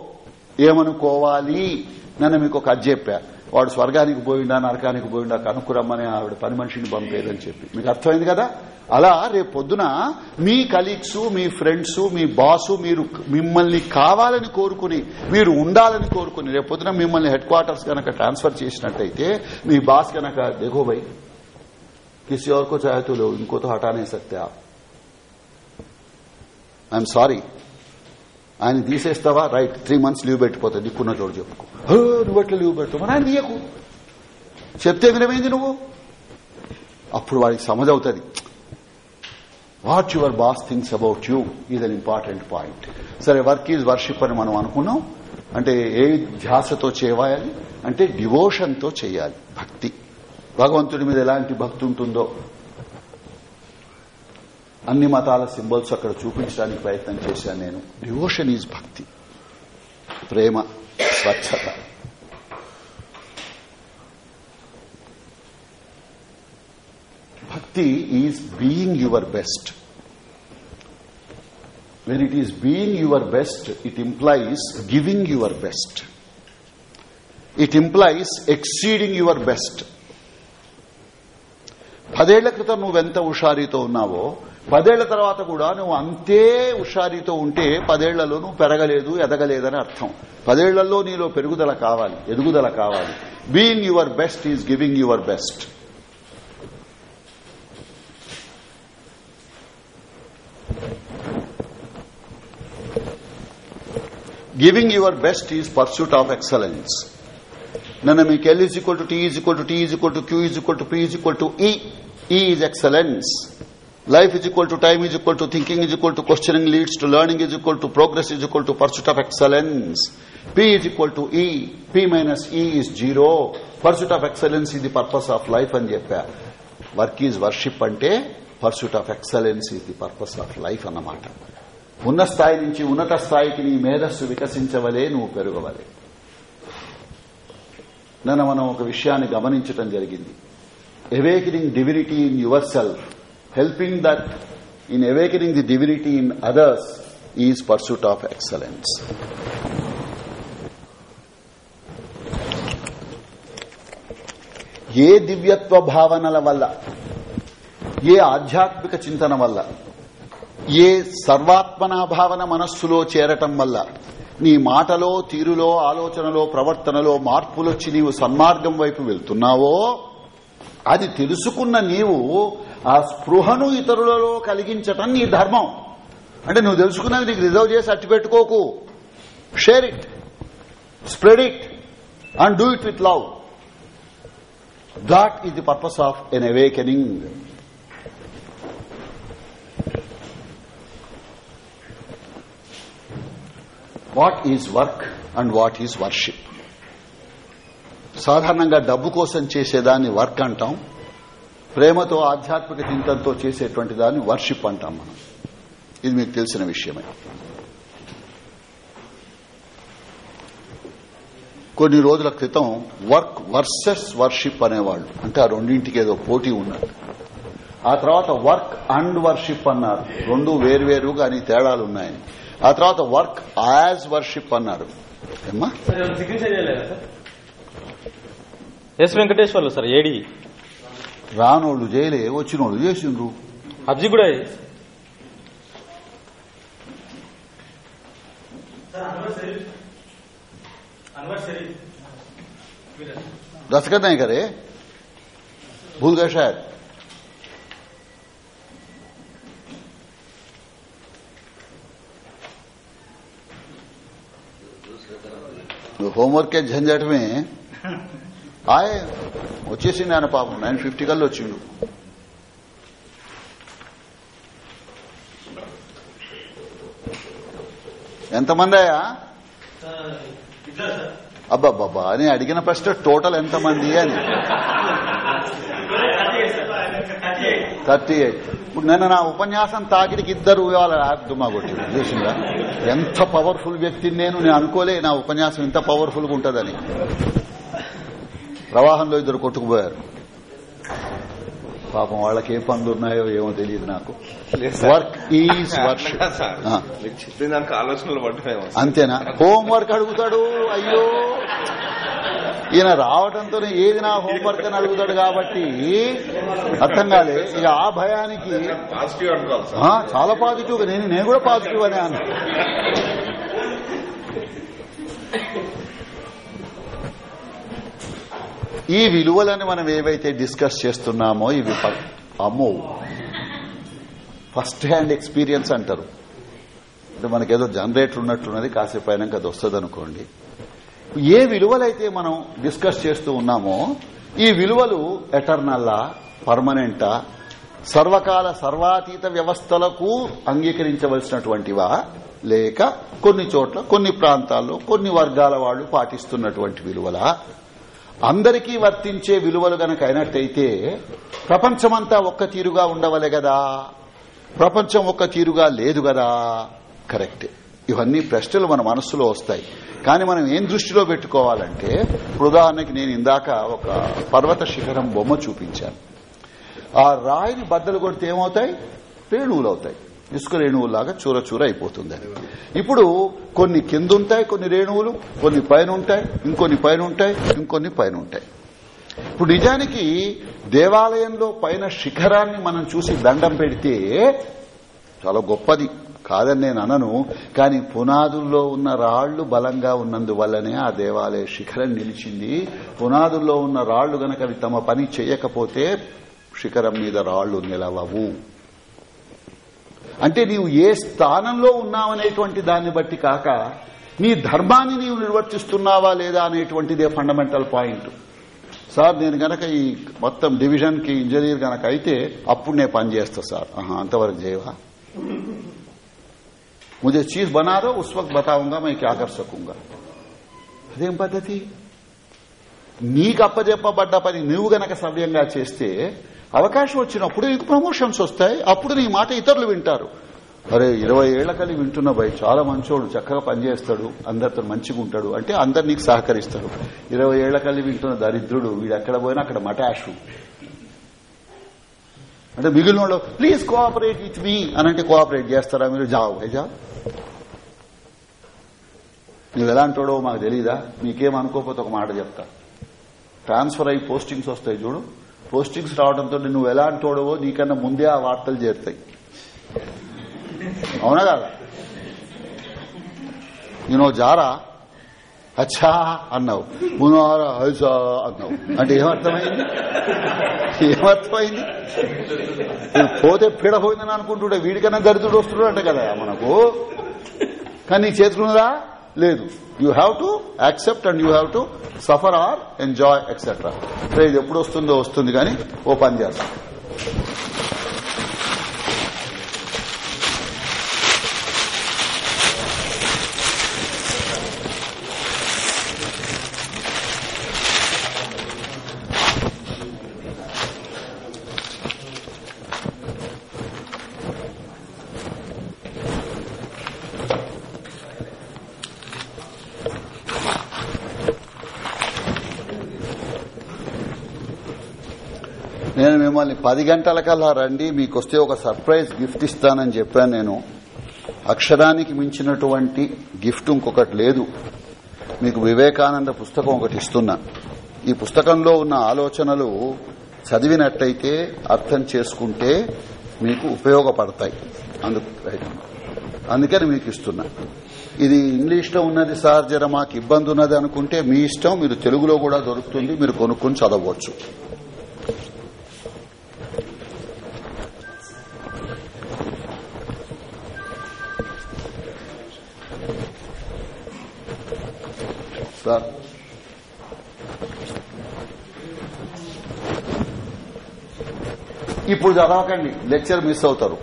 ఏమనుకోవాలి? నన్ను మీకు ఒక అది చెప్పా. వాడు స్వర్గానికి పోయిండా నరకానికి పోయిండా కనుక్కురమ్మని ఆవిడ పని మనిషిని పంపేదని చెప్పి. మీకు అర్థమైంది కదా? అలా రేపు పొద్దున మీ కలీగ్స్ మీ ఫ్రెండ్స్ మీ బాసు మీరు మిమ్మల్ని కావాలని కోరుకుని మీరు ఉండాలని కోరుకుని రేపు పొద్దున మిమ్మల్ని హెడ్ క్వార్టర్స్ కనుక ట్రాన్స్ఫర్ చేసినట్టయితే మీ బాస్ కనుక దిగోబై కిసి ఎవరికో చాయతులు ఇంకోతో హఠానే సత్య. I'm sorry. ఆయన తీసేస్తావా? రైట్ త్రీ మంత్స్ లీవ్ పెట్టిపోతా. దిక్కున్న చోటు చెప్పుకో. నువ్వు ఎట్లా లీవ్ పెడతావు ఆయన తీయకు. చెప్తే వినమైంది నువ్వు? అప్పుడు వాడికి సమజ్ అవుతుంది. What your boss thinks about you is an important point సరే వర్క్ ఈజ్ వర్షిప్ అని మనం అనుకున్నాం. అంటే ఏ ధ్యాసతో చేయాలి? అంటే డివోషన్తో చేయాలి. భక్తి. భగవంతుడి మీద ఎలాంటి భక్తి ఉంటుందో. అన్ని మతాల సింబల్స్ అక్కడ చూపించడానికి ప్రయత్నం చేశాను నేను. డివోషన్ ఈజ్ భక్తి ప్రేమ స్వచ్ఛత. భక్తి is being your best when it is being your best it implies giving your best it implies exceeding your best పదేళ్ళ క్రితం నువ్వెంత హుషారీతో ఉన్నావో పదేళ్ళ తర్వాత కూడా నువ్వు అంతే హుషారీతో ఉంటే పదేళ్ళలో నువ్వు పెరగలేదు ఎదగలేదని అర్థం. పదేళ్ళలో నీలో పెరుగుదల కావాలి ఎదుగుదల కావాలి. Being your best is giving your best giving your best is pursuit of excellence నన్ను మీకు L is equal to T is equal to T is equal to Q is equal to P is equal to E E is excellence life is equal to time is equal to thinking is equal to questioning leads to learning is equal to progress is equal to pursuit of excellence P is equal to E P minus E is zero pursuit of excellence ఇది purpose of life అని చెప్పా. Work is worship అంటే pursuit of excellence is the purpose of life అన్నమాట. ఉన్న స్థాయి నుంచి ఉన్నత స్థాయికి నీ మేధస్సు వికసించవలే నువ్వు పెరగవలే. నన్ను మనం ఒక విషయాన్ని గమనించడం జరిగింది. Awakening divinity in yourself helping that in awakening the divinity in others is pursuit of excellence. ఏ దివ్యత్వ భావనల వల్ల ఏ ఆధ్యాత్మిక చింతన వల్ల ఏ సర్వాత్మనా భావన మనస్సులో చేరటం వల్ల నీ మాటలో తీరులో ఆలోచనలో ప్రవర్తనలో మార్పులొచ్చి నీవు సన్మార్గం వైపు వెళ్తున్నావో అది తెలుసుకున్న నీవు ఆ స్పృహను ఇతరులలో కలిగించటం నీ ధర్మం. అంటే నువ్వు తెలుసుకున్నది నీకు రిజర్వ్ చేసి అట్టి పెట్టుకోకు. Share it spread it and do it with love that is the purpose of an awakening what is work and what is worship సాధారణంగా డబ్బు కోసం చేసేదాన్ని వర్క్ అంటాం. ప్రేమతో ఆధ్యాత్మిక చింతనతో చేసేటువంటి దాన్ని వర్షిప్ అంటాం మనం. ఇది మీకు తెలిసిన విషయమే. కొన్ని రోజుల క్రితం వర్క్ వర్సెస్ వర్షిప్ అనేవాళ్ళు అంటే ఆ రెండింటికి ఏదో పోటీ ఉన్నారు ఆ తర్వాత వర్క్ అండ్ వర్షిప్ అన్నారు. రెండు వేరువేరు కానీ తేడాలు ఉన్నాయని ఆ తర్వాత వర్క్ యాజ్ వర్షిప్ అన్నారు. ఏమ్మా? Signature S Venkateswarlu sir AD. రానోళ్ళు చేయలే వచ్చినోళ్ళు చేసిండ్రు అబ్జీ కూడా दस्तखत नहीं करे भूल गए शायद तो होमवर्क के झंझट में ఆయ్ వచ్చేసింది ఆయన పాపం. నైన్ ఫిఫ్టీ కల్లా వచ్చిండు. ఎంతమంది అయ్యా? అబ్బాబ్బాబ్బా అని అడిగిన ప్రశ్న టోటల్ ఎంతమంది అని. Thirty eight. ఇప్పుడు నేను నా ఉపన్యాసం తాకిడికి ఇద్దరు ఇవాళ దుమ్మా కొట్టింది చూసిందా? ఎంత పవర్ఫుల్ వ్యక్తిని నేను నేను అనుకోలే నా ఉపన్యాసం ఇంత పవర్ఫుల్గా ఉంటుందని. ప్రవాహంలో ఇద్దరు కొట్టుకుపోయారు. పాపం వాళ్ళకి ఏ పనులు ఉన్నాయో ఏమో తెలియదు నాకు. వర్క్ ఈజ్ వర్క్ ఆలోచనలు అంతేనా? హోంవర్క్ అడుగుతాడు. అయ్యో. ఈయన రావడంతోనే ఏది నా హోంవర్క్ అని అడుగుతాడు కాబట్టి అర్థం కాలే. ఇక ఆ భయానికి చాలా పాజిటివ్ నేను నేను కూడా పాజిటివ్ అనే అన్నా. ఈ విలువలను మనం ఏవైతే డిస్కస్ చేస్తున్నామో ఇవి ప- అమ్మో. ఫస్ట్ హ్యాండ్ ఎక్స్పీరియన్స్ అంటారు. అంటే మనకేదో జనరేటర్ ఉన్నట్లున్నది కాసేపు అయినాక అది వస్తుంది అనుకోండి ఏ విలువలైతే మనం డిస్కస్ చేస్తూ ఉన్నామో ఈ విలువలు ఎటర్నల్లా పర్మనెంటా సర్వకాల సర్వాతీత వ్యవస్థలకు అంగీకరించవలసినటువంటివా? లేక కొన్ని చోట్ల కొన్ని ప్రాంతాల్లో కొన్ని వర్గాల వాళ్ళు పాటిస్తున్నటువంటి విలువలా? అందరికీ వర్తించే విలువలు గనక అయినట్టయితే ప్రపంచమంతా ఒక్క తీరుగా ఉండవలే కదా ప్రపంచం ఒక్క తీరుగా లేదు కదా కరెక్టే. ఇవన్నీ ప్రశ్నలు మన మనస్సులో వస్తాయి. కానీ మనం ఏం దృష్టిలో పెట్టుకోవాలంటే ఉదాహరణకి నేను ఇందాక ఒక పర్వత శిఖరం బొమ్మ చూపించాను. ఆ రాయిని బద్దలు కొడితే ఏమవుతాయి? రేణువులు అవుతాయి ఇసుక రేణువులాగా చూర చూర అయిపోతుంది ఇప్పుడు కొన్ని కిందుంటాయి కొన్ని రేణువులు కొన్ని పైన ఉంటాయి ఇంకొన్ని పైన ఉంటాయి ఇంకొన్ని పైన ఉంటాయి ఇప్పుడు నిజానికి దేవాలయంలో పైన శిఖరాన్ని మనం చూసి దండం పెడితే చాలా గొప్పది. కాదని నేను అనను కానీ పునాదుల్లో ఉన్న రాళ్ళు బలంగా ఉన్నందువల్లనే ఆ దేవాలయ శిఖరం నిలిచింది. పునాదుల్లో ఉన్న రాళ్ళు గనక అవి తమ పని చేయకపోతే శిఖరం మీద రాళ్ళు నిలవవు. అంటే నీవు ఏ స్థానంలో ఉన్నావనేటువంటి దాన్ని బట్టి కాక నీ ధర్మాన్ని నీవు నిర్వర్తిస్తున్నావా లేదా అనేటువంటిదే ఫండమెంటల్ పాయింట్ సార్ నేను గనక ఈ మొత్తం డివిజన్ కి ఇంజనీర్ గనక అయితే అప్పుడు నేను పని చేస్తా సార్ ఆహా, అంతవరకు చేయవా मुझे चीज बना दो उस वक्त बताऊंगा मैं क्या कर सकूंगा అదేం పద్ధతి నీకు అప్పజెప్పబడ్డ పని నువ్వు గనక సవ్యంగా చేస్తే అవకాశం వచ్చినప్పుడు నీకు ప్రమోషన్స్ వస్తాయి అప్పుడు నీ మాట ఇతరులు వింటారు. అరే ఇరవై ఏళ్ళ కలిగి వింటున్న భయ్ చాలా మంచోడు చక్కగా పనిచేస్తాడు అందరితో మంచిగా ఉంటాడు అంటే అందరు నీకు సహకరిస్తారు. ఇరవై ఏళ్ళ కలిగి వింటున్న దరిద్రుడు వీడు ఎక్కడ పోయినా అక్కడ మటాషు అంటే మిగిలిన వాళ్ళు ప్లీజ్ కోఆపరేట్ విత్ మీ అని అంటే కోఆపరేట్ చేస్తారా మీరు? జావ్ ఏజా నువ్వు ఎలాంటోడో మాకు తెలీదా మీకేం అనుకోకపోతే ఒక మాట చెప్తా. ట్రాన్స్ఫర్ అయ్యి పోస్టింగ్స్ వస్తాయి చూడు పోస్టింగ్స్ రావడంతో నువ్వు ఎలాంటోడవో నీకన్నా ముందే ఆ వార్తలు చేరుతాయి. అవునా కాదా? నేను జారా? అచ్చా అన్నావు. మునారా హైసా అన్నావు. అంటే ఏమర్థమైంది? ఏమర్థమైంది? పోతే పీడ పోయిందని అనుకుంటుంటే వీడికన్నా దరిద్రుడు వస్తున్నాడు అంటే కదా మనకు. కానీ నీ చేతులున్నదా? లేదు. You have to accept and you have to suffer or enjoy etcetera ఇది ఎప్పుడు వస్తుందో వస్తుంది కానీ ఓ పని చేస్తాం పది గంటలకల్లా రండి మీకు వస్తే ఒక సర్ప్రైజ్ గిఫ్ట్ ఇస్తానని చెప్పాను నేను. అక్షరానికి మించినటువంటి గిఫ్ట్ ఇంకొకటి లేదు. మీకు వివేకానంద పుస్తకం ఒకటి ఇస్తున్నా. ఈ పుస్తకంలో ఉన్న ఆలోచనలు చదివినట్టయితే అర్థం చేసుకుంటే మీకు ఉపయోగపడతాయి. అందుకు అందుకని మీకు ఇస్తున్నా. ఇది ఇంగ్లీష్లో ఉన్నది సార్ జర మాకు ఇబ్బంది ఉన్నది అనుకుంటే మీ ఇష్టం మీరు తెలుగులో కూడా దొరుకుతుంది మీరు కొనుక్కొని చదవచ్చు సార్ ఇప్పుడు చదవకండి లెక్చర్ మిస్ అవుతారు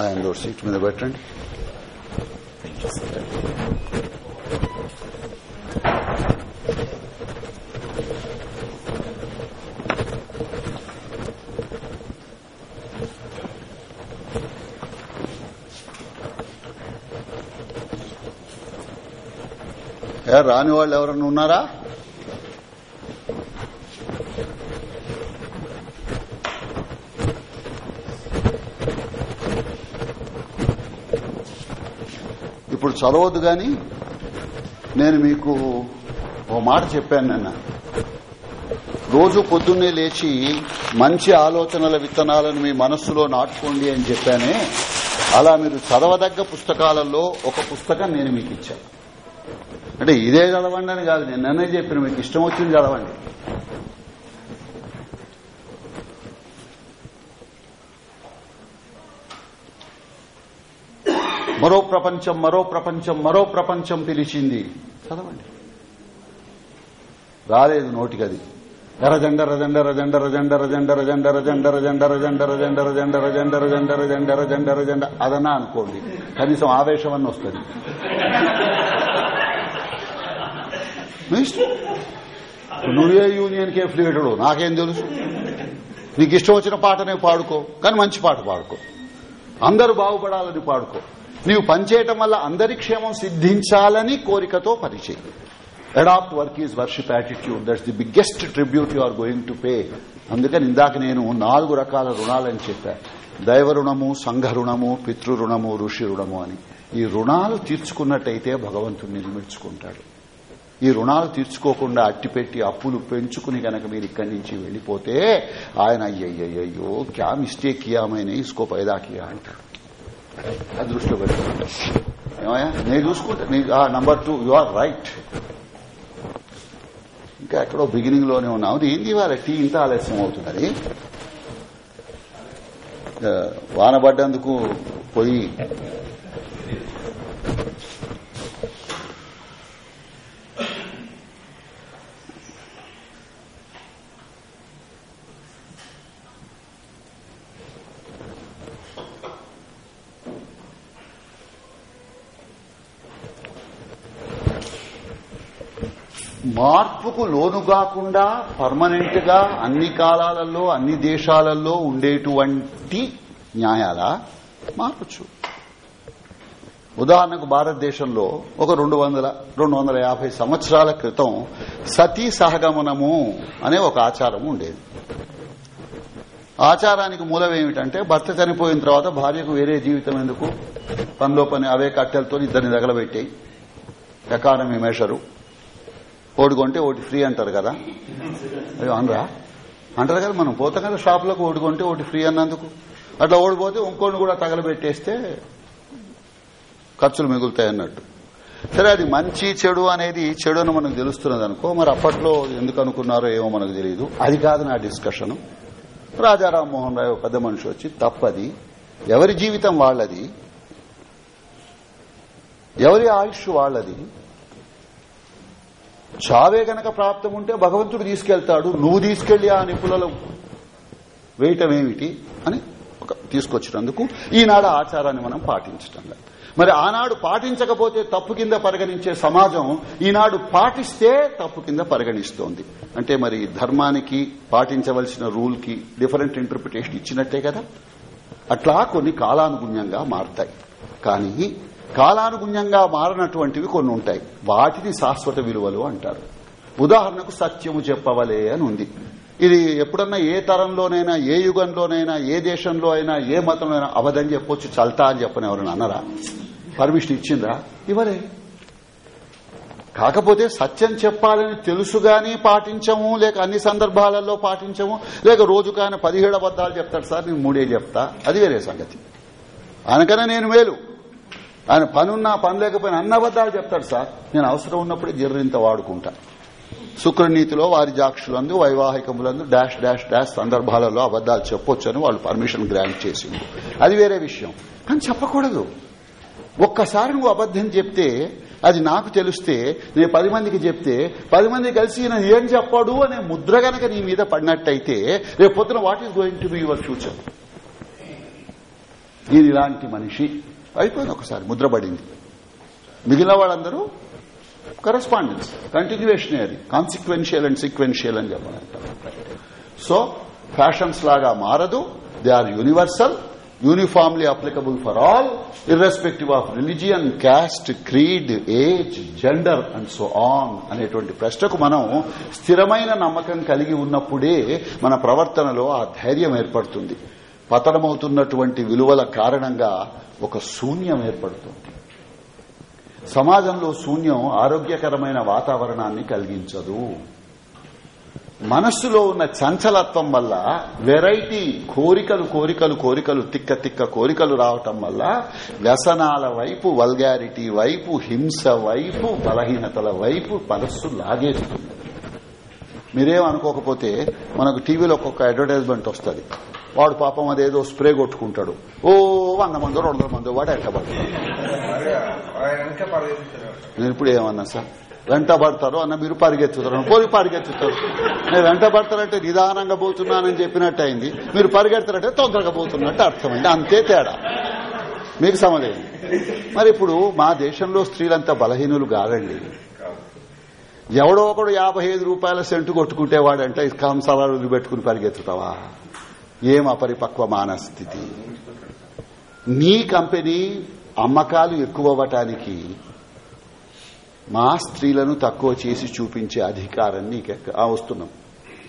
ఆయన సీట్ మీద పెట్టండి. రాని వాళ్ళు ఎవరన్నా ఉన్నారా ఇప్పుడు చదవద్దు గాని నేను మీకు ఓ మాట చెప్పాను నిన్న. రోజు పొద్దున్నే లేచి మంచి ఆలోచనల విత్తనాలను మీ మనస్సులో నాటుకోండి అని చెప్పానే అలా మీరు చదవదగ్గ పుస్తకాలలో ఒక పుస్తకం నేను మీకు ఇచ్చాను. అంటే ఇదే చదవండి అని కాదు నేను చెప్పిన మీకు ఇష్టం వచ్చింది చదవండి. మరో ప్రపంచం మరో ప్రపంచం మరో ప్రపంచం పిలిచింది చదవండి రాలేదు నోటికది ఎర్రజెండ రజెండ రజెండ రజెండ రజెండ రజెండ రజెండ రజెండ రజెండ రజెండ రజెండ రజెండ రజెండ రజెండ రజెండ రజెండ అదనా అనుకోండి కనీసం ఆవేశం అన్న వస్తుంది నువ్వే యూనియన్కి ఎఫిలియేటెడ్ నాకేం తెలుసు నీకు ఇష్టం వచ్చిన పాటనే పాడుకో కానీ మంచి పాట పాడుకో అందరూ బాగుపడాలని పాడుకో నీవు పనిచేయటం వల్ల అందరి క్షేమం సిద్ధించాలని కోరికతో పనిచేయి. Adopt work is worship attitude that's the biggest tribute you are going to pay అందుకని ఇందాక నేను నాలుగు రకాల రుణాలని చెప్పాను దైవ రుణము సంఘ రుణము పితృ రుణము ఋషి రుణము అని. ఈ రుణాలు తీర్చుకున్నట్టయితే భగవంతుడు నిర్మించుకుంటాడు ఈ రుణాలు తీర్చుకోకుండా అట్టిపెట్టి అప్పులు పెంచుకుని గనక మీరు ఇక్కడి నుంచి వెళ్ళిపోతే ఆయన అయ్యయ్యో క్యా మిస్టేక్ కియామైనా ఇసుకో పైదా కియా అంటాడు. అది దృష్టిలో పెట్టుకోండి ఏమయ్యా? నేను చూసుకుంటా. Number two you are right ఇంకా ఎక్కడో బిగినింగ్లోనే ఉన్నావు. ఏంది ఇవాళ టీ ఇంత ఆలస్యం అవుతున్నది వాన పడ్డందుకు పోయి మార్పుకు లోను కాకుండా పర్మనెంట్గా అన్ని కాలాలలో అన్ని దేశాలలో ఉండేటువంటి న్యాయాల మార్చు ఉదాహరణకు భారతదేశంలో ఒక రెండు వందల రెండు వందల యాభై సంవత్సరాల క్రితం సతీ సహగమనము అనే ఒక ఆచారం ఉండేది. ఆచారానికి మూలం ఏమిటంటే భర్త చనిపోయిన తర్వాత భార్యకు వేరే జీవితం ఎందుకు? పనిలో పని అవే కట్టెలతో ఇద్దరిని తగలబెట్టాయి. Economy measure. ఓడి కొంటే ఒకటి ఫ్రీ అంటారు కదా. అయ్యో అనరా అంటారు కదా మనం పోతాం కదా షాపులకు ఓడి కొంటే ఒకటి ఫ్రీ అన్నందుకు. అట్లా ఓడిపోతే ఇంకోటి కూడా తగలబెట్టేస్తే ఖర్చులు మిగులుతాయి అన్నట్టు సరే అది మంచి చెడు అనేది చెడు అని మనకు తెలుస్తున్నది అనుకో మరి అప్పట్లో ఎందుకు అనుకున్నారో ఏమో మనకు తెలియదు అది కాదు నా డిస్కషన్. రాజా రామ్మోహన్ రాయ్ పెద్ద మనిషి వచ్చి తప్పది. ఎవరి జీవితం వాళ్ళది? ఎవరి ఆయుష్ వాళ్ళది? చావే గనక ప్రాప్తం ఉంటే భగవంతుడు తీసుకెళ్తాడు నువ్వు తీసుకెళ్ళి ఆ నిపుణులు వేయటం ఏమిటి అని తీసుకొచ్చినందుకు ఈనాడు ఆచారాన్ని మనం పాటించటం లేదు. మరి ఆనాడు పాటించకపోతే తప్పు కింద పరిగణించే సమాజం ఈనాడు పాటిస్తే తప్పు కింద పరిగణిస్తోంది. అంటే మరి ధర్మానికి పాటించవలసిన రూల్కి డిఫరెంట్ ఇంటర్ప్రిటేషన్ ఇచ్చినట్టే కదా. అట్లా కొన్ని కాలానుగుణ్యంగా మారతాయి. కానీ కాలానుగుణ్యంగా మారనటువంటివి కొన్ని ఉంటాయి. వాటిని శాశ్వత విలువలు అంటారు. ఉదాహరణకు సత్యము చెప్పవలే అని ఉంది. ఇది ఎప్పుడన్నా ఏ తరంలోనైనా ఏ యుగంలోనైనా ఏ దేశంలో అయినా ఏ మతంలో అయినా చెప్పొచ్చు చల్తా అని చెప్పని ఎవరైనా అన్నరా? పర్మిషన్ ఇచ్చిందా ఇవ్వలే. కాకపోతే సత్యం చెప్పాలని తెలుసుగాని పాటించము లేక అన్ని సందర్భాలలో పాటించము లేక రోజు కానీ పదిహేడు అబద్దాలు చెప్తాడు సార్ నేను మూడే చెప్తా. అది వేరే సంగతి. అనకనే నేను మేలు. ఆయన పనున్నా పని లేకపోయినా అన్న అబద్దాలు చెప్తాడు సార్. నేను అవసరం ఉన్నప్పుడే జిర్రింత వాడుకుంటా. శుక్రనీతిలో వారి జాక్షులందు వైవాహికములందు డాష్ డాష్ డాష్ సందర్భాలలో అబద్దాలు చెప్పొచ్చని వాళ్ళు పర్మిషన్ గ్రాంట్ చేసింది. అది వేరే విషయం. కానీ చెప్పకూడదు. ఒక్కసారి నువ్వు అబద్దం చెప్తే అది నాకు తెలిస్తే నేను పది మందికి చెప్తే పది మంది కలిసి నేను ఏం చెప్పాడు అనే ముద్ర గనక నీ మీద పడినట్టయితే రేపు పొద్దున what is going to be your future నేను ఇలాంటి మనిషి. అయిపోయింది ఒకసారి ముద్రపడింది మిగిలిన వాళ్ళందరూ correspondence continuationary consequential and sequential అని చెప్పాలంటారు సో ఫ్యాషన్స్ లాగా మారదు they are universal uniformly applicable for all irrespective of religion caste creed age gender and so on అనేటువంటి ప్రశ్నకు మనం స్థిరమైన నమ్మకం కలిగి ఉన్నప్పుడే మన ప్రవర్తనలో ఆ ధైర్యం ఏర్పడుతుంది. పతనమవుతున్నటువంటి విలువల కారణంగా ఒక శూన్యం ఏర్పడుతుంది. సమాజంలో శూన్యం ఆరోగ్యకరమైన వాతావరణాన్ని కలిగించదు. మనస్సులో ఉన్న చంచలత్వం వల్ల వెరైటీ కోరికలు కోరికలు కోరికలు తిక్క తిక్క కోరికలు రావటం వల్ల వ్యసనాల వైపు వల్గారిటీ వైపు హింస వైపు బలహీనతల వైపు మనస్సు లాగేస్తుంది. మీరేం అనుకోకపోతే మనకు టీవీలో ఒక్కొక్క అడ్వర్టైజ్మెంట్ వస్తుంది. వాడు పాపం అదేదో స్ప్రే కొట్టుకుంటాడు. ఓ వంద మంది రెండు వందల మంది వాడు పరిగెత్తుతున్నారు నేను ఇప్పుడు ఏమన్నా సార్? వెంట పడతారు అన్న మీరు పరిగెత్తుతారు పోయి పరిగెత్తుతారు. నేను వెంట పడతారంటే నిదానంగా పోతున్నానని చెప్పినట్టు అయింది. మీరు పరిగెడతారంటే తొందరగా పోతున్నట్టు అర్థమైంది. అంతే తేడా. మీకు సమలేదు మరి ఇప్పుడు మా దేశంలో స్త్రీలంతా బలహీనులు కాదండి. ఎవడో ఒకడు యాభై ఐదు రూపాయల సెంటు కొట్టుకుంటే వాడంటే కంసాలు పెట్టుకుని పరిగెత్తుతావా? ఏం అపరిపక్వ మానస్థితి నీ కంపెనీ అమ్మకాలు ఎక్కువ అవ్వటానికి మా స్త్రీలను తక్కువ చేసి చూపించే అధికారం నీకెక్క వస్తున్నాం.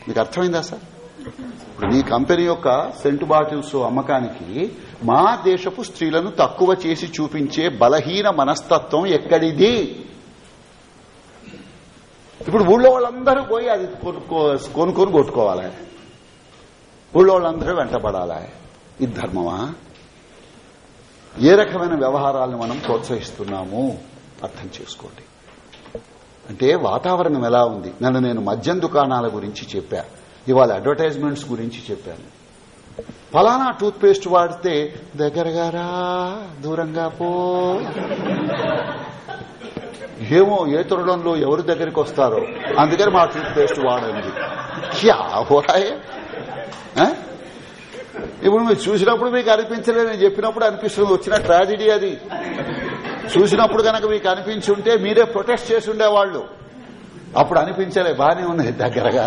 మీకు అర్థమైందా సార్? ఇప్పుడు నీ కంపెనీ యొక్క సెంటు బాటిల్స్ అమ్మకానికి మా దేశపు స్త్రీలను తక్కువ చేసి చూపించే బలహీన మనస్తత్వం ఎక్కడిది? ఇప్పుడు ఊళ్ళో వాళ్ళందరూ పోయి అది కొనుక్కో కొనుక్కొని కొట్టుకోవాలి? ఊళ్ళో వాళ్ళందరూ ఇది ధర్మమా? ఏ రకమైన వ్యవహారాలను మనం ప్రోత్సహిస్తున్నాము? అర్థం చేసుకోండి. అంటే వాతావరణం ఎలా ఉంది? నన్ను నేను మద్యం దుకాణాల గురించి చెప్పా. ఇవాళ అడ్వర్టైజ్మెంట్స్ గురించి చెప్పాను. ఫలానా టూత్ పేస్ట్ వాడితే దగ్గరగా రా దూరంగా పో. ఏమో ఏ తరుణంలో ఎవరి దగ్గరికి వస్తారో. అందుకని మా టూత్ పేస్ట్ వాడండి క్యా హోరాయే ఇప్పుడు మీరు చూసినప్పుడు మీకు అనిపించలేదు నేను చెప్పినప్పుడు అనిపిస్తుంది. వచ్చిన ట్రాజిడీ అది. చూసినప్పుడు కనుక మీకు అనిపించి ఉంటే మీరే ప్రొటెస్ట్ చేసి ఉండేవాళ్ళు అప్పుడు అనిపించలే బానే ఉన్నది దగ్గరగా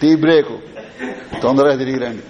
టీ బ్రేక్. తొందరగా తిరిగి రండి.